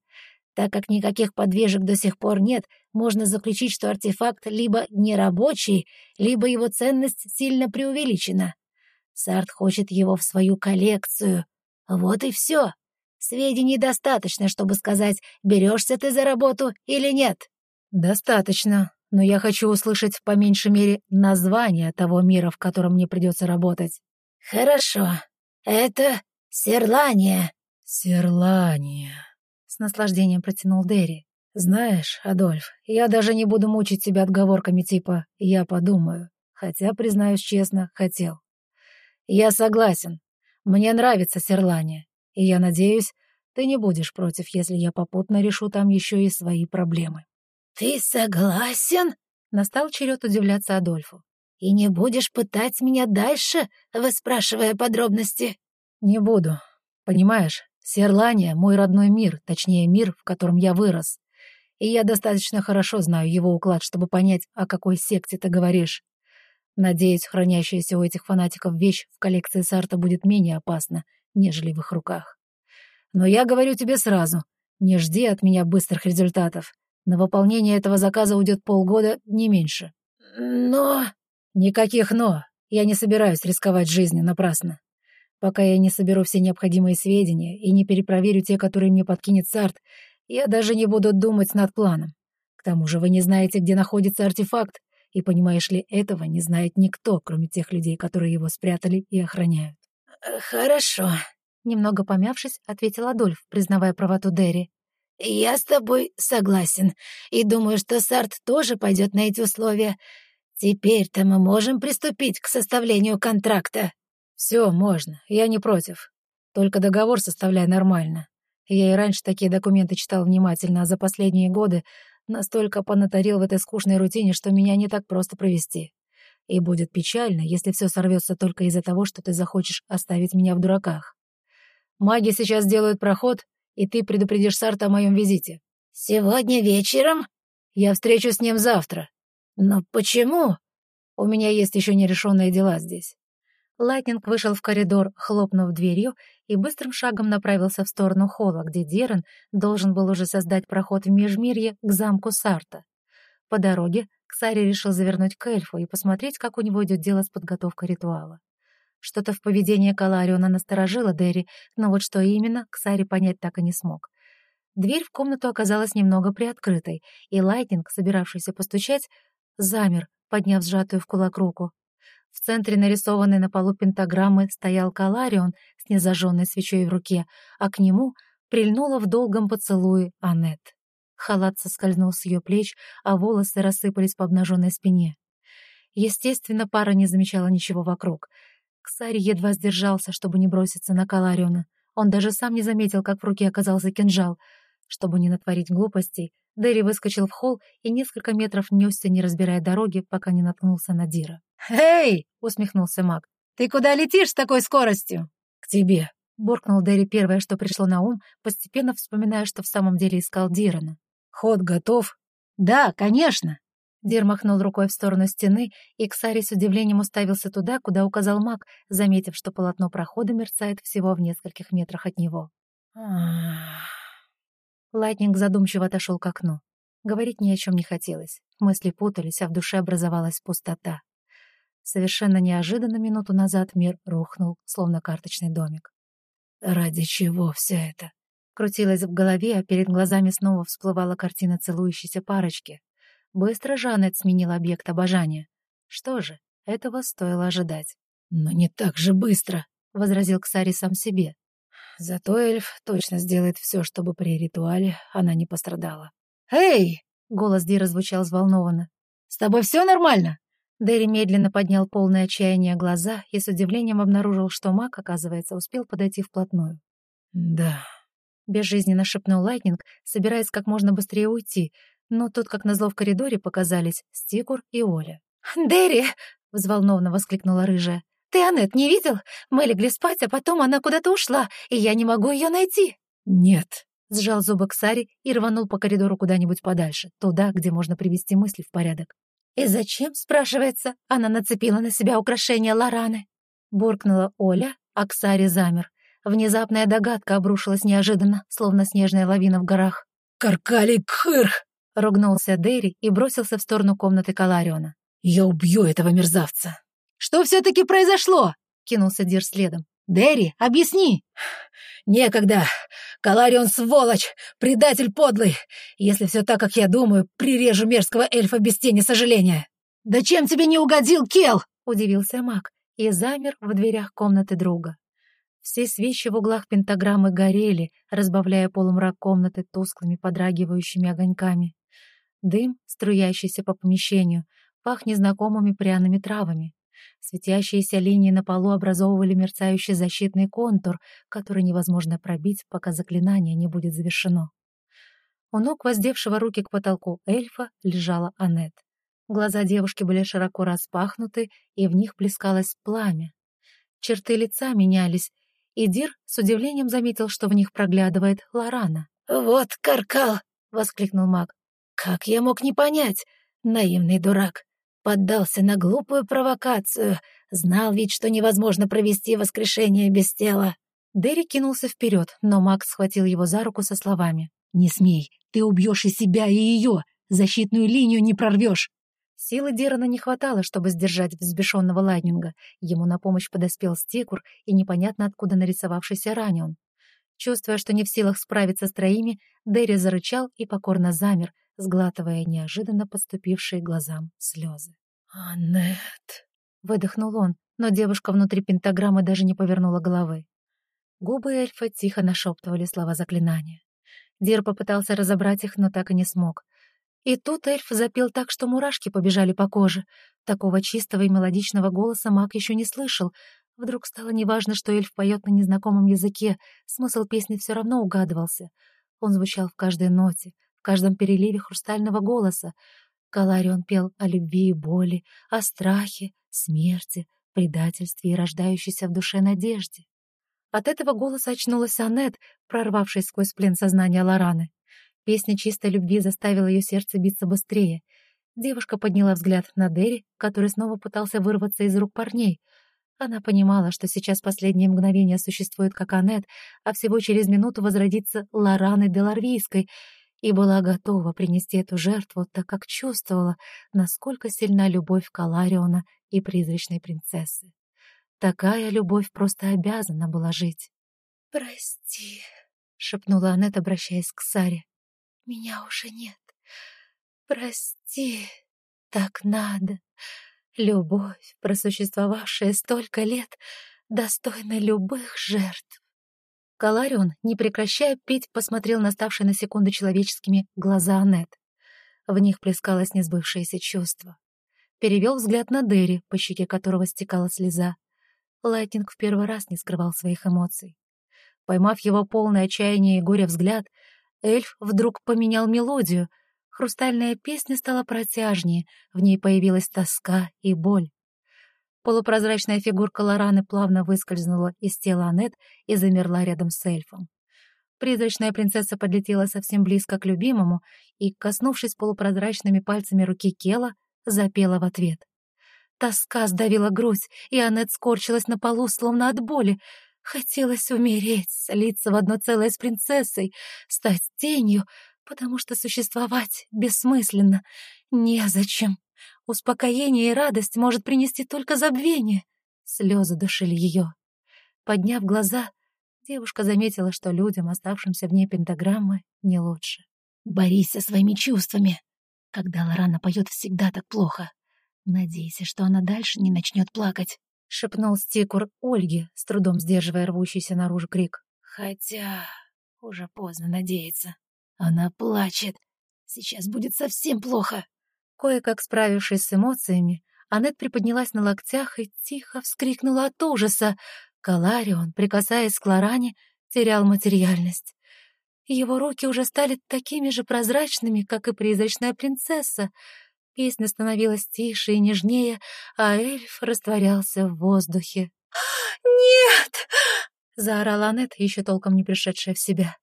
Так как никаких подвижек до сих пор нет, можно заключить, что артефакт либо нерабочий, либо его ценность сильно преувеличена. Сарт хочет его в свою коллекцию. Вот и все. Сведений достаточно, чтобы сказать, берешься ты за работу или нет. Достаточно, но я хочу услышать по меньшей мере название того мира, в котором мне придется работать. Хорошо. Это Серлания. Серлания. С наслаждением протянул Дерри. Знаешь, Адольф, я даже не буду мучить тебя отговорками типа «я подумаю», хотя, признаюсь честно, хотел. Я согласен. Мне нравится Серлания. И я надеюсь, ты не будешь против, если я попутно решу там еще и свои проблемы». «Ты согласен?» — настал черед удивляться Адольфу. «И не будешь пытать меня дальше, выспрашивая подробности?» «Не буду. Понимаешь, Серлания — мой родной мир, точнее, мир, в котором я вырос. И я достаточно хорошо знаю его уклад, чтобы понять, о какой секте ты говоришь. Надеюсь, хранящаяся у этих фанатиков вещь в коллекции Сарта будет менее опасна, нежели в их руках. Но я говорю тебе сразу, не жди от меня быстрых результатов. На выполнение этого заказа уйдет полгода, не меньше. Но... Никаких «но». Я не собираюсь рисковать жизнью напрасно. Пока я не соберу все необходимые сведения и не перепроверю те, которые мне подкинет Сарт, я даже не буду думать над планом. К тому же вы не знаете, где находится артефакт, и, понимаешь ли, этого не знает никто, кроме тех людей, которые его спрятали и охраняют. «Хорошо», — немного помявшись, ответил Адольф, признавая правоту Дерри. «Я с тобой согласен, и думаю, что Сарт тоже пойдет на эти условия. Теперь-то мы можем приступить к составлению контракта». «Все, можно, я не против. Только договор составляй нормально. Я и раньше такие документы читал внимательно, а за последние годы настолько понатарил в этой скучной рутине, что меня не так просто провести. И будет печально, если все сорвется только из-за того, что ты захочешь оставить меня в дураках. Маги сейчас делают проход, и ты предупредишь Сарта о моем визите». «Сегодня вечером?» «Я встречусь с ним завтра». «Но почему?» «У меня есть еще нерешенные дела здесь». Лайтнинг вышел в коридор, хлопнув дверью, и быстрым шагом направился в сторону холла, где Дерен должен был уже создать проход в Межмирье к замку Сарта. По дороге Ксари решил завернуть к эльфу и посмотреть, как у него идет дело с подготовкой ритуала. Что-то в поведении Калариона насторожило Дерри, но вот что именно, Ксари понять так и не смог. Дверь в комнату оказалась немного приоткрытой, и Лайтнинг, собиравшийся постучать, замер, подняв сжатую в кулак руку. В центре нарисованной на полу пентаграммы стоял Каларион с незажженной свечой в руке, а к нему прильнула в долгом поцелуе Аннет. Халат соскользнул с ее плеч, а волосы рассыпались по обнаженной спине. Естественно, пара не замечала ничего вокруг. Ксари едва сдержался, чтобы не броситься на Калариона. Он даже сам не заметил, как в руке оказался кинжал. Чтобы не натворить глупостей, Дерри выскочил в холл и несколько метров несся, не разбирая дороги, пока не наткнулся на Дира. «Эй!» — усмехнулся маг. «Ты куда летишь с такой скоростью?» «К тебе», — буркнул Дерри первое, что пришло на ум, постепенно вспоминая, что в самом деле искал Дирана. «Ход готов?» «Да, конечно». Дир махнул рукой в сторону стены, и Ксари с удивлением уставился туда, куда указал маг, заметив, что полотно прохода мерцает всего в нескольких метрах от него. Лайтнинг задумчиво отошел к окну. Говорить ни о чем не хотелось. Мысли путались, а в душе образовалась пустота. Совершенно неожиданно минуту назад мир рухнул, словно карточный домик. «Ради чего все это?» Крутилась в голове, а перед глазами снова всплывала картина целующейся парочки. Быстро Жанет сменил объект обожания. Что же, этого стоило ожидать. «Но не так же быстро», — возразил Ксари сам себе. «Зато эльф точно сделает все, чтобы при ритуале она не пострадала». «Эй!» — голос Дира звучал взволнованно. «С тобой все нормально?» Дэри медленно поднял полные отчаяния глаза и с удивлением обнаружил, что маг, оказывается, успел подойти вплотную. «Да», — безжизненно шепнул Лайтнинг, собираясь как можно быстрее уйти, но тут, как назло, в коридоре показались Стикур и Оля. «Дэри!» — взволнованно воскликнула рыжая. «Ты Аннет не видел? Мы легли спать, а потом она куда-то ушла, и я не могу ее найти». «Нет», — сжал зубы Ксари и рванул по коридору куда-нибудь подальше, туда, где можно привести мысли в порядок. «И зачем, спрашивается, она нацепила на себя украшение Лораны?» Буркнула Оля, а Ксари замер. Внезапная догадка обрушилась неожиданно, словно снежная лавина в горах. «Каркали Кхырх!» — ругнулся Дерри и бросился в сторону комнаты Калариона. «Я убью этого мерзавца!» «Что все-таки произошло?» — кинулся Дир следом. «Дерри, объясни!» «Некогда! Каларион сволочь! Предатель подлый! Если все так, как я думаю, прирежу мерзкого эльфа без тени сожаления!» «Да чем тебе не угодил, Кел?» — удивился маг и замер в дверях комнаты друга. Все свечи в углах пентаграммы горели, разбавляя полумрак комнаты тусклыми подрагивающими огоньками. Дым, струящийся по помещению, пах незнакомыми пряными травами. Светящиеся линии на полу образовывали мерцающий защитный контур, который невозможно пробить, пока заклинание не будет завершено. У ног воздевшего руки к потолку эльфа лежала Аннет. Глаза девушки были широко распахнуты, и в них плескалось пламя. Черты лица менялись, и Дир с удивлением заметил, что в них проглядывает Лорана. «Вот каркал!» — воскликнул маг. «Как я мог не понять? Наивный дурак. Поддался на глупую провокацию. Знал ведь, что невозможно провести воскрешение без тела». Дерри кинулся вперед, но маг схватил его за руку со словами. «Не смей, ты убьешь и себя, и ее. Защитную линию не прорвешь. Силы Дирана не хватало, чтобы сдержать взбешенного Лайнинга. Ему на помощь подоспел Стекур и непонятно откуда нарисовавшийся Ранион. Чувствуя, что не в силах справиться с троими, Дерри зарычал и покорно замер, сглатывая неожиданно подступившие к глазам слезы. «Аннет!» — выдохнул он, но девушка внутри пентаграммы даже не повернула головы. Губы эльфа тихо нашептывали слова заклинания. Дир попытался разобрать их, но так и не смог. И тут эльф запел так, что мурашки побежали по коже. Такого чистого и мелодичного голоса маг еще не слышал. Вдруг стало неважно, что эльф поет на незнакомом языке, смысл песни все равно угадывался. Он звучал в каждой ноте, каждом переливе хрустального голоса. Каларион пел о любви и боли, о страхе, смерти, предательстве и рождающейся в душе надежде. От этого голоса очнулась Аннет, прорвавшись сквозь плен сознания Лораны. Песня чистой любви заставила ее сердце биться быстрее. Девушка подняла взгляд на Дерри, который снова пытался вырваться из рук парней. Она понимала, что сейчас последние мгновения существуют как Аннет, а всего через минуту возродится Лораной Деларвийской, и была готова принести эту жертву, так как чувствовала, насколько сильна любовь Калариона и призрачной принцессы. Такая любовь просто обязана была жить. «Прости», — шепнула Аннет, обращаясь к Саре. «Меня уже нет. Прости, так надо. Любовь, просуществовавшая столько лет, достойна любых жертв». Каларион, не прекращая петь, посмотрел на ставшие на секунду человеческими глаза Аннет. В них плескалось несбывшееся чувство. Перевел взгляд на Дерри, по щеке которого стекала слеза. Лайтнинг в первый раз не скрывал своих эмоций. Поймав его полный отчаяния и горя взгляд, эльф вдруг поменял мелодию. Хрустальная песня стала протяжнее, в ней появилась тоска и боль. Полупрозрачная фигурка Лораны плавно выскользнула из тела Аннет и замерла рядом с эльфом. Призрачная принцесса подлетела совсем близко к любимому и, коснувшись полупрозрачными пальцами руки Кела, запела в ответ. Тоска сдавила грудь, и Аннет скорчилась на полу, словно от боли. Хотелось умереть, слиться в одно целое с принцессой, стать тенью, потому что существовать бессмысленно. Незачем. Успокоение и радость может принести только забвение. Слезы душили ее. Подняв глаза, девушка заметила, что людям, оставшимся в ней пентаграммы, не лучше. «Борись со своими чувствами. Когда Лорана поет, всегда так плохо. «Надейся, что она дальше не начнет плакать», — шепнул стекур Ольге, с трудом сдерживая рвущийся наружу крик. «Хотя уже поздно надеяться. Она плачет. Сейчас будет совсем плохо». Кое-как справившись с эмоциями, Аннет приподнялась на локтях и тихо вскрикнула от ужаса. Каларион, прикасаясь к Лоране, терял материальность. Его руки уже стали такими же прозрачными, как и призрачная принцесса — Песня становилась тише и нежнее, а эльф растворялся в воздухе. «Нет!» — заорала Аннет, еще толком не пришедшая в себя.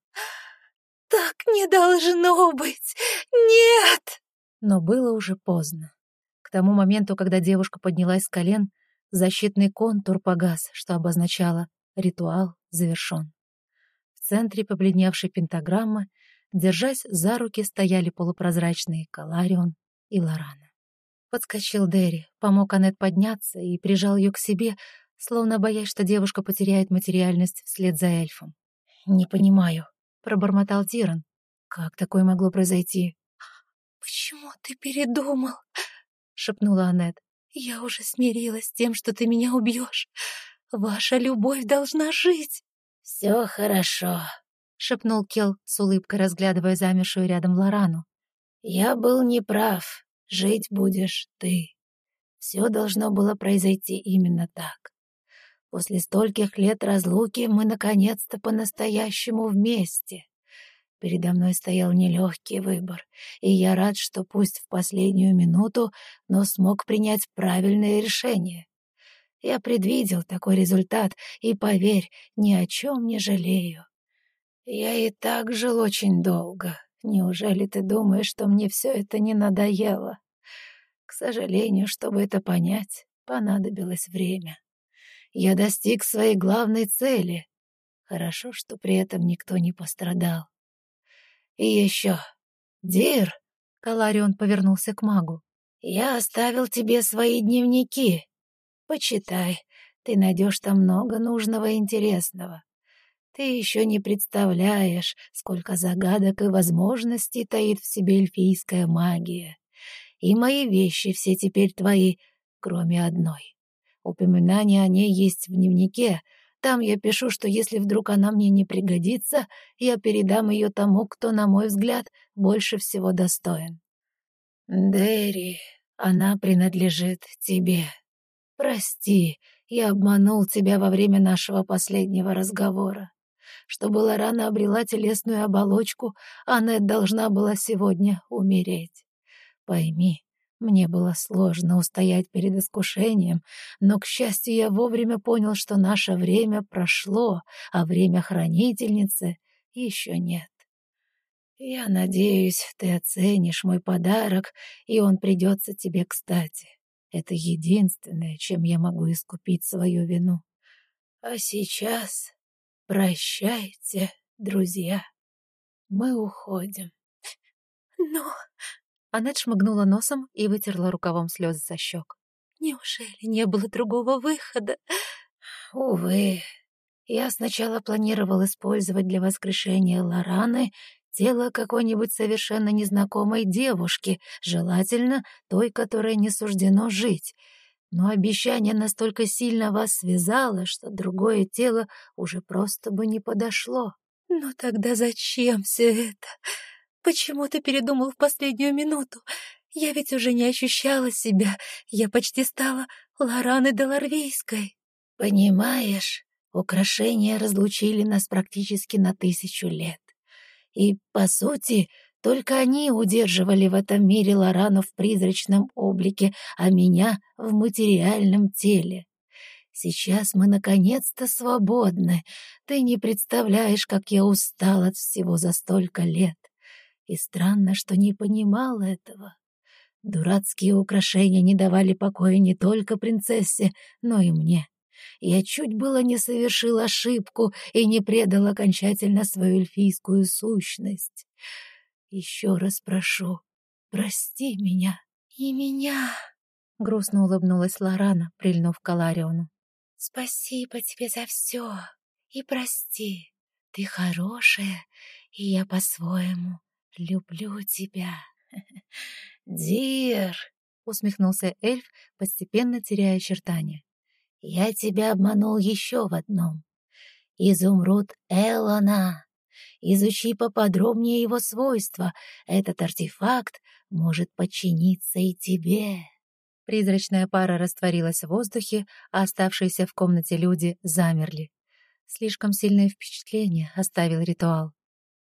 «Так не должно быть! Нет!» Но было уже поздно. К тому моменту, когда девушка поднялась с колен, защитный контур погас, что обозначало «ритуал завершен». В центре побледневшей пентаграммы, держась за руки, стояли полупрозрачные Каларион и Лорана. Подскочил Дерри, помог Аннет подняться и прижал ее к себе, словно боясь, что девушка потеряет материальность вслед за эльфом. «Не понимаю», — пробормотал Тиран. «Как такое могло произойти?» «Почему ты передумал?» — шепнула Аннет. «Я уже смирилась с тем, что ты меня убьешь. Ваша любовь должна жить». «Все хорошо», — шепнул Кел с улыбкой, разглядывая замершую рядом Лорану. Я был неправ. Жить будешь ты. Все должно было произойти именно так. После стольких лет разлуки мы наконец-то по-настоящему вместе. Передо мной стоял нелегкий выбор, и я рад, что пусть в последнюю минуту, но смог принять правильное решение. Я предвидел такой результат, и, поверь, ни о чем не жалею. Я и так жил очень долго, Неужели ты думаешь, что мне все это не надоело? К сожалению, чтобы это понять, понадобилось время. Я достиг своей главной цели. Хорошо, что при этом никто не пострадал. И еще, Дир, Каларион повернулся к магу. Я оставил тебе свои дневники. Почитай, ты найдешь там много нужного и интересного. Ты еще не представляешь, сколько загадок и возможностей таит в себе эльфийская магия. И мои вещи все теперь твои, кроме одной. Упоминание о ней есть в дневнике. Там я пишу, что если вдруг она мне не пригодится, я передам ее тому, кто, на мой взгляд, больше всего достоин. Дерри, она принадлежит тебе. Прости, я обманул тебя во время нашего последнего разговора. Чтобы Лорана обрела телесную оболочку, Аннет должна была сегодня умереть. Пойми, Мне было сложно устоять перед искушением, но, к счастью, я вовремя понял, что наше время прошло, а время хранительницы еще нет. Я надеюсь, ты оценишь мой подарок, и он придется тебе кстати. Это единственное, чем я могу искупить свою вину. А сейчас прощайте, друзья. Мы уходим. Но... Аннет шмыгнула носом и вытерла рукавом слезы со щек. Неужели не было другого выхода? Увы, я сначала планировал использовать для воскрешения Лораны тело какой-нибудь совершенно незнакомой девушки, желательно той, которой не суждено жить. Но обещание настолько сильно вас связало, что другое тело уже просто бы не подошло. «Но тогда зачем все это? Почему ты передумал в последнюю минуту? Я ведь уже не ощущала себя. Я почти стала Лораной Деларвейской». «Понимаешь, украшения разлучили нас практически на тысячу лет. И, по сути, только они удерживали в этом мире Лорану в призрачном облике, а меня — в материальном теле. Сейчас мы наконец-то свободны. Ты не представляешь, как я устал от всего за столько лет. И странно, что не понимал этого. Дурацкие украшения не давали покоя не только принцессе, но и мне. Я чуть было не совершил ошибку и не предал окончательно свою эльфийскую сущность. Еще раз прошу, прости меня. И меня, — грустно улыбнулась Лорана, прильнув к Алариону. Спасибо тебе за все и прости. Ты хорошая, и я по-своему люблю тебя. Дир, усмехнулся эльф, постепенно теряя очертания. Я тебя обманул еще в одном. Изумруд Элона. Изучи поподробнее его свойства. Этот артефакт может подчиниться и тебе. Призрачная пара растворилась в воздухе, а оставшиеся в комнате люди замерли. Слишком сильное впечатление оставил ритуал.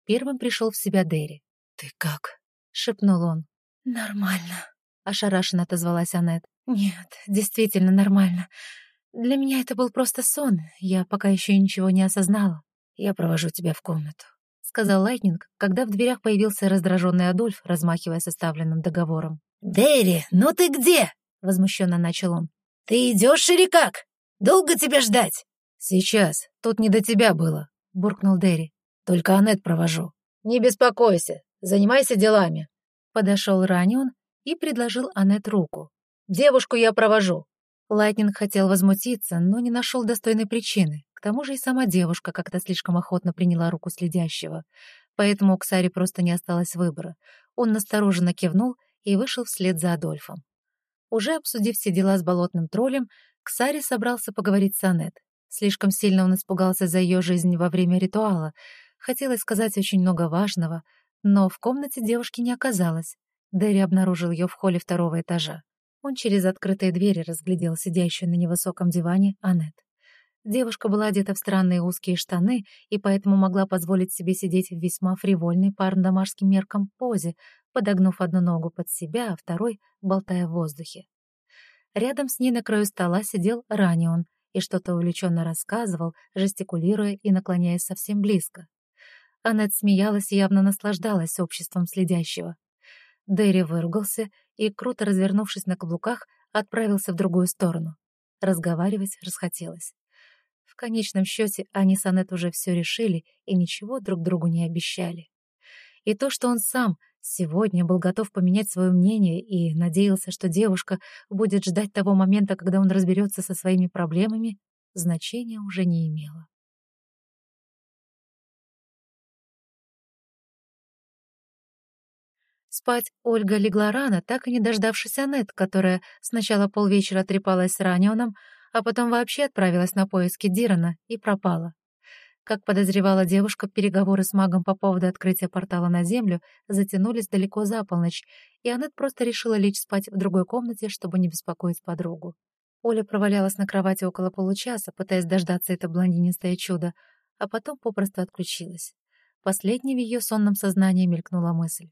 Первым пришел в себя Дерри. «Ты как?» — шепнул он. «Нормально», — ошарашенно отозвалась Аннет. «Нет, действительно нормально. Для меня это был просто сон. Я пока еще ничего не осознала. Я провожу тебя в комнату», — сказал Лайтнинг, когда в дверях появился раздраженный Адольф, размахивая составленным договором. «Дерри, ну ты где?» — возмущенно начал он. «Ты идешь или как? Долго тебя ждать?» «Сейчас. Тут не до тебя было», — буркнул Дерри. «Только Аннет провожу». «Не беспокойся. Занимайся делами». Подошел Ранион и предложил Аннет руку. «Девушку я провожу». Лайтнинг хотел возмутиться, но не нашел достойной причины. К тому же и сама девушка как-то слишком охотно приняла руку следящего. Поэтому у Ксари просто не осталось выбора. Он настороженно кивнул и вышел вслед за Адольфом. Уже обсудив все дела с болотным троллем, Ксари собрался поговорить с Анет. Слишком сильно он испугался за ее жизнь во время ритуала. Хотелось сказать очень много важного, но в комнате девушки не оказалось. Дэри обнаружил ее в холле второго этажа. Он через открытые двери разглядел сидящую на невысоком диване Анет. Девушка была одета в странные узкие штаны и поэтому могла позволить себе сидеть в весьма фривольной по домашним меркам позе, подогнув одну ногу под себя, а второй болтая в воздухе. Рядом с ней на краю стола сидел Ранион и что-то увлеченно рассказывал, жестикулируя и наклоняясь совсем близко. Аннет смеялась и явно наслаждалась обществом следящего. Дэри выругался и, круто развернувшись на каблуках, отправился в другую сторону. Разговаривать расхотелось. В конечном счете они с Аннет уже все решили и ничего друг другу не обещали. И то, что он сам сегодня был готов поменять свое мнение и надеялся, что девушка будет ждать того момента, когда он разберется со своими проблемами, значения уже не имело. Спать Ольга легла рано, так и не дождавшись Аннет, которая сначала полвечера трепалась с Ранионом, а потом вообще отправилась на поиски Дирана и пропала. Как подозревала девушка, переговоры с магом по поводу открытия портала на Землю затянулись далеко за полночь, и Аннет просто решила лечь спать в другой комнате, чтобы не беспокоить подругу. Оля провалялась на кровати около получаса, пытаясь дождаться это блондинистое чудо, а потом попросту отключилась. Последней в ее сонном сознании мелькнула мысль.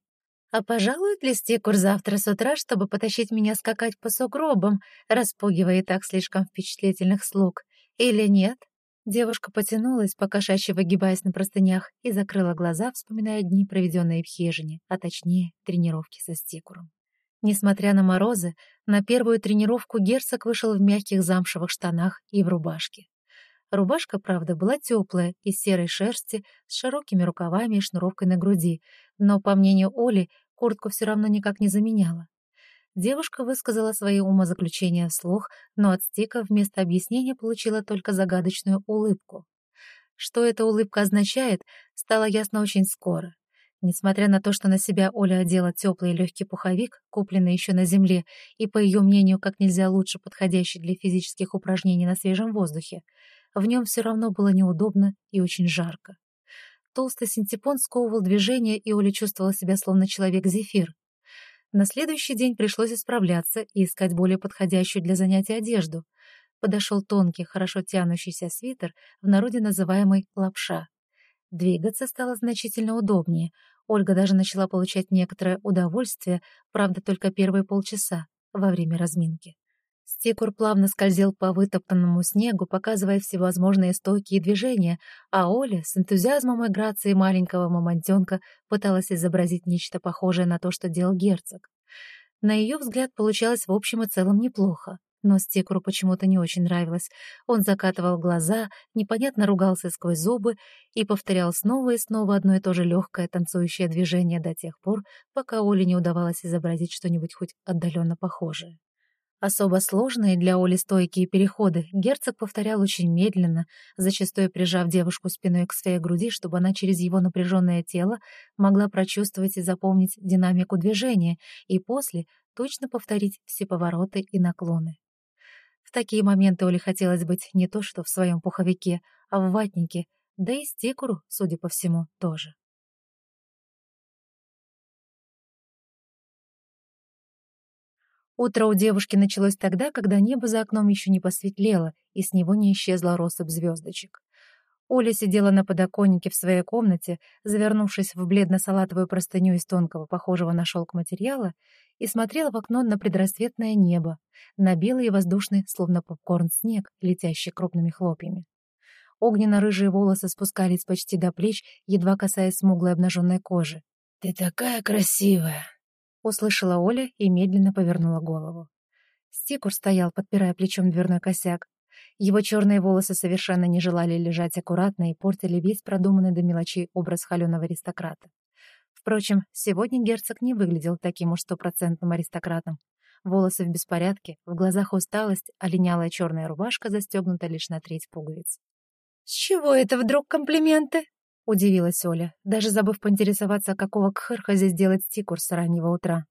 А пожалуй, ли Стикур завтра с утра, чтобы потащить меня скакать по сугробам, распугивая так слишком впечатлительных слуг? Или нет? Девушка потянулась, покошачьи выгибаясь на простынях, и закрыла глаза, вспоминая дни, проведенные в хижине, а точнее, тренировки со Стикуром. Несмотря на морозы, на первую тренировку герцог вышел в мягких замшевых штанах и в рубашке. Рубашка, правда, была теплая, из серой шерсти, с широкими рукавами и шнуровкой на груди, но, по мнению Оли, куртку все равно никак не заменяла. Девушка высказала свои умозаключения вслух, но от Стика вместо объяснения получила только загадочную улыбку. Что эта улыбка означает, стало ясно очень скоро. Несмотря на то, что на себя Оля одела теплый и легкий пуховик, купленный еще на земле, и, по ее мнению, как нельзя лучше подходящий для физических упражнений на свежем воздухе, в нем все равно было неудобно и очень жарко. Толстый синтепон сковывал движение, и Оля чувствовала себя словно человек-зефир. На следующий день пришлось исправляться и искать более подходящую для занятий одежду. Подошел тонкий, хорошо тянущийся свитер, в народе называемый «лапша». Двигаться стало значительно удобнее. Ольга даже начала получать некоторое удовольствие, правда, только первые полчаса, во время разминки. Стикур плавно скользил по вытоптанному снегу, показывая всевозможные стойкие движения, а Оля с энтузиазмом и грацией маленького мамонтенка пыталась изобразить нечто похожее на то, что делал герцог. На ее взгляд получалось в общем и целом неплохо, но Стикуру почему-то не очень нравилось. Он закатывал глаза, непонятно ругался сквозь зубы и повторял снова и снова одно и то же легкое танцующее движение до тех пор, пока Оле не удавалось изобразить что-нибудь хоть отдаленно похожее. Особо сложные для Оли стойкие переходы герцог повторял очень медленно, зачастую прижав девушку спиной к своей груди, чтобы она через его напряженное тело могла прочувствовать и запомнить динамику движения и после точно повторить все повороты и наклоны. В такие моменты Оле хотелось быть не то что в своем пуховике, а в ватнике, да и стекуру, судя по всему, тоже. Утро у девушки началось тогда, когда небо за окном еще не посветлело, и с него не исчезла россыпь звездочек. Оля сидела на подоконнике в своей комнате, завернувшись в бледно-салатовую простыню из тонкого, похожего на шелк материала, и смотрела в окно на предрассветное небо, на белый и воздушный, словно попкорн, снег, летящий крупными хлопьями. Огненно-рыжие волосы спускались почти до плеч, едва касаясь смуглой обнаженной кожи. «Ты такая красивая!» Услышала Оля и медленно повернула голову. Стикур стоял, подпирая плечом дверной косяк. Его черные волосы совершенно не желали лежать аккуратно и портили весь продуманный до мелочей образ холеного аристократа. Впрочем, сегодня герцог не выглядел таким уж стопроцентным аристократом. Волосы в беспорядке, в глазах усталость, а линялая черная рубашка застегнута лишь на треть пуговиц. «С чего это вдруг комплименты?» — удивилась Оля, даже забыв поинтересоваться, какого кхырха здесь делать стикур с раннего утра.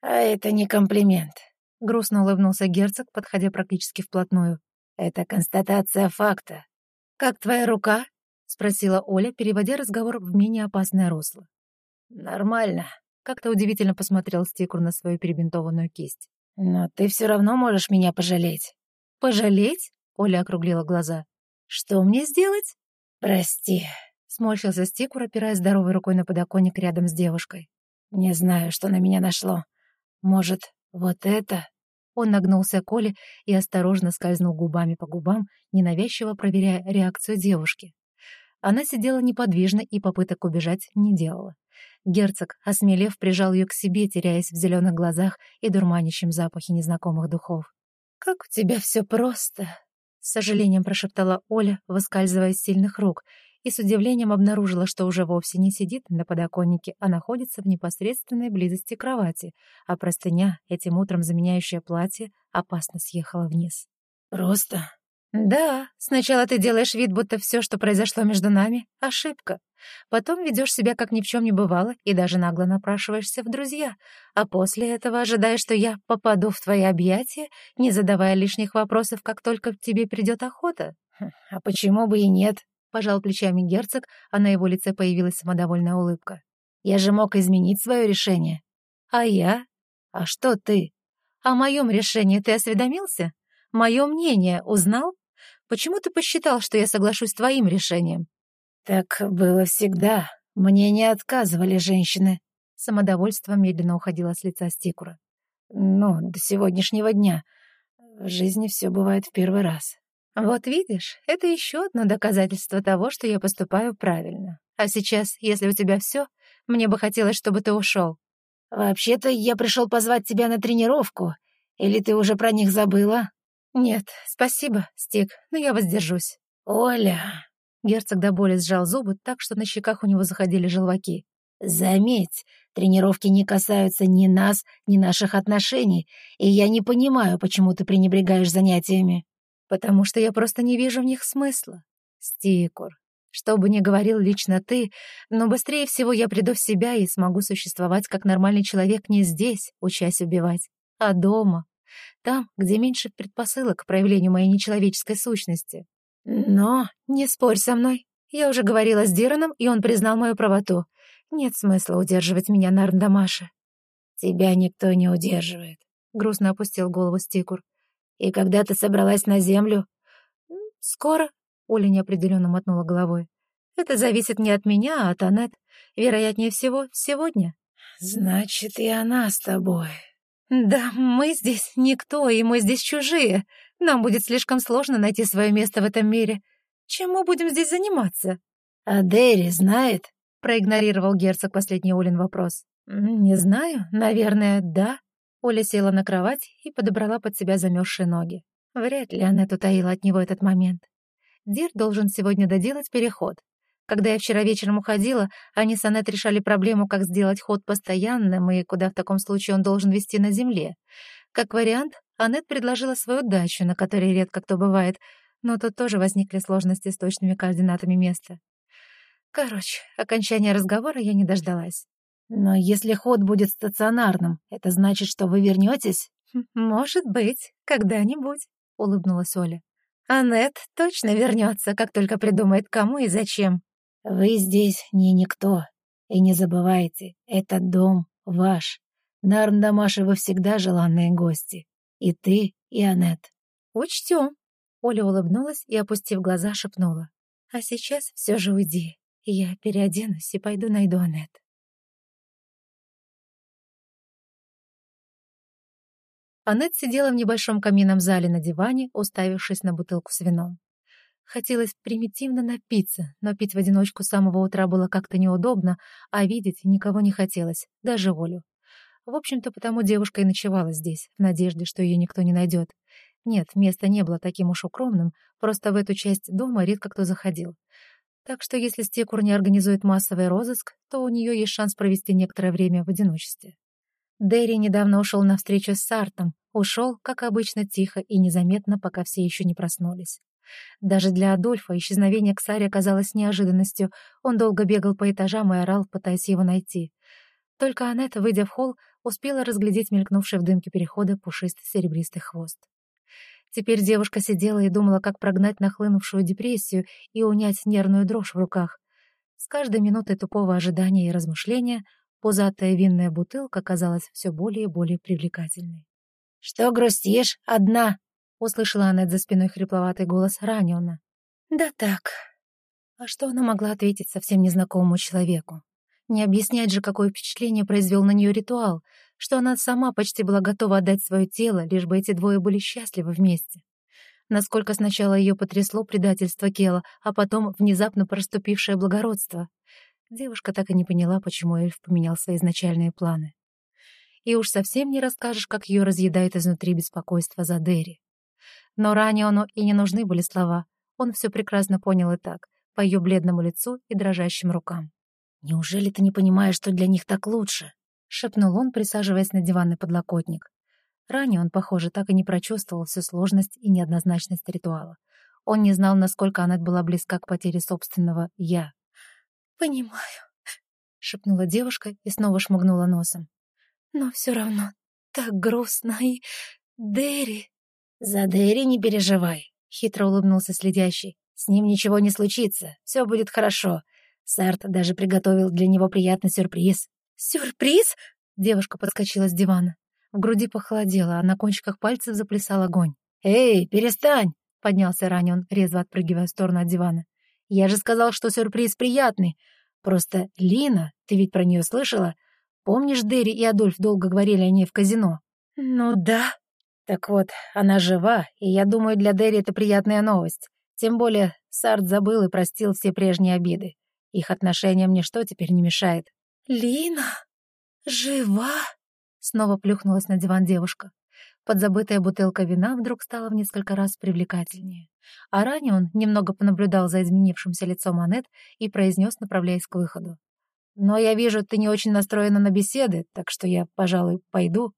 «А это не комплимент», — грустно улыбнулся герцог, подходя практически вплотную. «Это констатация факта. Как твоя рука?» — спросила Оля, переводя разговор в менее опасное русло. «Нормально», — как-то удивительно посмотрел стикур на свою перебинтованную кисть. «Но ты все равно можешь меня пожалеть». «Пожалеть?» — Оля округлила глаза. «Что мне сделать?» «Прости», Сморщился Стикур, опираясь здоровой рукой на подоконник рядом с девушкой. «Не знаю, что на меня нашло. Может, вот это?» Он нагнулся к Оле и осторожно скользнул губами по губам, ненавязчиво проверяя реакцию девушки. Она сидела неподвижно и попыток убежать не делала. Герцог, осмелев, прижал ее к себе, теряясь в зеленых глазах и дурманящем запахе незнакомых духов. «Как у тебя все просто!» — с сожалением прошептала Оля, выскальзывая из сильных рук, и с удивлением обнаружила, что уже вовсе не сидит на подоконнике, а находится в непосредственной близости кровати, а простыня, этим утром заменяющая платье, опасно съехала вниз. «Просто?» «Да, сначала ты делаешь вид, будто все, что произошло между нами, — ошибка. Потом ведешь себя, как ни в чем не бывало, и даже нагло напрашиваешься в друзья, а после этого ожидаешь, что я попаду в твои объятия, не задавая лишних вопросов, как только к тебе придет охота». Хм, «А почему бы и нет?» — пожал плечами герцог, а на его лице появилась самодовольная улыбка. «Я же мог изменить свое решение». «А я? А что ты?» «О моем решении ты осведомился? Мое мнение узнал? Почему ты посчитал, что я соглашусь с твоим решением?» «Так было всегда. Мне не отказывали женщины». Самодовольство медленно уходило с лица Стикура. «Ну, до сегодняшнего дня. В жизни все бывает в первый раз». «Вот видишь, это еще одно доказательство того, что я поступаю правильно. А сейчас, если у тебя все, мне бы хотелось, чтобы ты ушел. «Вообще-то я пришел позвать тебя на тренировку. Или ты уже про них забыла?» «Нет, спасибо, Стик, но я воздержусь». «Оля...» Герцог до боли сжал зубы так, что на щеках у него заходили желваки. «Заметь, тренировки не касаются ни нас, ни наших отношений, и я не понимаю, почему ты пренебрегаешь занятиями». «Потому что я просто не вижу в них смысла. Стикур, что бы ни говорил лично ты, но быстрее всего я приду в себя и смогу существовать как нормальный человек не здесь, учась убивать, а дома, там, где меньше предпосылок к проявлению моей нечеловеческой сущности. Но не спорь со мной. Я уже говорила с Дираном, и он признал мою правоту. Нет смысла удерживать меня на Арндамаше. Тебя никто не удерживает, — грустно опустил голову Стикур. И когда ты собралась на землю? Скоро, — Оля неопределенно мотнула головой. Это зависит не от меня, а от Анет. Вероятнее всего, сегодня. Значит, и она с тобой. Да, мы здесь никто, и мы здесь чужие. Нам будет слишком сложно найти свое место в этом мире. Чем мы будем здесь заниматься? А Дерри знает? Проигнорировал герцог последний Олин вопрос. «Не знаю. Наверное, да». Оля села на кровать и подобрала под себя замерзшие ноги. Вряд ли Аннет утаила от него этот момент. Дир должен сегодня доделать переход. Когда я вчера вечером уходила, они с Аннет решали проблему, как сделать ход постоянным и куда в таком случае он должен вести на земле. Как вариант, Аннет предложила свою дачу, на которой редко кто бывает, но тут тоже возникли сложности с точными координатами места. Короче, окончания разговора я не дождалась. «Но если ход будет стационарным, это значит, что вы вернетесь? «Хм, «Может быть, когда-нибудь», — улыбнулась Оля. «Аннет точно вернется, как только придумает, кому и зачем». «Вы здесь не никто. И не забывайте, этот дом ваш. На Арндамаше вы всегда желанные гости. И ты, и Аннет». «Учтем». Оля улыбнулась и, опустив глаза, шепнула. «А сейчас все же уйди. Я переоденусь и пойду найду Аннет. Аннет сидела в небольшом каминном зале на диване, уставившись на бутылку с вином. Хотелось примитивно напиться, но пить в одиночку с самого утра было как-то неудобно, а видеть никого не хотелось, даже Олю. В общем-то, потому девушка и ночевала здесь, в надежде, что ее никто не найдет. Нет, место не было таким уж укромным, просто в эту часть дома редко кто заходил. Так что если Стекур не организует массовый розыск, то у нее есть шанс провести некоторое время в одиночестве. Дерри недавно ушел на встречу с Сартом, ушел, как обычно, тихо и незаметно, пока все еще не проснулись. Даже для Адольфа исчезновение Ксари оказалось неожиданностью, он долго бегал по этажам и орал, пытаясь его найти. Только Аннет, выйдя в холл, успела разглядеть мелькнувший в дымке перехода пушистый серебристый хвост. Теперь девушка сидела и думала, как прогнать нахлынувшую депрессию и унять нервную дрожь в руках. С каждой минутой тупого ожидания и размышления пузатая винная бутылка казалась все более и более привлекательной. «Что грустишь? Одна?» — услышала Аннет за спиной хрипловатый голос Ранена. «Да так». А что она могла ответить совсем незнакомому человеку? Не объяснять же, какое впечатление произвел на нее ритуал, что она сама почти была готова отдать свое тело, лишь бы эти двое были счастливы вместе. Насколько сначала ее потрясло предательство Кела, а потом внезапно проступившее благородство. Девушка так и не поняла, почему эльф поменял свои изначальные планы. И уж совсем не расскажешь, как ее разъедает изнутри беспокойство за Дерри. Но ранее оно и не нужны были слова. Он все прекрасно понял и так, по ее бледному лицу и дрожащим рукам. «Неужели ты не понимаешь, что для них так лучше?» — шепнул он, присаживаясь на диванный подлокотник. Ранее он, похоже, так и не прочувствовал всю сложность и неоднозначность ритуала. Он не знал, насколько Аннет была близка к потере собственного «я». «Понимаю», — шепнула девушка и снова шмыгнула носом. «Но все равно так грустно и... Дерри...» «За Дерри не переживай», — хитро улыбнулся следящий. «С ним ничего не случится, все будет хорошо. Сарт даже приготовил для него приятный сюрприз». «Сюрприз?» — девушка подскочила с дивана. В груди похолодело, а на кончиках пальцев заплясал огонь. «Эй, перестань!» — поднялся Ранен, резво отпрыгивая в сторону от дивана. «Я же сказал, что сюрприз приятный. Просто Лина, ты ведь про нее слышала? Помнишь, Дерри и Адольф долго говорили о ней в казино? Ну да. Так вот, она жива, и я думаю, для Дерри это приятная новость. Тем более, Сарт забыл и простил все прежние обиды. Их отношениям ничто теперь не мешает. «Лина? Жива?» Снова плюхнулась на диван девушка. Подзабытая бутылка вина вдруг стала в несколько раз привлекательнее. А ранее он немного понаблюдал за изменившимся лицом Анет и произнес, направляясь к выходу. «Но я вижу, ты не очень настроена на беседы, так что я, пожалуй, пойду».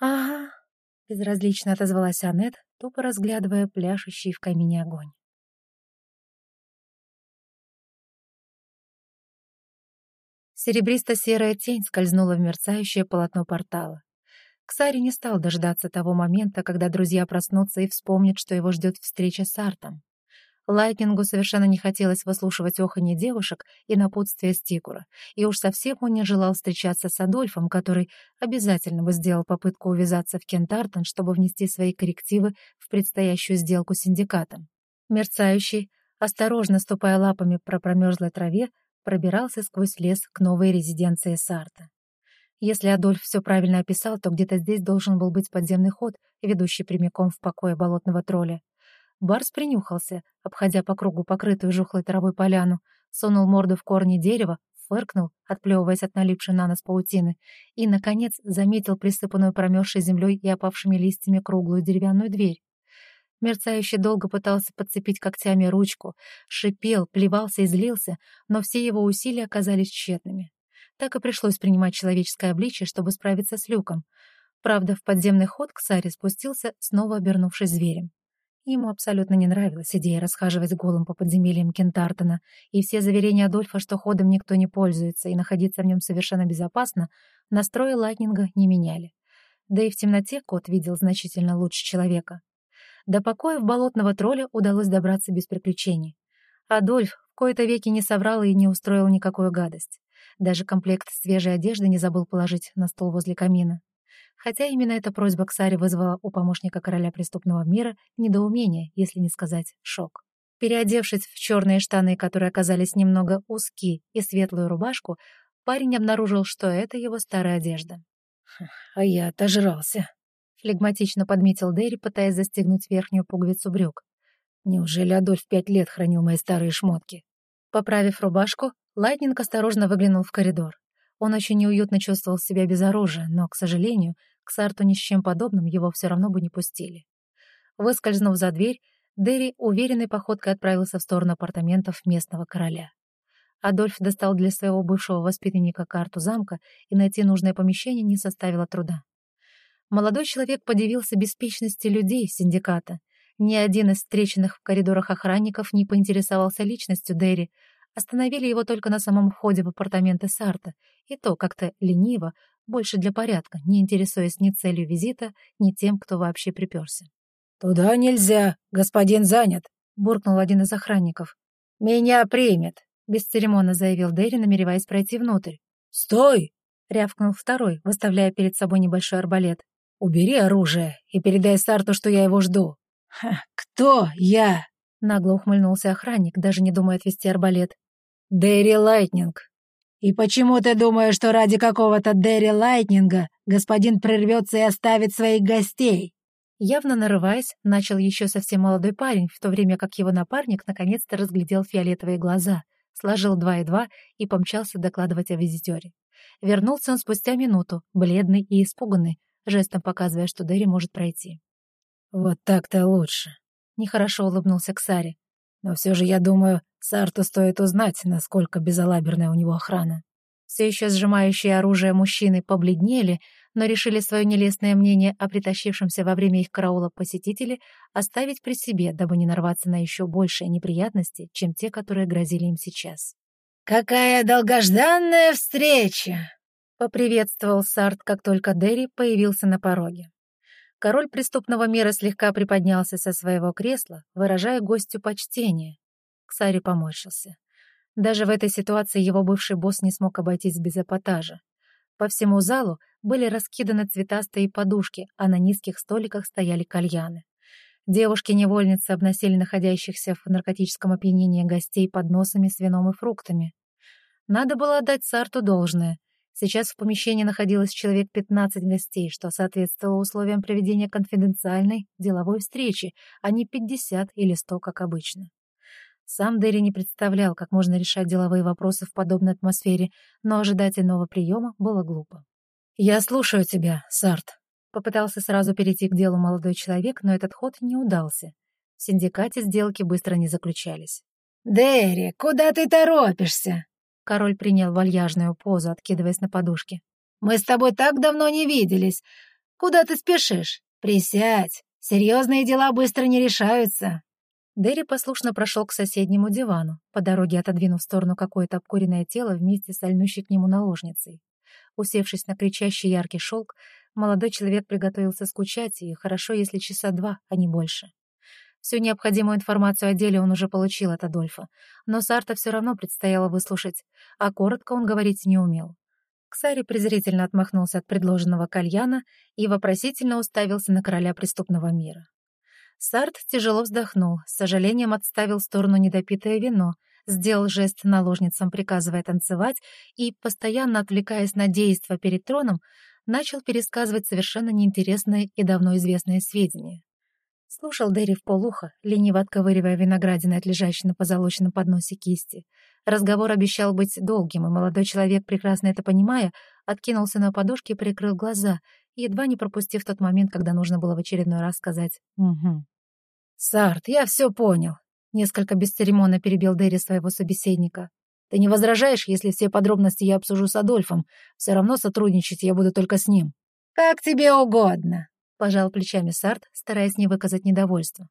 «Ага», — безразлично отозвалась Анет, тупо разглядывая пляшущий в камине огонь. Серебристо-серая тень скользнула в мерцающее полотно портала. Ксари не стал дождаться того момента, когда друзья проснутся и вспомнят, что его ждет встреча с Артом. Лайтнингу совершенно не хотелось выслушивать оханье девушек и напутствие Стикура, и уж совсем он не желал встречаться с Адольфом, который обязательно бы сделал попытку увязаться в Кентартон, чтобы внести свои коррективы в предстоящую сделку с синдикатом. Мерцающий, осторожно ступая лапами по промерзлой траве, пробирался сквозь лес к новой резиденции Сарта. Если Адольф все правильно описал, то где-то здесь должен был быть подземный ход, ведущий прямиком в покое болотного тролля. Барс принюхался, обходя по кругу покрытую жухлой травой поляну, сунул морду в корни дерева, фыркнул, отплевываясь от налипшей на нос паутины, и, наконец, заметил присыпанную промерзшей землей и опавшими листьями круглую деревянную дверь. Мерцающий долго пытался подцепить когтями ручку, шипел, плевался и злился, но все его усилия оказались тщетными. Так и пришлось принимать человеческое обличие, чтобы справиться с люком. Правда, в подземный ход к Саре спустился, снова обернувшись зверем. Ему абсолютно не нравилась идея расхаживать голым по подземельям Кентартона, и все заверения Адольфа, что ходом никто не пользуется и находиться в нем совершенно безопасно, настрои Лайтнинга не меняли. Да и в темноте кот видел значительно лучше человека. До покоя в болотного тролля удалось добраться без приключений. Адольф в кои-то веки не соврал и не устроил никакую гадость. Даже комплект свежей одежды не забыл положить на стол возле камина. Хотя именно эта просьба к Саре вызвала у помощника короля преступного мира недоумение, если не сказать шок. Переодевшись в черные штаны, которые оказались немного узки, и светлую рубашку, парень обнаружил, что это его старая одежда. «А я отожрался», флегматично подметил Дерри, пытаясь застегнуть верхнюю пуговицу брюк. «Неужели Адольф пять лет хранил мои старые шмотки?» Поправив рубашку, Лайтнинг осторожно выглянул в коридор. Он очень неуютно чувствовал себя без оружия, но, к сожалению, к Сарту ни с чем подобным его все равно бы не пустили. Выскользнув за дверь, Дерри уверенной походкой отправился в сторону апартаментов местного короля. Адольф достал для своего бывшего воспитанника карту замка, и найти нужное помещение не составило труда. Молодой человек подивился беспечности людей синдиката. Ни один из встреченных в коридорах охранников не поинтересовался личностью Дерри, остановили его только на самом входе в апартаменты Сарта, и то как-то лениво, больше для порядка, не интересуясь ни целью визита, ни тем, кто вообще приперся. «Туда нельзя, господин занят», — буркнул один из охранников. «Меня примет», — бесцеремонно заявил Дерри, намереваясь пройти внутрь. «Стой!» — рявкнул второй, выставляя перед собой небольшой арбалет. Убери оружие и передай Сарту, что я его жду». Ха, «Кто я?» — нагло ухмыльнулся охранник, даже не думая отвести арбалет. «Дэри Лайтнинг». «И почему ты думаешь, что ради какого-то Дэри Лайтнинга господин прервется и оставит своих гостей?» Явно нарываясь, начал еще совсем молодой парень, в то время как его напарник наконец-то разглядел фиолетовые глаза, сложил два и два и помчался докладывать о визитере. Вернулся он спустя минуту, бледный и испуганный, жестом показывая, что Дэри может пройти. «Вот так-то лучше», — нехорошо улыбнулся Ксари. «Но все же, я думаю, Сарту стоит узнать, насколько безалаберная у него охрана». Все еще сжимающие оружие мужчины побледнели, но решили свое нелестное мнение о притащившемся во время их караула посетителе оставить при себе, дабы не нарваться на еще большие неприятности, чем те, которые грозили им сейчас. «Какая долгожданная встреча!» — поприветствовал Сарт, как только Дерри появился на пороге. Король преступного мира слегка приподнялся со своего кресла, выражая гостю почтение. Ксари поморщился. Даже в этой ситуации его бывший босс не смог обойтись без эпатажа. По всему залу были раскиданы цветастые подушки, а на низких столиках стояли кальяны. Девушки-невольницы обносили находящихся в наркотическом опьянении гостей подносами с вином и фруктами. Надо было отдать Сарту должное. Сейчас в помещении находилось человек 15 гостей, что соответствовало условиям проведения конфиденциальной деловой встречи, а не 50 или 100, как обычно. Сам Дерри не представлял, как можно решать деловые вопросы в подобной атмосфере, но ожидать иного приема было глупо. «Я слушаю тебя, Сарт», — попытался сразу перейти к делу молодой человек, но этот ход не удался. В синдикате сделки быстро не заключались. «Дерри, куда ты торопишься?» Король принял вальяжную позу, откидываясь на подушке. «Мы с тобой так давно не виделись. Куда ты спешишь? Присядь. Серьезные дела быстро не решаются». Дерри послушно прошел к соседнему дивану, по дороге отодвинув в сторону какое-то обкуренное тело вместе с альнущей к нему наложницей. Усевшись на кричащий яркий шелк, молодой человек приготовился скучать, и хорошо, если часа два, а не больше. Всю необходимую информацию о деле он уже получил от Адольфа, но Сарта все равно предстояло выслушать, а коротко он говорить не умел. Ксари презрительно отмахнулся от предложенного кальяна и вопросительно уставился на короля преступного мира. Сарт тяжело вздохнул, с сожалением отставил в сторону недопитое вино, сделал жест наложницам, приказывая танцевать, и, постоянно отвлекаясь на действо перед троном, начал пересказывать совершенно неинтересные и давно известные сведения. Слушал Дерри в полухо, лениво отковыривая виноградины от лежащей на позолоченном подносе кисти. Разговор обещал быть долгим, и молодой человек, прекрасно это понимая, откинулся на подушке и прикрыл глаза, едва не пропустив тот момент, когда нужно было в очередной раз сказать «Угу». «Сарт, я все понял», — несколько бесцеремонно перебил Дерри своего собеседника. «Ты не возражаешь, если все подробности я обсужу с Адольфом? Все равно сотрудничать я буду только с ним». «Как тебе угодно», — пожал плечами Сарт, стараясь не выказать недовольства.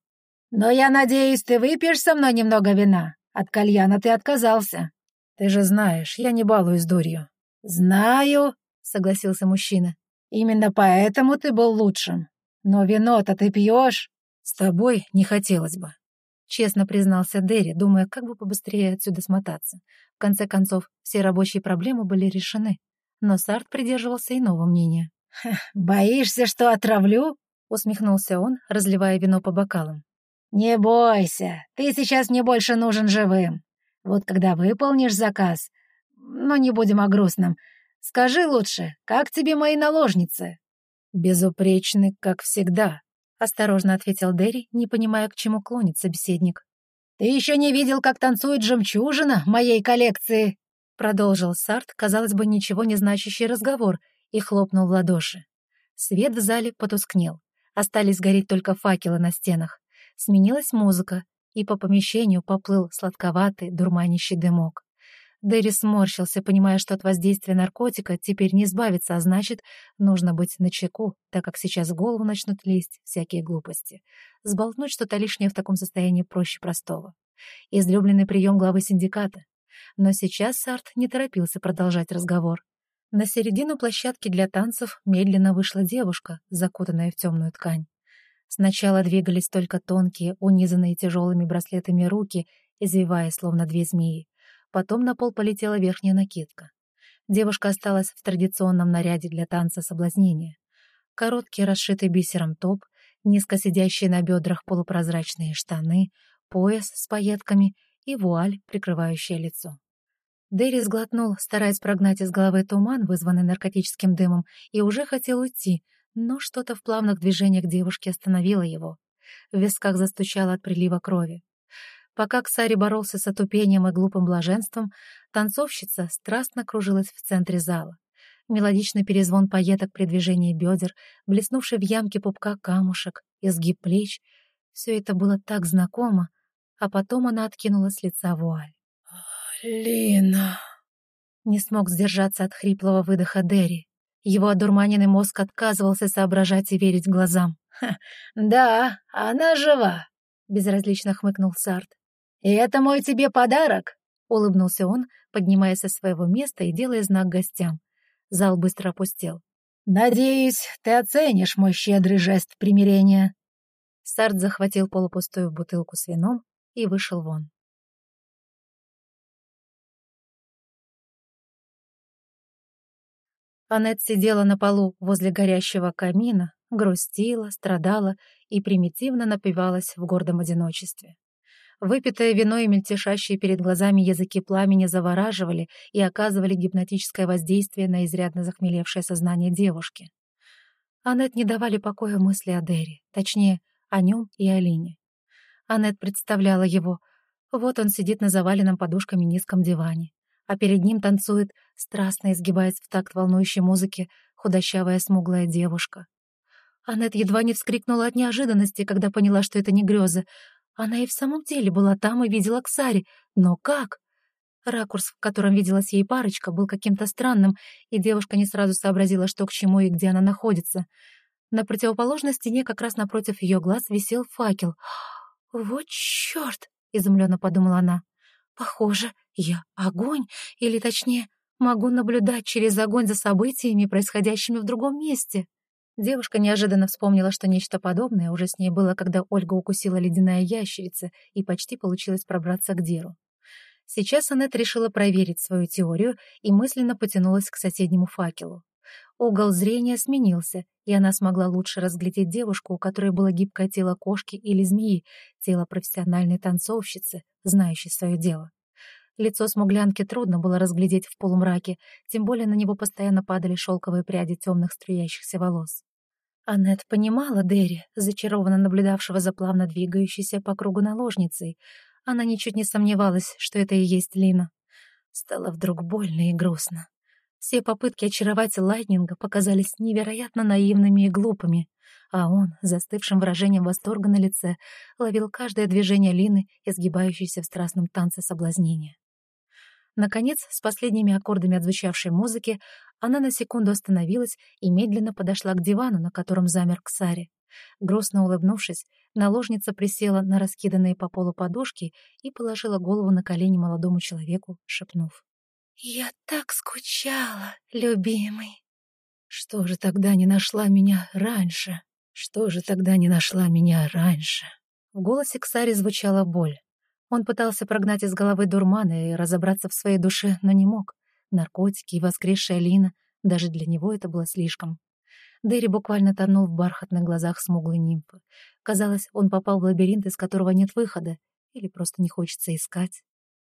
«Но я надеюсь, ты выпьешь со мной немного вина. От кальяна ты отказался». «Ты же знаешь, я не балуюсь дурью». «Знаю», — согласился мужчина. «Именно поэтому ты был лучшим. Но вино-то ты пьешь». «С тобой не хотелось бы», — честно признался Дерри, думая, как бы побыстрее отсюда смотаться. В конце концов, все рабочие проблемы были решены. Но Сарт придерживался иного мнения. «Боишься, что отравлю?» — усмехнулся он, разливая вино по бокалам. «Не бойся, ты сейчас мне больше нужен живым. Вот когда выполнишь заказ... Но не будем о грустном. Скажи лучше, как тебе мои наложницы?» «Безупречны, как всегда», — осторожно ответил Дерри, не понимая, к чему клонит собеседник. «Ты еще не видел, как танцует жемчужина моей коллекции?» Продолжил Сарт, казалось бы, ничего не значащий разговор — и хлопнул в ладоши. Свет в зале потускнел. Остались гореть только факелы на стенах. Сменилась музыка, и по помещению поплыл сладковатый, дурманящий дымок. Дэри сморщился, понимая, что от воздействия наркотика теперь не избавиться, а значит, нужно быть начеку, так как сейчас в голову начнут лезть всякие глупости. Сболтнуть что-то лишнее в таком состоянии проще простого. Излюбленный прием главы синдиката. Но сейчас Сарт не торопился продолжать разговор. На середину площадки для танцев медленно вышла девушка, закутанная в темную ткань. Сначала двигались только тонкие, унизанные тяжелыми браслетами руки, извиваясь, словно две змеи. Потом на пол полетела верхняя накидка. Девушка осталась в традиционном наряде для танца соблазнения. Короткий, расшитый бисером топ, низко сидящие на бедрах полупрозрачные штаны, пояс с пайетками и вуаль, прикрывающая лицо. Дэри сглотнул, стараясь прогнать из головы туман, вызванный наркотическим дымом, и уже хотел уйти, но что-то в плавных движениях девушки остановило его. В висках застучало от прилива крови. Пока Ксари боролся с отупением и глупым блаженством, танцовщица страстно кружилась в центре зала. Мелодичный перезвон пайеток при движении бедер, блеснувший в ямке пупка камушек, изгиб плеч — все это было так знакомо, а потом она откинула с лица вуаль. «Лина...» Не смог сдержаться от хриплого выдоха Дерри. Его одурманенный мозг отказывался соображать и верить глазам. «Да, она жива», — безразлично хмыкнул Сарт. «И это мой тебе подарок», — улыбнулся он, поднимаясь со своего места и делая знак гостям. Зал быстро опустел. «Надеюсь, ты оценишь мой щедрый жест примирения». Сарт захватил полупустую бутылку с вином и вышел вон. Аннет сидела на полу возле горящего камина, грустила, страдала и примитивно напивалась в гордом одиночестве. Выпитое вино и мельтешащие перед глазами языки пламени завораживали и оказывали гипнотическое воздействие на изрядно захмелевшее сознание девушки. Аннет не давали покоя мысли о Дерри, точнее, о нем и Алине. Аннет представляла его. Вот он сидит на заваленном подушками низком диване, а перед ним танцует, страстно изгибаясь в такт волнующей музыки, худощавая смуглая девушка. Аннет едва не вскрикнула от неожиданности, когда поняла, что это не грезы. Она и в самом деле была там и видела Ксари. Но как? Ракурс, в котором виделась ей парочка, был каким-то странным, и девушка не сразу сообразила, что к чему и где она находится. На противоположной стене, как раз напротив ее глаз, висел факел. «Вот чёрт!» — изумленно подумала она. «Похоже, я огонь, или точнее, могу наблюдать через огонь за событиями, происходящими в другом месте». Девушка неожиданно вспомнила, что нечто подобное уже с ней было, когда Ольга укусила ледяная ящерица и почти получилось пробраться к Деру. Сейчас Аннет решила проверить свою теорию и мысленно потянулась к соседнему факелу. Угол зрения сменился, и она смогла лучше разглядеть девушку, у которой было гибкое тело кошки или змеи, тело профессиональной танцовщицы, знающей свое дело. Лицо смуглянки трудно было разглядеть в полумраке, тем более на него постоянно падали шелковые пряди темных струящихся волос. Аннет понимала Дерри, зачарованно наблюдавшего за плавно двигающейся по кругу наложницей. Она ничуть не сомневалась, что это и есть Лина. Стало вдруг больно и грустно. Все попытки очаровать Лайтнинга показались невероятно наивными и глупыми, а он, застывшим выражением восторга на лице, ловил каждое движение Лины, изгибающейся в страстном танце соблазнения. Наконец, с последними аккордами отзвучавшей музыки, она на секунду остановилась и медленно подошла к дивану, на котором замер Ксари. Грустно улыбнувшись, наложница присела на раскиданные по полу подушки и положила голову на колени молодому человеку, шепнув. «Я так скучала, любимый!» «Что же тогда не нашла меня раньше? Что же тогда не нашла меня раньше?» В голосе Ксари звучала боль. Он пытался прогнать из головы дурмана и разобраться в своей душе, но не мог. Наркотики и воскресшая Лина, даже для него это было слишком. Дерри буквально тонул в бархатных глазах смуглой нимфы. Казалось, он попал в лабиринт, из которого нет выхода, или просто не хочется искать.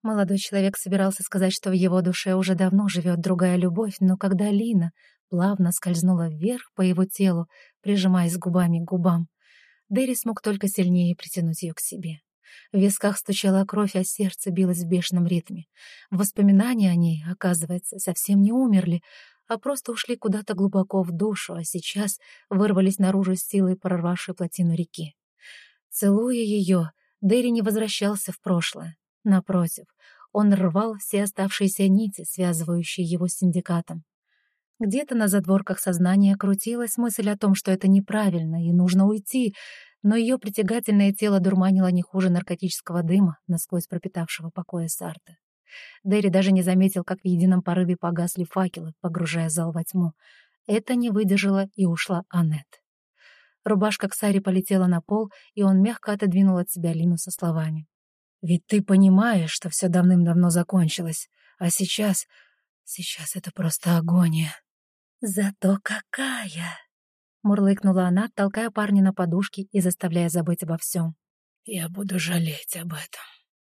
Молодой человек собирался сказать, что в его душе уже давно живет другая любовь, но когда Лина плавно скользнула вверх по его телу, прижимаясь губами к губам, Дерри смог только сильнее притянуть ее к себе. В висках стучала кровь, а сердце билось в бешеном ритме. Воспоминания о ней, оказывается, совсем не умерли, а просто ушли куда-то глубоко в душу, а сейчас вырвались наружу силой, прорвавшей плотину реки. Целуя ее, Дерри не возвращался в прошлое. Напротив, он рвал все оставшиеся нити, связывающие его с синдикатом. Где-то на задворках сознания крутилась мысль о том, что это неправильно и нужно уйти, но ее притягательное тело дурманило не хуже наркотического дыма, насквозь пропитавшего покоя Сарта. Дерри даже не заметил, как в едином порыве погасли факелы, погружая зал во тьму. Это не выдержала и ушла Аннет. Рубашка Ксари полетела на пол, и он мягко отодвинул от себя Лину со словами. «Ведь ты понимаешь, что все давным-давно закончилось, а сейчас... сейчас это просто агония». «Зато какая!» Мурлыкнула она, толкая парня на подушки и заставляя забыть обо всем. «Я буду жалеть об этом».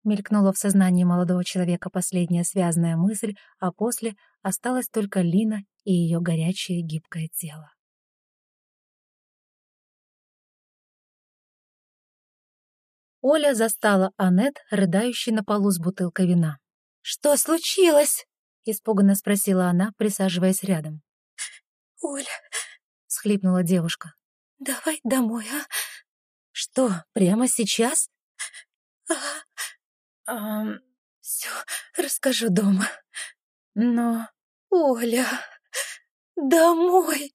Мелькнула в сознании молодого человека последняя связанная мысль, а после осталась только Лина и ее горячее гибкое тело. Оля застала Аннет, рыдающей на полу с бутылкой вина. «Что случилось?» — испуганно спросила она, присаживаясь рядом. «Оля, — схлипнула девушка. «Давай домой, а?» «Что, прямо сейчас?» «Ага. А, все расскажу дома. Но...» «Оля, домой!»